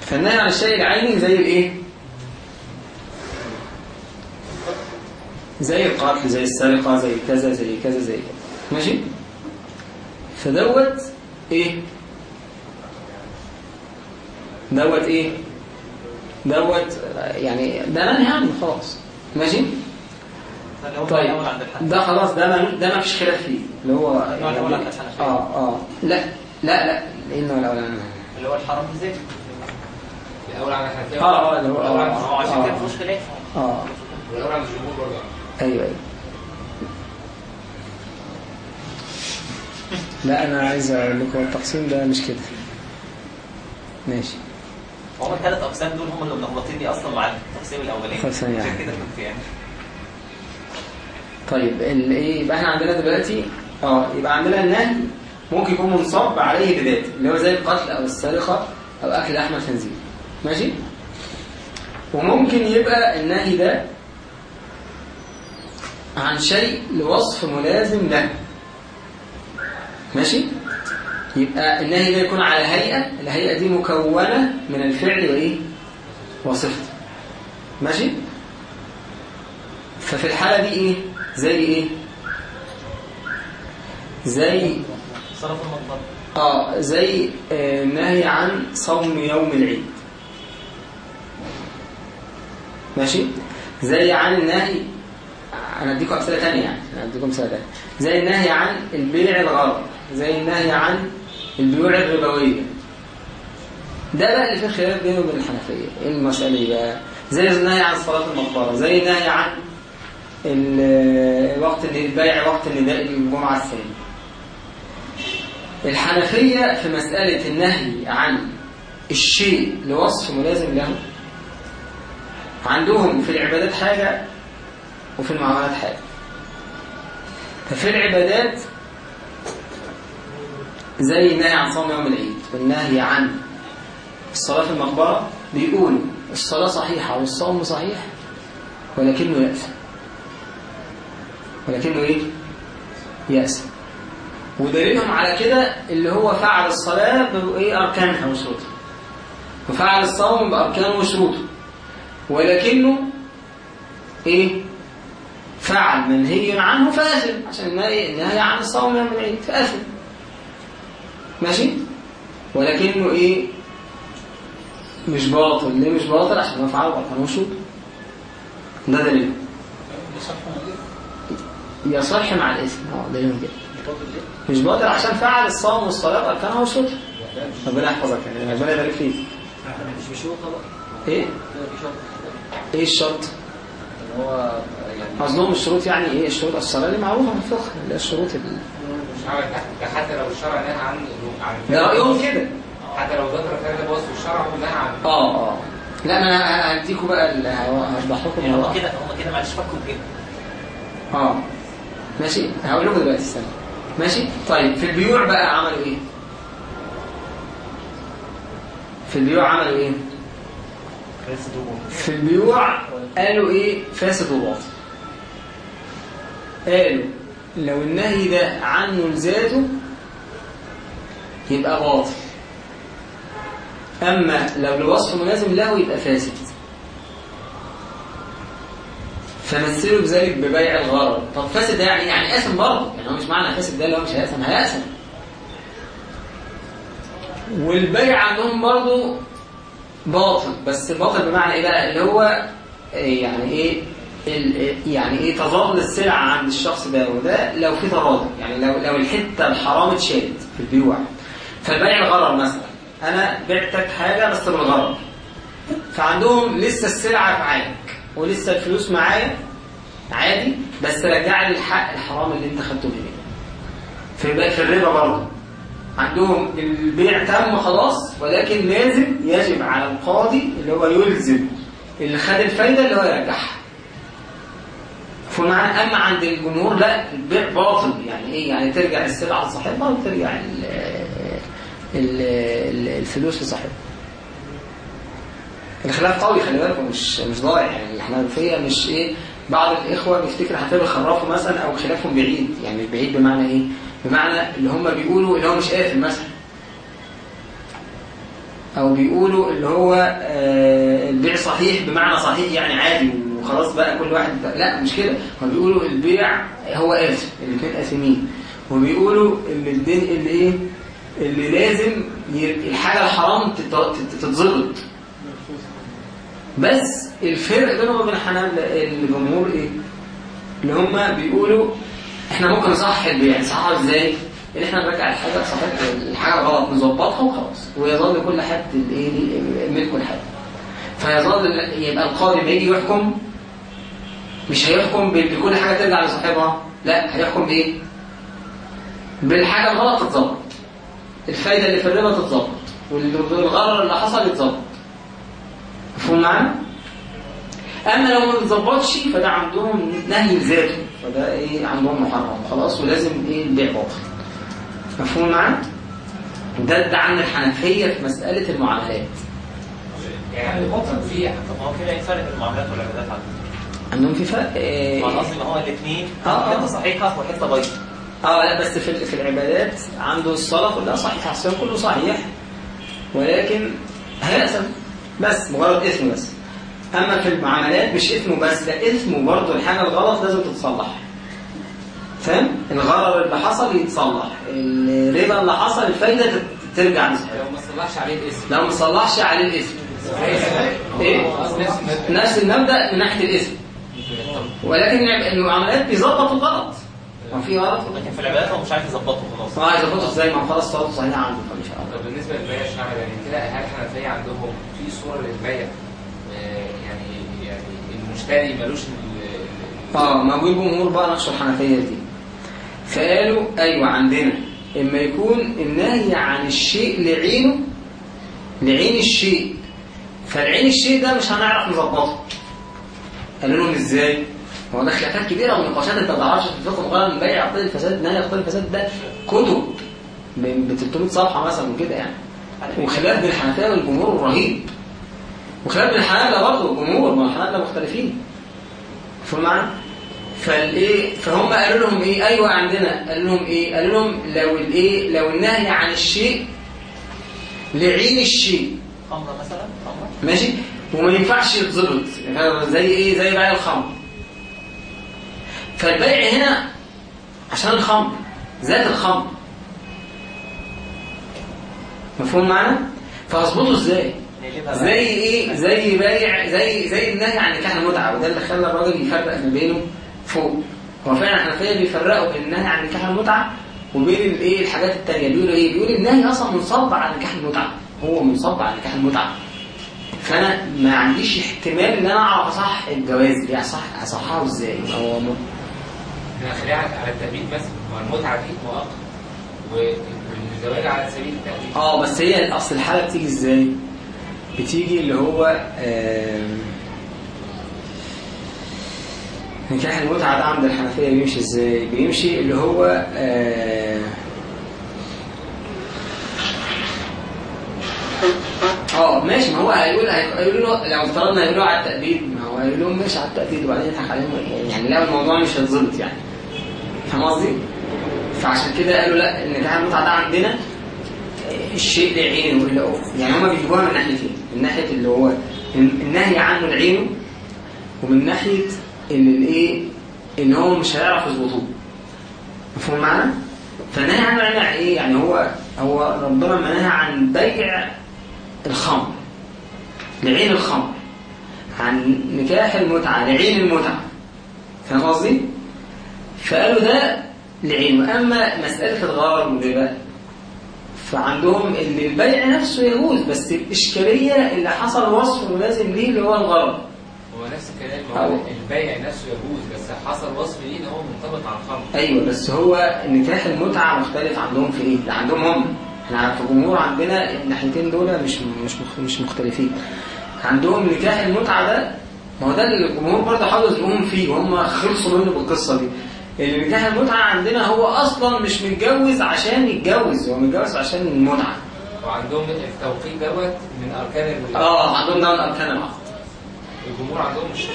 فالنهي عن الشيء لعينه زي الإيه؟ زي القتل زي السرقة زي كذا زي كذا زي كذا. ماشي؟ فدوت إيه؟ دوت إيه؟ دوت يعني ده منهي عنه خلاص. ماشي؟ ده اللي هو طيب. ده خلاص ده ما ده ما فيش خلاف فيه. اللي هو الحنفية. آه آه. لا لا لا. لأنه الاولاني اللي هو الحرام بالذات الأول على الحنفيه آه آه اللي هو آه عشان كده آه. مفيهوش خلاف. آه. والاول على الجمهور برضه. أيوه. أيوه لا أنا عايز أقول لكم التقسيم ده مش كده. ماشي. هو الثلاث أقسام دول هم اللي ملخبطيني أصلا مع التقسيم الأولاني. خلاص ثانية عشان واحدة. كده كنت يعني. طيب إيه يبقى إحنا عندنا دلوقتي آه يبقى عندنا النهي ممكن يكون منصب عليه بذاته اللي هو زي القتل أو السرقة أو اكل لحم الخنزير ماشي؟ وممكن يبقى النهي ده عن شيء لوصف ملازم له. ماشي؟ يبقى النهي ده يكون على هيئة الهيئة دي مكونة من الفعل وإيه؟ وصفته. ماشي؟ ففي الحالة دي إيه؟ زي إيه؟ زي صرف المقدار آه زي آه نهي عن صوم يوم العيد. ماشي؟ زي عن النهي أنا أديكم أمثلة ثانية يعني أنا أديكم أمثلة ثانية زي النهي عن البيع الغرض زي النهي عن البيوع الربوية. ده بقى اللي فيه خلاف بينه وبين الحنفية. إيه المسألة دي بقى؟ زي النهي عن صلاة المقبرة. زي النهي عن ال- وقت البيع وقت النداء الجمعة الثانية. الحنفية في مسألة النهي عن الشيء لوصف ملازم له عندهم في العبادات حاجة وفي المعاملات حاجة. ففي العبادات زي النهي عن صوم يوم العيد والنهي عن الصلاة في المقبرة بيقول الصلاة صحيحة والصوم صحيح ولكنه يأسى ولكنه إيه؟ يأسى ودليلهم على كده اللي هو فعل الصلاة بإيه؟ أركانها وشروطها وفعل الصوم بأركانه وشروطه ولكنه إيه؟ فعل منهي عنه فآثم عشان النهي عن الصوم يوم العيد فآثم ماشي؟ ولكنه إيه؟ مش باطل. ليه مش باطل؟ عشان هو فعل وكان وشوط ده دليل. يصح مع الاسم آه دليل كده مش باطل عشان فعل الصوم والصلاة واركانها وشوط ربنا يحفظك يعني ربنا يبارك فيك مش بشروط طبعا. إيه؟ شرط. إيه الشرط؟ ان هو يعني قصدهم الشروط يعني إيه؟ الشروط الصلاة اللي معروفة في الفقه اللي هي الشروط اللي مش عارف ده حتى لو الشرع نهى عن عن ده رأيهم كده. حتى لو ذكر فعل بوصف الشرع ونهى عن آه آه. لا ما أنا هديكم بقى هشرح لكم يعني هم. كده هم كده معلش فكوا كده آه. ماشي؟ هقول لكم دلوقتي استنى. ماشي؟ طيب في البيوع بقى عملوا إيه؟ في البيوع عملوا إيه؟ في البيوع قالوا إيه؟ فاسد وباطل قالوا لو النهي ده عنه لذاته يبقى باطل. أما لو لوصف ملازم له يبقى فاسد. فمثلوا بذلك ببيع الغرض. طب فاسد ده يعني يعني آثم برضه. يعني هو مش معنى فاسد ده اللي هو مش هيأثم هيأثم. والبيع عندهم برضه باطل. بس باطل بمعنى إيه بقى؟ اللي هو إيه يعني إيه؟ يعني إيه تظل السلعة عند الشخص ده وده لو في تراضي يعني لو لو الحتة الحرام اتشالت في البيوع. فالبيع الغرر مثلا. أنا بعتك حاجة بس بالغرر. فعندهم لسه السلعة معاك ولسه الفلوس معايا؟ عادي. بس رجع لي الحق الحرام اللي أنت خدته مني. في في الربا برضه. عندهم البيع تم خلاص ولكن لازم يجب على القاضي اللي هو يلزم اللي خد الفايدة اللي هو يرجعها. فمعنى أما عند الجمهور لا البيع باطل. يعني إيه؟ يعني ترجع السلعة لصاحبها وترجع ال- ال- ال- الفلوس لصاحبها. الخلاف قوي خلي بالكم مش مش ضايع. يعني الحنفية مش إيه بعض الإخوة بيفتكر الحنفيه بيخرفوا مثلا أو خلافهم بعيد. يعني بعيد بمعنى إيه؟ بمعنى اللي هم بيقولوا اللي هو مش قافل مثلا. أو بيقولوا اللي هو آه، البيع صحيح بمعنى صحيح يعني عادي. وخلاص بقى كل واحد. لا مش كده. هم بيقولوا البيع هو آثم الاثنين آثمين وبيقولوا إن الدين اللي إيه؟ اللي لازم الحاجة الحرام تت- تت- تتظبط بس الفرق بينهم وبين الحنابلة الجمهور إيه؟ اللي هم بيقولوا إحنا ممكن نصحح البيع. نصححه إزاي؟ إن إحنا نرجع الحاجة صحيح الحاجة غلط نظبطها وخلاص. ويظل كل حد الايه ليه- ملكه الحاجة. فيظل يبقى القاضي لما يجي يحكم مش هيحكم بكل حاجة ترجع لصاحبها لا هيحكم بإيه؟ بالحاجة الغلط تتظبط. الفايدة اللي في الربا تتظبط. والغرر اللي حصل يتظبط. مفهوم معانا؟ أما لو ما بتظبطش فده عندهم نهي ذاته فده إيه؟ عندهم محرم. خلاص ولازم إيه؟ البيع باطل. مفهوم معانا؟ ده ده عن الحنفية في مسألة المعاملات. يعني فيه طب هو كده بين المعاملات والعبادات؟ عندهم في فرق ما إيه. قصدي ما هو الاثنين آه، آه. حتة صحيحة وحته بايظه آه لا بس في في العبادات عنده الصلاة كلها صحيحة. الصيام كله صحيح. ولكن هيأثم بس مجرد اسم بس. أما في المعاملات مش اسمه بس ده اسمه برضه. الحاجة الغلط لازم تتصلح. فاهم؟ الغرر اللي حصل يتصلح. الربا اللي حصل الفايدة ترجع لو ما صلحش عليه الاسم لو ما صلحش عليه الاسم إيه؟ نفس المبدأ من ناحية الاسم ولكن المعاملات بيظبط الغلط. ما في غلط؟ لكن في العبادات هو مش عارف يظبطه خلاص. آه يظبطه إزاي؟ ما هو خلاص صلاته صحيحه عنده فمش عارف طب بالنسبة للبيع الشرعي يعني كده هل الحنفيه عندهم في صورة للبيع؟ آه، يعني يعني المشتري ملوش آه ما هو الجمهور بقى نقشوا الحنفية دي. فقالوا أيوه عندنا. إما يكون النهي عن الشيء لعينه لعين الشيء. فالعين الشيء ده مش هنعرف نظبطه. قالوا لهم إزاي؟ هو ده خلافات كبيرة ونقاشات أنت ما تعرفش في الفقه مقارنة بين بيع يقتضي الفساد نهي يقتضي الفساد ده كتب ب 300 صفحة مثلا وكده يعني. وخلاف بين الحنفية والجمهور رهيب. وخلاف بين الحنابلة برضه والجمهور ما الحنابلة مختلفين. فهم معنا فالإيه؟ فهم قالوا لهم إيه؟ أيوه عندنا. قالوا لهم إيه؟ قالوا لهم لو الإيه؟ لو النهي عن الشيء لعين الشيء. خمره مثلا؟ خمره ماشي؟ وما ينفعش يتظبط يعني زي إيه؟ زي بيع الخمر. فالبيع هنا عشان الخمر ذات الخمر. مفهوم معنا؟ فاظبطه إزاي؟ زي. إيه؟ زي بيع زي زي النهي عن نكاح المتعة. وده اللي خلى الراجل يفرق ما بينه فوق. هو فعلا الحنفيه بيفرقوا بين النهي عن نكاح المتعة وبين الايه الحاجات التانية. بيقولوا إيه؟ بيقول النهي أصلا منصب على نكاح المتعة. هو منصب على نكاح المتعة. فانا ما عنديش احتمال ان أنا اعرف اصح الجواز دي اصح اصححه إزاي؟ هو م... خليها على التأبيد بس ما المتعة دي مؤقت والزواج على سبيل التأبيد آه بس هي اصل الحالة بتيجي إزاي؟ بتيجي اللي هو نكاح المتعة ده عند الحنفية بيمشي إزاي؟ بيمشي اللي هو آه، آه ماشي. ما هو هيقول هيقولوا له لو افترضنا هيقولوا على التأبيد ما هو هيقول لهم ماشي على التأبيد وبعدين يضحك عليهم. يعني لا الموضوع مش هيتظبط يعني. فاهم قصدي؟ فعشان كده قالوا لا النكاح المتعة ده عندنا الشيء لعينه ولا أخرى يعني هما بيجيبوها من ناحيتين من ناحية اللي هو النهي عنه لعينه ومن ناحية إن الإيه؟ إن هو مش هيعرف يظبطوه. مفهوم معنا؟ فالنهي عنه لعينه يعني إيه؟ يعني هو هو ربنا منهى عن بيع الخمر لعين الخمر. عن نكاح المتعة لعين المتعة. فاهم قصدي؟ فقالوا ده لعينه أما مسألة الغرر والربا فعندهم اللي البيع نفسه يجوز بس الإشكالية اللي حصل وصف ملازم ليه اللي هو الغرر. هو نفس الكلام هو البيع نفسه يجوز بس حصل وصف ليه إن هو منطبق على الخمر. أيوة بس هو نكاح المتعة مختلف عندهم في؟ ده عندهم هم. إحنا في الجمهور عندنا الناحيتين دول مش مش مش مختلفين. عندهم نكاح المتعة ده ما هو ده اللي الجمهور برضه حاول يقوم فيه وهم خلصوا منه بالقصة دي. اللي نكاح المتعة عندنا هو أصلا مش متجوز عشان يتجوز هو متجوز عشان المتعة. وعندهم التوقيت دوت من أركان ال- آه عندهم ده من أركان العقد الجمهور عندهم مش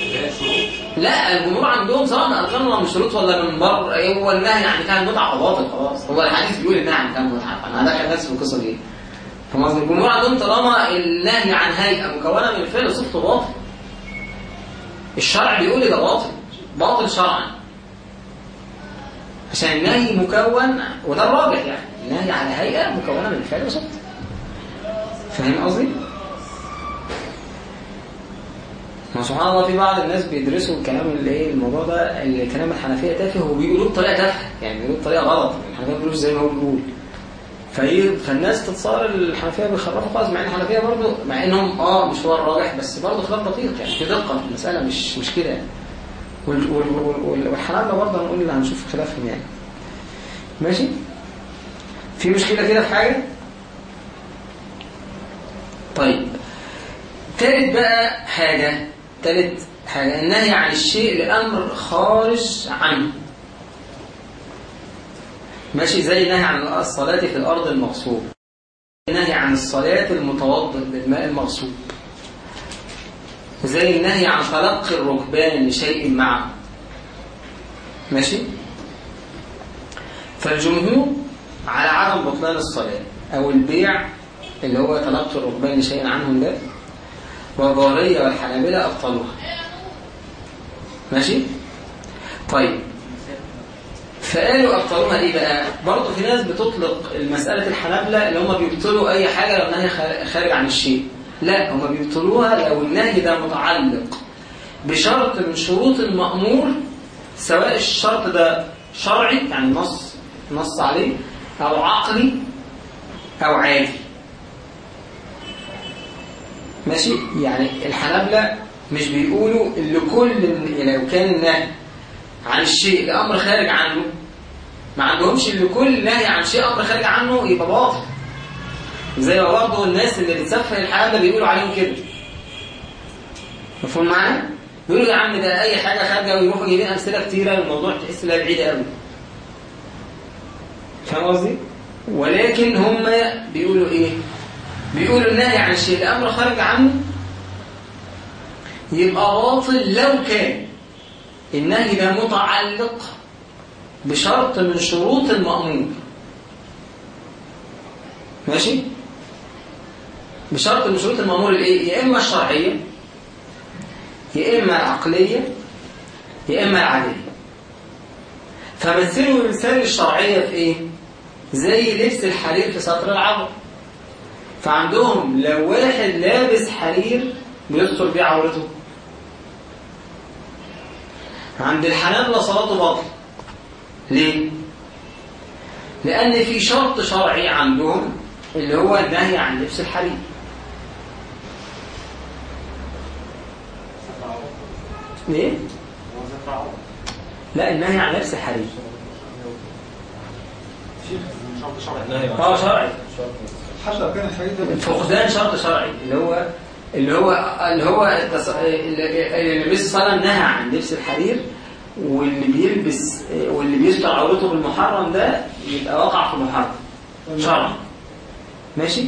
لا الجمهور عندهم سواء ولا من شروط ولا من بر إيه هو النهي عن نكاح المتعه باطل خلاص. هو الحديث بيقول النهي عن نكاح المتعه فانا هدخل نفسي في القصة دي. فاهم قصدي؟ الجمهور عندهم طالما النهي عن هيئة مكونه من الفعل وصفته باطل الشرع بيقول ده باطل. باطل شرعا. عشان النهي مكون وده الراجح يعني. النهي على هيئة مكونة من الفعل وصفته فاهم قصدي؟ ما سبحان الله في بعض الناس بيدرسوا الكلام اللي إيه الموضوع ده اللي كلام الحنفية تافه وبيقولوه بطريقة تافهة يعني بيقولوه بطريقة غلط الحنفية ما بيقولوش زي ما هو بيقول. فإيه فالناس تتصور الحنفية بيخرفوا خالص مع إن الحنفية برضه مع إنهم آه مش هو الراجح بس برضه خلاف دقيق يعني في دقة في المسألة مش مش كده يعني. وال- وال- وال- وال- والحنابلة برضه هنقول اللي هنشوف خلافهم يعني. ماشي؟ في مشكلة كده في حاجة؟ طيب. تالت بقى حاجة. تالت حاجة النهي عن الشيء لأمر خارج عنه. ماشي زي النهي عن الصلاة في الأرض المغصوب. النهي عن الصلاة المتوضئ بالماء المغصوب. زي النهي عن تلقي الركبان لشيء معه. ماشي؟ فالجمهور على عدم بطلان الصلاة أو البيع اللي هو تلقي الركبان لشيء عنهم ده والظاهرية والحنابلة أبطلوها ماشي؟ طيب فقالوا أبطلوها إيه بقى؟ برضه في ناس بتطلق المسألة الحنابلة اللي هم بيبطلوا أي حاجة لو خار- خارج عن الشيء لا هم بيبطلوها لو النهي ده متعلق بشرط من شروط المأمور سواء الشرط ده شرعي يعني نص نص عليه أو عقلي أو عادي ماشي يعني الحنابلة مش بيقولوا اللي كل لو كان النهي عن الشيء لأمر خارج عنه ما عندهمش اللي كل نهي عن شيء أمر خارج عنه يبقى باطل زي ما برضه الناس اللي بتسفه الحنابلة بيقولوا عليهم كده مفهوم معانا؟ بيقولوا يا عم ده أي حاجة خارجة ويروحوا جايبين أمثلة كتيرة الموضوع تحس إنها بعيدة قوي فاهم قصدي؟ ولكن هم بيقولوا إيه؟ بيقولوا النهي عن الشيء الأمر خارج عنه. يبقى باطل لو كان النهي ده متعلق بشرط من شروط المأمور ماشي؟ بشرط من شروط المأمور الإيه؟ يا إما الشرعية يا إما العقلية يا إما العادية. فمثلوا المثال الشرعية في إيه؟ زي لبس الحرير في سطر العبر فعندهم لو واحد لابس حرير بيستر بيه عورته عند الحنابلة صلاته باطل. ليه؟ لأن في شرط شرعي عندهم اللي هو النهي عن لبس الحرير. ليه؟ لا النهي عن لبس الحرير. آه شرعي. كان الحديد فقدان شرط شرعي. اللي هو اللي هو اللي هو التص- اللي النبي صلى الله عليه وسلم نهى عن لبس الحرير واللي بيلبس واللي بيستر عورته بالمحرم ده يبقى وقع في محرم شرعا ماشي؟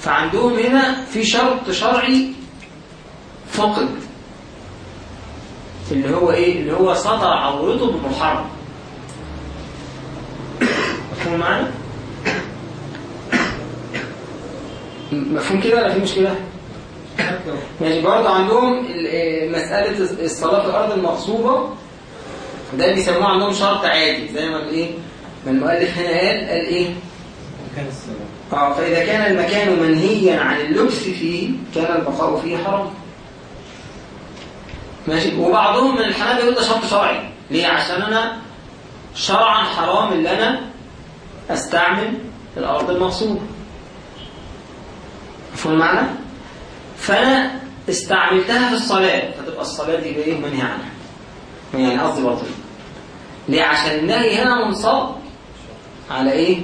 فعندهم هنا في شرط شرعي فقد. اللي هو إيه؟ اللي هو سطر عورته بالمحرم. مفهوم معانا م- مفهوم كده ولا في مشكلة؟ يعني برضه عندهم آه، مسألة الصلاة في الأرض المغصوبة. ده بيسموه عندهم شرط عادي زي ما الايه ما المؤلف هنا قال قال إيه؟ مكان السلام آه فإذا كان المكان منهيا عن اللبس فيه كان البقاء فيه حرام. ماشي وبعضهم من الحنابلة يقول ده شرط شرعي. ليه؟ عشان أنا شرعا حرام ان أنا أستعمل الأرض المغصوبة. مفهوم المعنى؟ فأنا استعملتها في الصلاة. فتبقى الصلاة دي إيه؟ منهي عنها. يعني قصدي باطل. ليه؟ عشان النهي هنا منصب على إيه؟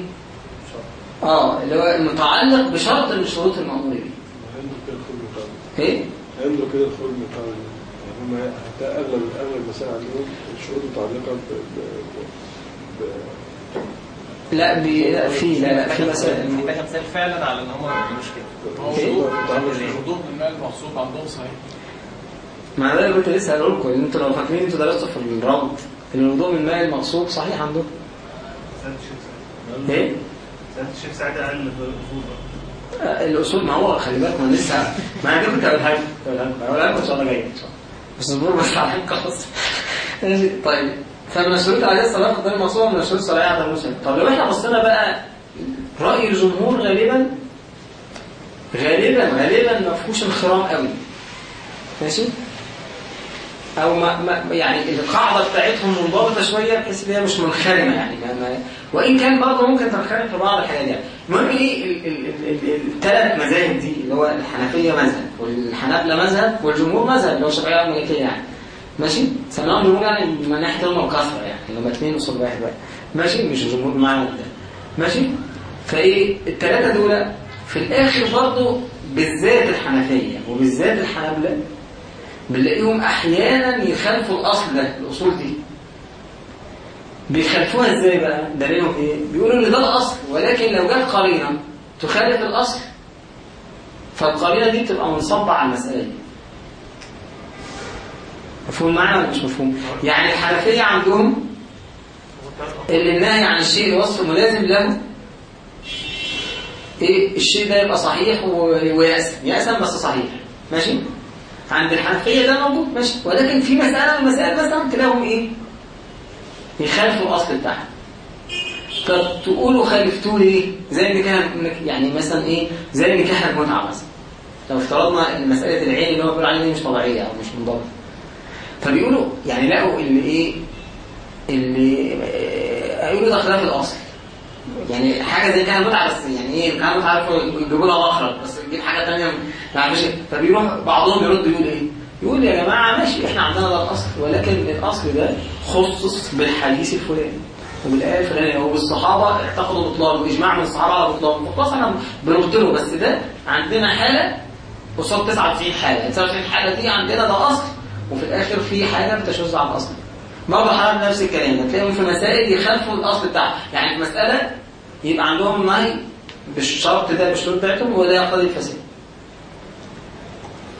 آه اللي هو متعلق بشرط من شروط المأمور به. مقابل إيه؟ عنده كده الخلق مقابل يعني هم حتى اغلب اغلب المسائل عندهم. الشروط متعلقة ب ب ب لا بي... لا في لا لا في مسائل. مثال فعلا على إن هم ما بيعملوش كده. الوضوء بالماء المغصوب عندهم صحيح. مع ذلك كنت لسه هقول لكم إن أنتوا لو فاكرين أنتوا درستوا في الروض إن الوضوء من الماء المغصوب صحيح عندكم. سيادة الشيخ سعيد إيه؟ الشيخ سعيد قال. آه، الأصول ما هو خلي بالكم أنا لسه. ما أنا كنت هقولها لكم هقولها لكم ان شاء الله جاي إن شاء الله. بس اصبروا بس على ماشي طيب. الشروط عليه الصلاة الدار المغصوبه من الشروط الصلاحيه على المسلم طب لو إحنا بصينا بقى رأي الجمهور غالبا غالبا غالبا ما فيهوش انخرام قوي. ماشي؟ أو ما ما يعني القاعدة بتاعتهم منضبطة شوية بحيث إن هي مش منخرمة يعني ما وإن كان برضه ممكن تنخرم في بعض الحاجات يعني. المهم إيه؟ الثلاث مذاهب دي اللي هو الحنفية مذهب والحنابلة مذهب والجمهور مذهب اللي هو الشافعيه يعني. ماشي؟ سمعهم جمهور يعني من ناحية هم الكثره يعني. اللي هم اثنين قصاد واحد بقى ماشي؟ مش الجمهور بمعنى ده. ماشي؟ فإيه الثلاثه دول في الآخر برضه بالذات الحنفية وبالذات الحنابلة بنلاقيهم أحيانا يخالفوا الأصل ده الأصول دي. بيخالفوها إزاي بقى؟ دليلهم إيه؟ بيقولوا إن ده الأصل ولكن لو جت قرينة تخالف الأصل فالقرينة دي بتبقى منصبة على المسألة دي. مفهوم معنى ولا مش مفهوم؟ يعني الحنفية عندهم اللي النهي عن الشيء وصف ملازم له إيه؟ الشيء ده يبقى صحيح ويأسم يأسم بس صحيح. ماشي؟ عند الحنفية ده موجود. ماشي. ولكن في مسألة من المسائل مثلا تلاقيهم إيه؟ يخالفوا الأصل بتاعها. طب تقولوا خالفتوه ليه؟ زي نكاح يعني مثلا إيه؟ زي نكاح المتعة مثلا. لو افترضنا إن مسألة العين اللي هو بيقول عليها دي مش طبيعية أو مش منضبطة. فبيقولوا يعني لقوا اللي إيه اللي هيقولوا ده خلاف الأصل. يعني حاجة زي كده متعة بس يعني إيه كانوا متعة عارفوا يجيبوا لها مخرج بس تجيب حاجة تانية يعني مش فبيروح بعضهم يرد يقول إيه يقول يا جماعة ماشي إحنا عندنا ده الأصل ولكن الأصل ده خصص بالحديث الفلاني. وبالآية الفلانية وبالصحابة اعتقدوا بطلان وإجماع من الصحابة على بطلان فخلاص إحنا بنرد له بس ده عندنا حالة قصاد 99 حالة. 99 حالة دي عندنا ده أصل. وفي الآخر في حاجة بتشذ على الأصل. برضه حالة نفس الكلام. هتلاقيهم في مسائل يخالفوا الأصل بتاعها يعني في مسألة يبقى عندهم نهي بالشرط ده بالشروط بتاعتهم وده يقتضي الفساد.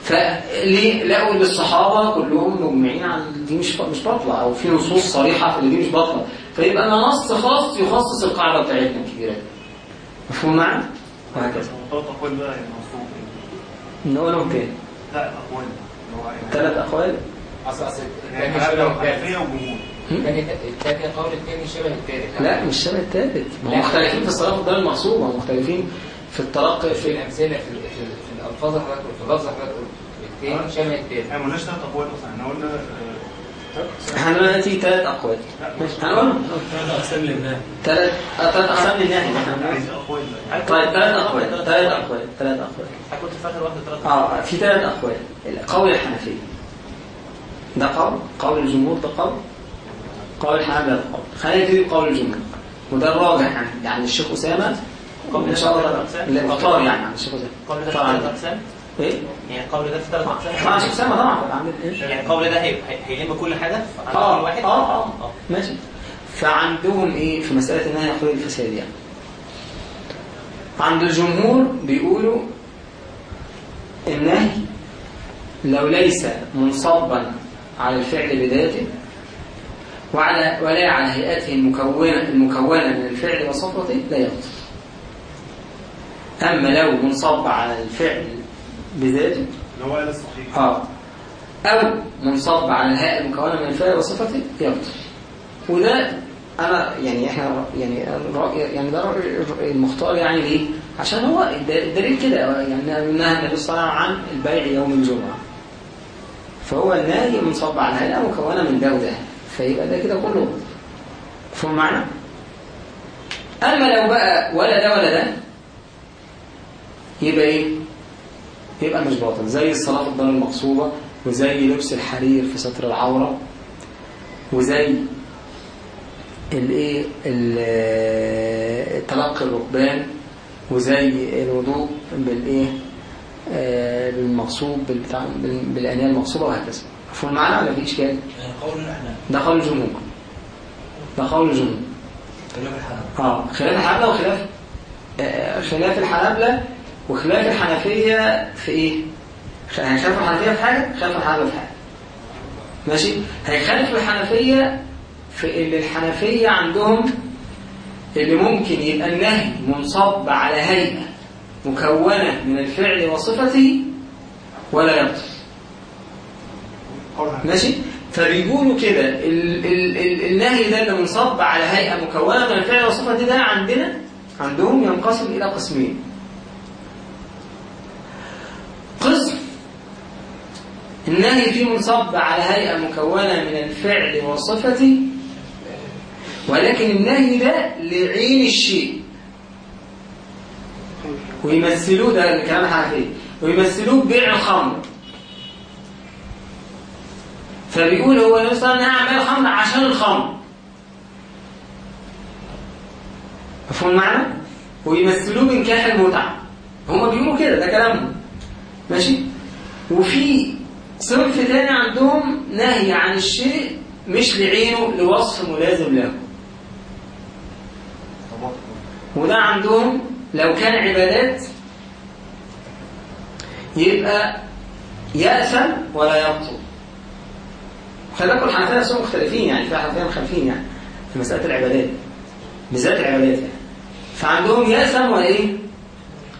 فليه لقوا إن الصحابة كلهم مجمعين على دي مش مش باطلة أو في نصوص صريحة في ان دي مش باطلة. فيبقى لنا نص خاص يخصص القاعدة بتاعتنا الكبيرة. مفهوم معنا؟ وهكذا. نقولهم تاني لا يعني ثلاث أقوال؟ اصل أصل يعني القول التاني شبه التالت. لا مش شبه الثالث. مختلفين في الدار المغصوبه هم مختلفين في التلقي في الأمثلة في ال- في, ال- في الألفاظ اللي حضرتك في حضرتك قلت التاني شبه التاني إحنا ما قلناش ثلاث أقوال أصلا إحنا قلنا إحنا دلوقتي ثلاث أقوال. هنقول أقسام للنهي ثلاث أقسام للنهي طيب ثلاث أقوال. ثلاث أقوال. ثلاث أقوال. كنت فاكر واحدة ثلاث آه في ثلاث أقوال. قول الحنفية ده قول؟ قول الجمهور ده قول؟ قول الحنابلة ده قول. خلينا نبتدي بقول الجمهور. وده الراجح يعني يعني الشيخ أسامة. إن شاء الله أقسام؟ اختار يعني عن الشيخ أسامة. قول ثلاث أقسام. إيه؟ يعني قول ده في ثلاث اقسام طبعا. عامل إيه؟ يعني قول ده هي- هي- هيلم كل حاجة؟ آه كل واحد؟ آه آه. ماشي. فعندهم إيه؟ في مسألة النهي عن الفساد يعني. عند الجمهور بيقولوا النهي لو ليس منصبا على الفعل بذاته وعلى ولا على هيئته المكونة المكونة من الفعل وصفته لا يبطل أما لو منصب على الفعل بذاته اللي هو قال الصحيح. آه. أو منصب على الهيئة المكونة من الفعل وصفته يبطل. وده أنا يعني إحنا يعني رأي يعني ده رأي المختار يعني ليه؟ عشان هو الد- الدليل كده يعني نهى النبي صلى الله عليه وسلم عن البيع يوم الجمعة. فهو النهي منصب على الهيئة مكونة من ده وده فيبقى ده كده كله. فهم معنى أما لو بقى ولا ده ولا ده يبقى إيه؟ يبقى مش باطل. زي الصلاة في الدار المقصوبة وزي لبس الحرير في ستر العورة وزي الايه ال- تلقي الركبان وزي الوضوء بالإيه آه، بالمغصوب بالبتاع بال- بالأنية المغصوبه وهكذا. مفهوم المعنى ولا في اشكال؟ قول الأحناف ده قول الجمهور. ده قول الجمهور. خلاف الحنف آه خلاف الحنابلة وخلاف آه، خلاف الحنابلة وخلاف الحنفية في إيه؟ خ- هيخالف الحنفية في حاجة خلاف الحنابلة في حاجة ماشي؟ هيخالف الحنفية في اللي الحنفية عندهم اللي ممكن يبقى النهي منصب على هيئة مكونة من الفعل وصفته ولا يبطل. ماشي فبيقولوا كده ال ال ال النهي ده اللي منصب على هيئة مكونة من الفعل دي ده عندنا عندهم ينقسم إلى قسمين قسم النهي فيه منصب على هيئة مكونة من الفعل والصفة ولكن النهي ده لعين الشيء. ويمثلوه ده الكلام الحنفي ويمثلوه ببيع الخمر. فبيقول هو نهى عن بيع الخمر عشان الخمر. مفهوم المعنى؟ ويمثلوه بنكاح المتعة. هما بيقولوا كده ده كلامهم. ماشي؟ وفي صنف تاني عندهم نهي عن الشيء مش لعينه لوصف ملازم له. وده عندهم لو كان عبادات يبقى يأثم ولا يبطل خلي بالكم الحنفية نفسهم مختلفين يعني في حنفية مخالفين يعني في مسألة العبادات بالذات العبادات يعني. فعندهم يأثم ولا إيه؟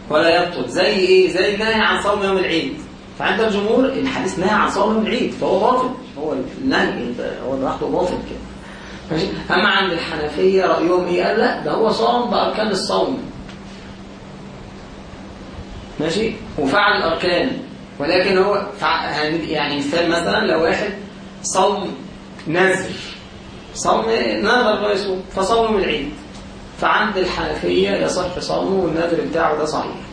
ولا يبطل زي إيه؟ زي النهي عن صوم يوم العيد. فعند الجمهور الحديث نهى عن صوم العيد فهو باطل هو النهي هو لوحده باطل كده. ماشي؟ أما عند الحنفية رأيهم إيه؟ قال لا ده هو صام بأركان الصوم. ماشي؟ وفعل الأركان. ولكن هو يعني مثال مثلا لو واحد صوم نذر صوم نذر انه يصوم فصوم العيد. فعند الحنفية يصح صومه والنذر بتاعه ده صحيح.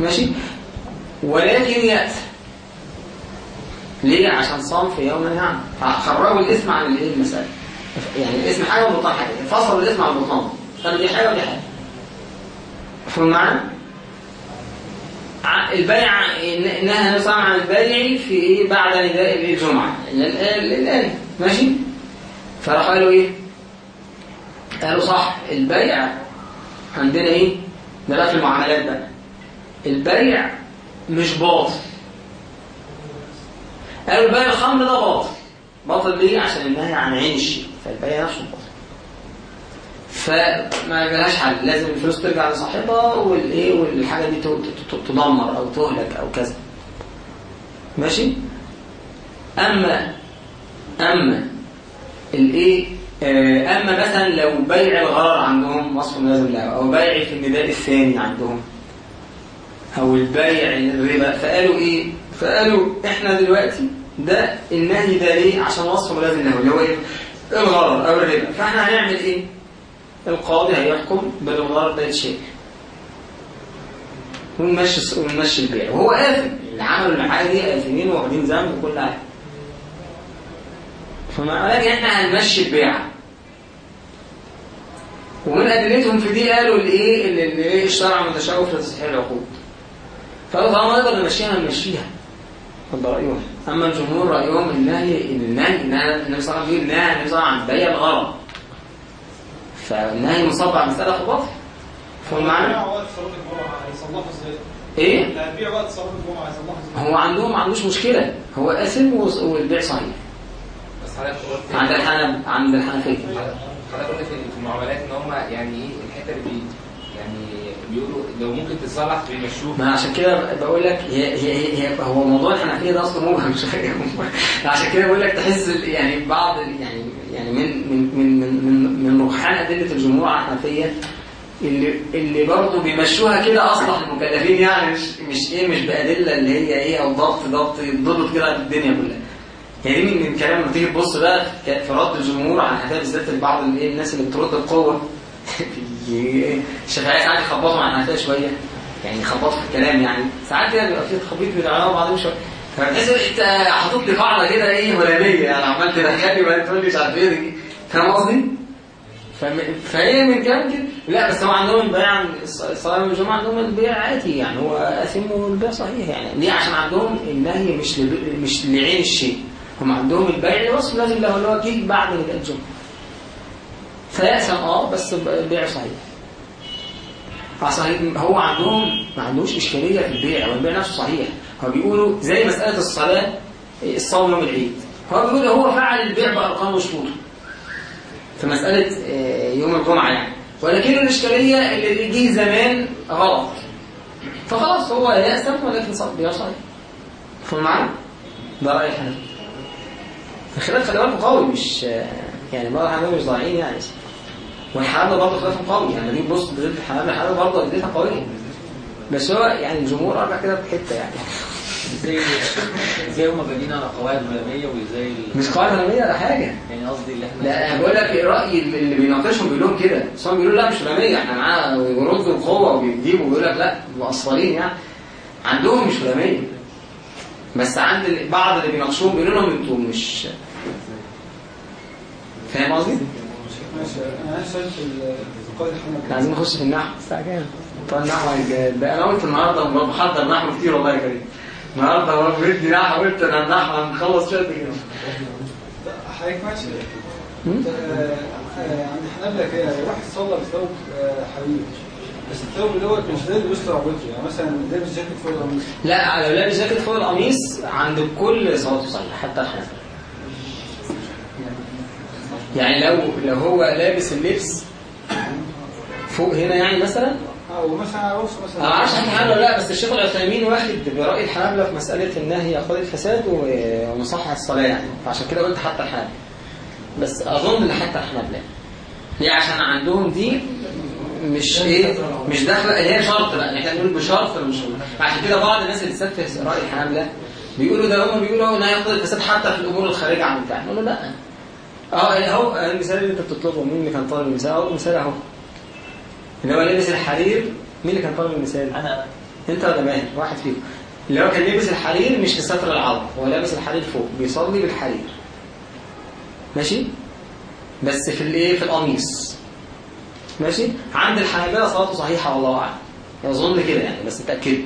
ماشي؟ ولكن يأتي. ليه؟ عشان صام في يوم يعني فخرجوا الاسم عن الايه؟ المسألة. يعني الاسم حاجة والبطان حاجة فصلوا الاسم عن البطان قالوا دي حاجة ودي حاجة. مفهوم معنى؟ ع- البيع نهى وسلم عن البيع في إيه بعد نداء الجمعة. الآية ماشي؟ فراح قالوا إيه؟ قالوا صح. البيع عندنا إيه؟ ده في المعاملات بقى. البيع مش باطل. قالوا البيع الخمر ده باطل. باطل ليه؟ عشان النهي عن عين الشيء فالبيع نفسه باطل. فما جالهاش حل. لازم الفلوس ترجع لصاحبها والإيه والحاجة دي تدمر أو تهلك أو كذا. ماشي؟ أما أما الإيه؟ آه، أما مثلا لو بيع الغرر عندهم وصف لازم له أو بيع في النداء الثاني عندهم أو البيع الربا. فقالوا إيه؟ فقالوا إحنا دلوقتي ده النهي ده ليه؟ عشان وصف لازم له اللي هو إيه؟ الغرر أو الربا. فإحنا هنعمل إيه؟ القاضي هيحكم بالغرر ده يتشال ونمشي ونمشي البيع. وهو آثم. اللي عملوا الحاجة دي آثمين واخدين ذنب وكل حاجة. فما قال إحنا هنمشي البيعة ومن أدلتهم في دي قالوا الإيه؟ اللي اللي الشرع متشوف لتصحيح العقود فقالوا طالما نقدر نمشيها نمشيها ده رأيهم. أما الجمهور رأيهم النهي النهي النبي صلى الله عليه وسلم بيقول نهى النبي صلى الله عليه وسلم عن بيع الغرض فالنهي مصاب على مسألة خلاف فهم إزاي؟ إيه؟ هو عندهم ما عندوش مشكلة. هو وص- والبيع صحيح. بس حضرتك عند الحنب عند الحنفية. حضرتك قلت في المعاملات إن هم يعني إيه الحتة اللي بيقولوا لو ممكن تتصلح بيمشوها ما عشان كده بقول لك هي هي هي هو موضوع الحنفيه ده أصلا مبهم شوية عشان كده بقول لك تحس يعني بعض يعني يعني من من من من من, رجحان أدلة الجمهور على الحنفية اللي اللي برضه بيمشوها كده اصلح المكلفين يعني مش مش إيه مش بأدلة اللي هي إيه أو ضبط ضبط ضبط كده الدنيا كلها. يعني من من كلام لما تيجي تبص بقى في رد الجمهور على الحنفية بالذات بعض الايه الناس اللي بترد بقوة. الشافعيه ساعات يخبطوا مع الحنفيه شوية. يعني يخبطوا في الكلام يعني. ساعات كده بيبقى في تخبيط بين العلماء وبعضهم شوية. إن انت حاطط لي قاعدة كده إيه هلاميه يعني عمال تدخلني وبعدين تقول لي مش عارف إيه. دي فاهم قصدي؟ فهي من كلام كده. لا بس هو عندهم البيع الص- الصلاة يوم الجمعه عندهم البيع عادي يعني. هو اثم والبيع صحيح يعني. ليه عشان عندهم النهي مش. مش لعين الشيء. هم عندهم البيع لوصف لازم له اللي هو بعد الجمعة. فيأسم آه بس البيع صحيح. صحيح هو عندهم ما عندوش إشكالية في البيع هو البيع نفسه صحيح. هو بيقولوا زي مسألة الصلاة الصوم يوم العيد. هو بيقول هو فعل البيع بأرقام وشروطه في مسألة آه، يوم الجمعة يعني. ولكن الإشكالية اللي جه زمان غلط. فخلاص هو يأسم ولكن بيع صحيح. فهم؟ ده رأي الحنفي الخلاف خلي بالكم قوي مش آه، يعني بعض الحنفية مش ضايعين يعني. والحنابلة برضه خلافهم قوي يعني تيجي تبص لدليل الحنابلة الحنابلة برضه اديتها قوية. بس هو يعني الجمهور ارجع كده في حتة يعني. إزاي إزاي هم على قواعد علميه وإزاي مش قاعدة علميه ولا حاجة. يعني قصدي اللي إحنا لا أنا بقول لك رأي اللي بيناقشهم بيقول لهم كده. بس هم بيقولوا لا مش علميه إحنا معانا ويردوا بقوه وبيجيبوا ويقول لك لا مقصرين يعني. عندهم مش علميه بس عند بعض اللي بيناقشوهم بيقولوا لهم أنتوا مش فاهم قصدي؟ ماشي أنا إحنا الحنابلة عايزين نخش في النحو. الساعة كام؟ بتوع النحو ده أنا قلت النهارده بحضر نحو كتير والله يا كريم. النهارده هو بدي نحو قلت أنا النحو هنخلص شوية كده. حضرتك ماشي. عند الحنابلة كده واحد صلى بثوب آه، حرير بس الثوب دوت مش اللي بيستر عورته يعني مثلا لابس جاكيت فوق القميص. لا لو لابس جاكيت فوق القميص عند كل صلاته صحيح حتى الحنفي يعني لو لو هو لابس اللبس فوق هنا يعني مثلا؟ آه على راسه مثلا. أنا ما أعرفش حاجة ولا لا بس الشيخ العثيمين واخد برأي الحنابلة في مسألة النهي يقتضي الفساد ومصحح الصلاة يعني. فعشان كده قلت حتى الحنابلة. بس أظن إن حتى الحنابلة. ليه عشان عندهم دي مش إيه مش داخلة هي شرط بقى. إحنا بنقول بشرط مش عشان كده بعض الناس اللي في رأي الحنابلة بيقولوا ده هم بيقولوا إنها يقتضي الفساد حتى في الأمور الخارجه عن بتاع نقول له لا. آه اهو المثال اللي انت بتطلبه مين اللي كان طالب المثال؟ اهو المثال اهو. اللي هو لابس الحرير مين اللي كان طالب المثال؟ أنا. انت ولا ماهر؟ واحد فيكم اللي هو كان لابس الحرير مش لستر العظم هو لابس الحرير فوق بيصلي بالحرير. ماشي؟ بس في الايه؟ في القميص. ماشي؟ عند الحنابلة صلاته صحيحة والله أعلم. يظن كده يعني بس اتأكدوا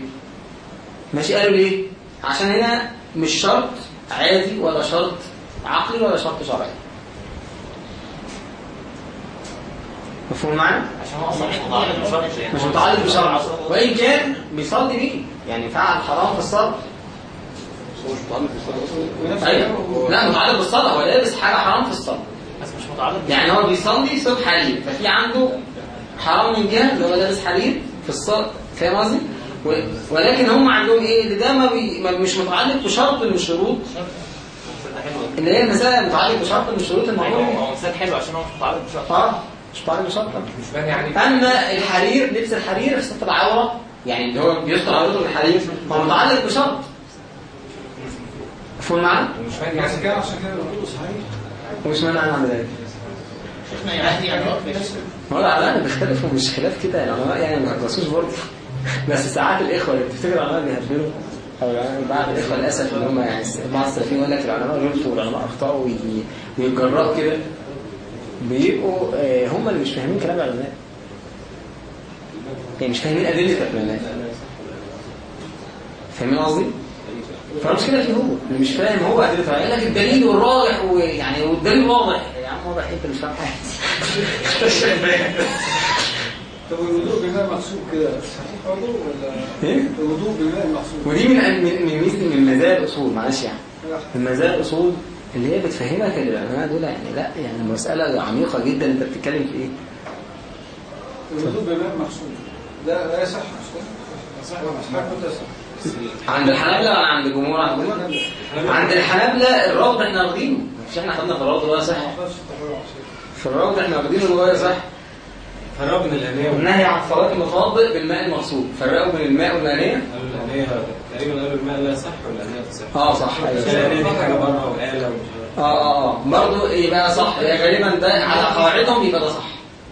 ماشي؟ قالوا ليه؟ عشان هنا مش شرط عادي ولا شرط عقلي ولا شرط شرعي. مفهوم معانا؟ عشان هو أصلا مش متعلق بشرط يعني مش متعلق بشرع وإن كان بيصلي بيه يعني فعل حرام في الصلاة. هو مش متعلق ونفس أيوة. لا متعلق بالصلاة. هو لابس حاجة حرام في الصلاة. بس مش متعلق يعني هو بيصلي صوت حرير ففي عنده حرام من جهة اللي هو لابس حرير في الصلاة. فاهم قصدي؟ ولكن هم عندهم إيه؟ اللي ده ما بي... ما مش متعلق بشرط من الشروط اللي هي المسائل المتعلقة بشرط من شروط أيوة، المعلومة هو مثال حلو عشان هو مش متعلق بشرط. آه. مش متعلق بشرط مش بني يعني أما الحرير لبس الحرير في ستر العورة يعني اللي هو بيستر عورته بالحرير هو متعلق بشرط. مفهوم معانا؟ مش بس يعني. كده عشان كده صحيح. ومش مانع أنا اعمل ذلك شيخنا يعني يعني هو العلماء بيختلفوا مش خلاف كده. العلماء يعني ما بيخلصوش برضه. بس ساعات الإخوة اللي بتفتكر العلماء بيهبلوا. أو العلماء- بعض الإخوة للأسف اللي هم يعني بعض السلفيين يقول لك العلماء غلطوا والعلماء أخطأوا وي- ويتجرأوا كده. بيبقوا آه، هم اللي مش فاهمين كلام العلماء يعني مش فاهمين أدلة العلماء فاهمين قصدي؟ فالمشكلة فيه هو اللي مش فاهم هو أدلة العلماء يقول لك الدليل والراجح ويعني والدليل واضح. يا عم واضح أنت مش فاهم حاجة؟ طب الوضوء بماء مغسول كده صحيح برضه ولا؟ إيه؟ الوضوء بماء مغسول ودي من من من من مزايا الأصول معلش يعني. من مزايا الأصول اللي هي بتفهمك ان العلماء دول يعني لا يعني المساله عميقة جدا. انت بتتكلم في إيه؟ الوضوء بماء مغسول ده لا يصح ولا عند الحنابلة ولا عند الجمهور عند الحنابلة الروض إحنا واخدينه مش إحنا خدنا في الروض ولا صح. في الروض إحنا واخدينه اللي هو صح. فرق بين الانيه والنهي عن صلاة المتوضئ بالماء المغسول. فرقوا بين الماء والانية الانيه تقريبا قالوا الماء لا يصح والانيه تصح آه صح. الانيه دي حاجة بره ومش آه آه آه. برضه يبقى صح؟ يبقى غالبا ده على قواعدهم يبقى ده صح.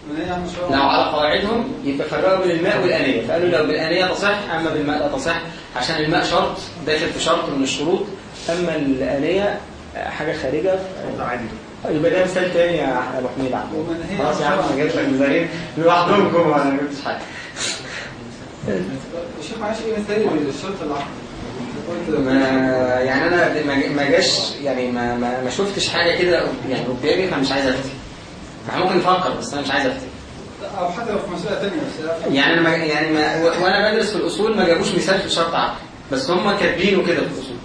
من لو على قواعدهم يبقى فرقوا بين الماء والانية فقالوا لو بالانية تصح أما بالماء لا تصح عشان الماء شرط داخل في شرط من الشروط. أما الانية حاجة خارجة عادي يبقى ده مثال تاني يا أبو حميد عبد خلاص يا عم أنا جبت لك مثالين لوحدهم جوه أنا ما جبتش حاجة؟ الشيخ معلش إيه مثال قلت ما يعني أنا ما- جاش يعني ما ما, ما شفتش حاجة كده يعني قدامي فمش عايز أفتي. إحنا ممكن نفكر بس أنا مش عايز أفتي. أو حتى لو في مسألة ثانية بس يعني أنا يعني ما وأنا بدرس في الأصول ما جابوش مثال في شرط عقل بس هم كاتبينه كده في الأصول.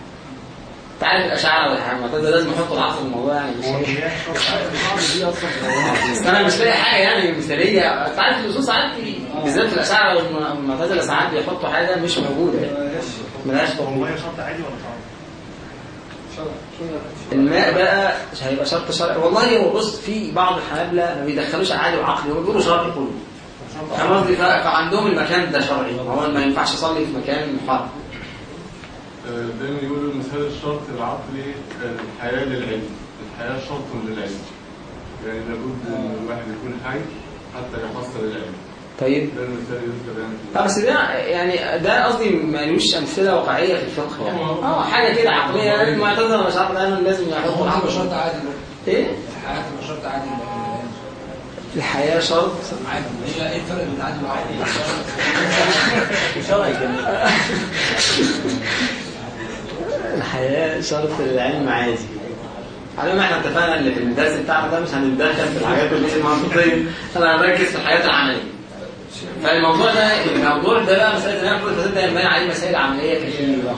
تعرف الاشاعره والمعتزله لازم يحطوا العقل في الموضوع يعني مش بس أنا مش لاقي حاجة يعني مثالية. انت عارف الأصول ساعات بالذات في الاشاعره والمعتزله ساعات بيحطوا حاجة مش موجودة. يعني ملهاش هو شرط عادي ولا؟ الماء بقى مش هيبقى شرط شرعي. والله هو بص في بعض الحنابلة ما بيدخلوش عادي وعقلي هم بيقولوا شرعي كله. فاهم قصدي؟ فعندهم المكان ده شرعي. هو ما ينفعش يصلي في مكان محرم دايما يقولوا مثال الشرط العقلي آه، الحياة للعلم. الحياة شرط للعلم. يعني لابد إن الواحد يكون حي حتى يحصل العلم. طيب. ده المثال يذكر يعني في آه بس ده يعني ده قصدي مالوش أمثلة واقعية في الفقه يعني. آه حاجة كده عقلية يعني المعتزله مش عارف دايما لازم يحطوا هو العقل شرط عادي. إيه؟ الحياة تبقى شرط عادي. الحياة شرط؟ عادي. إيه إيه الفرق بين عادي وعادي؟ شرعي جميل الحياة شرط العلم عادي. على ما إحنا اتفقنا إن في الدرس بتاعنا ده مش هنتدخل في الحاجات اللي المنطقية. أنا هنركز في الحياة العملية. فالموضوع ده الموضوع ده بقى مسألة إن أنا كل فاتت ده ينبني عليه مسائل عملية كتير بقى.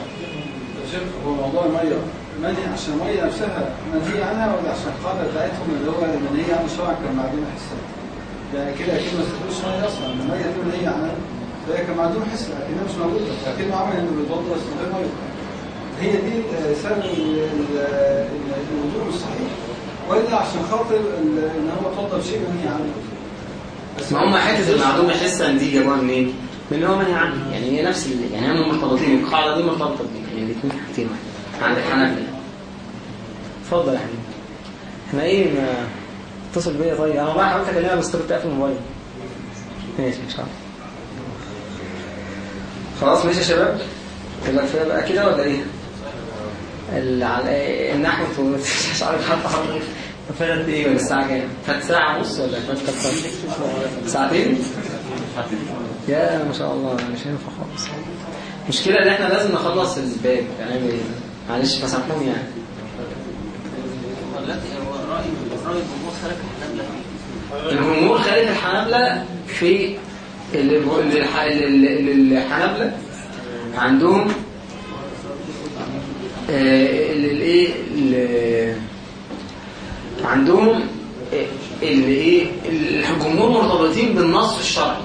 هو موضوع المية منهي عشان المية نفسها منهي عنها ولا عشان القاعدة بتاعتهم اللي هو منهي عن الشرع كان معدوم حسا يعني كده أكيد ما استخدموش مية أصلا المية دي منهي عنها فهي كان معدوم حسا لكنها مش موجودة لكن عمل إنه بيتوضا بس من غير مية. هي دي سبب ال- ال- ال- الوضوء مش صحيح ولا عشان خاطر إن هو اتوضا بشيء منهي عنه. بس ما هم حتة المعدوم حسا دي جابوها منين؟ من اللي هو منهي عنه. يعني هي نفس يعني هم مرتبطين القاعدة دي مرتبطة بيه يعني الاثنين حاجتين. عند الحنابلة اتفضل يا حبيبي. إحنا إيه ما اتصل بيا؟ طيب أنا والله حاولت اكلمها بس كنت قافل الموبايل. ماشي ان شاء الله. خلاص ماشي يا شباب. كده كفاية بقى كده ولا إيه؟ النحو مش عارف حتى حضرتك فاتت إيه ولا الساعة كام؟ فات ساعة ونص ولا فات ساعتين؟ يا ما شاء الله مش هينفع خالص المشكلة إن إحنا لازم نخلص الباب يعني إيه؟ معلش فسامحوني يعني الجمهور خالف الحنابلة الجمهور خالف الحنابلة في اللي اللي الح- اللي- اللي الحنابلة عندهم الايه اللي عندهم آه، اللي إيه الجمهور مرتبطين بالنص الشرعي.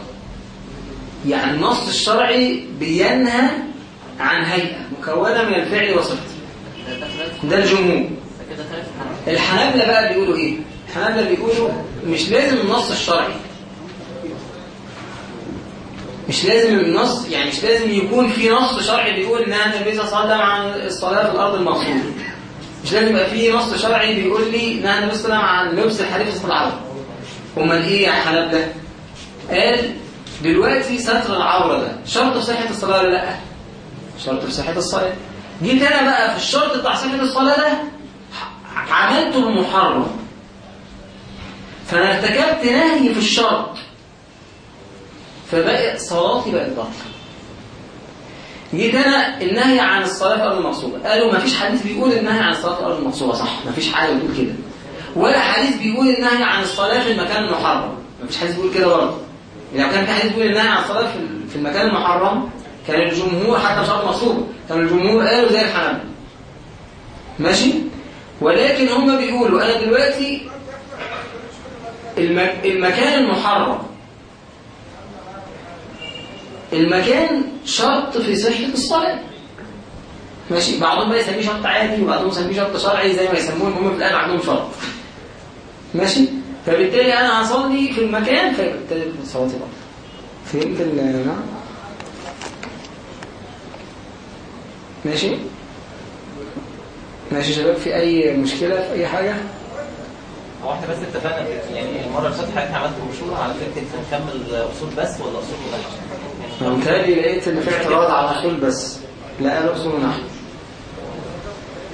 يعني النص الشرعي بينهى عن هيئة مكونة من الفعل وصفته ده الجمهور. الحنابلة بقى بيقولوا إيه؟ الحنابلة بيقولوا مش لازم النص الشرعي. مش لازم النص يعني مش لازم يكون في نص شرعي بيقول إن النبي صلى الله عليه وسلم عن الصلاة في الأرض المغصوبه مش لازم يبقى في نص شرعي بيقول لي نهى النبي صلى الله عليه وسلم عن لبس الحديث في العرض أمال إيه يا حنابلة قال دلوقتي ستر العورة ده شرط في صحة الصلاة ولا لأ؟ شرط في صحة الصلاة. جيت أنا بقى في الشرط بتاع صحة الصلاة ده عملته المحرم. فأنا ارتكبت نهي في الشرط. فبقى صلاتي بقت باطلة. جيت أنا النهي عن الصلاة في الأرض المغصوبة. قالوا ما فيش حديث بيقول النهي عن الصلاة في الأرض المغصوبة صح؟ ما فيش حاجة بتقول كده. ولا حديث بيقول النهي عن الصلاة في المكان المحرم. ما فيش حديث بيقول كده برضه. لو كان في حديث بيقول النهي عن الصلاة في المكان المحرم كان الجمهور حتى مش الأرض المغصوبة كان الجمهور قالوا زي الحنابلة. ماشي؟ ولكن هم بيقولوا أنا دلوقتي المك... المكان المحرم المكان شرط في صحة الصلاة. ماشي؟ بعضهم بقى يسميه شرط عادي وبعضهم يسميه شرط شرعي زي ما يسموه المهم في الآن عندهم شرط. ماشي؟ فبالتالي أنا هصلي في المكان فبالتالي صلاتي بقى فهمت ال نعم. ماشي؟ ماشي شباب في أي مشكلة؟ في أي حاجة؟ هو إحنا بس اتفقنا يعني المرة اللي فاتت حضرتك عملت مشوره على فكرة نكمل أصول بس ولا أصول أنا متهيألي لقيت إن في اعتراض على أصول بس. لا قالوا أصول ونحو.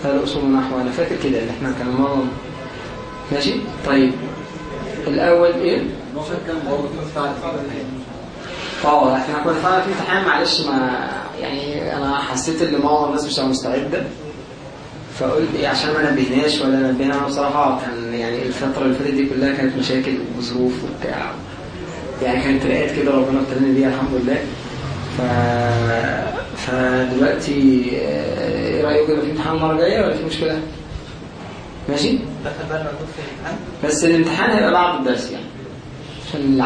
قالوا أصول ونحو. أنا فاكر كده إن إحنا كان مرة ماشي؟ طيب. الأول إيه؟ آه إحنا كنا فعلا في امتحان معلش ما يعني أنا حسيت إن معظم الناس مش مستعدة. فقلت إيه عشان ما نبهناش ولا نبهنا بصراحة كان يعني الفترة اللي فاتت دي كلها كانت مشاكل وظروف وبتاع. يعني كانت لقيت كده ربنا ابتلاني بيها الحمد لله. ف فدلوقتي آه، إيه رايكم يبقى في امتحان المرة الجاية ولا في مشكلة؟ ماشي؟ بس الامتحان هيبقى بعد الدرس يعني. عشان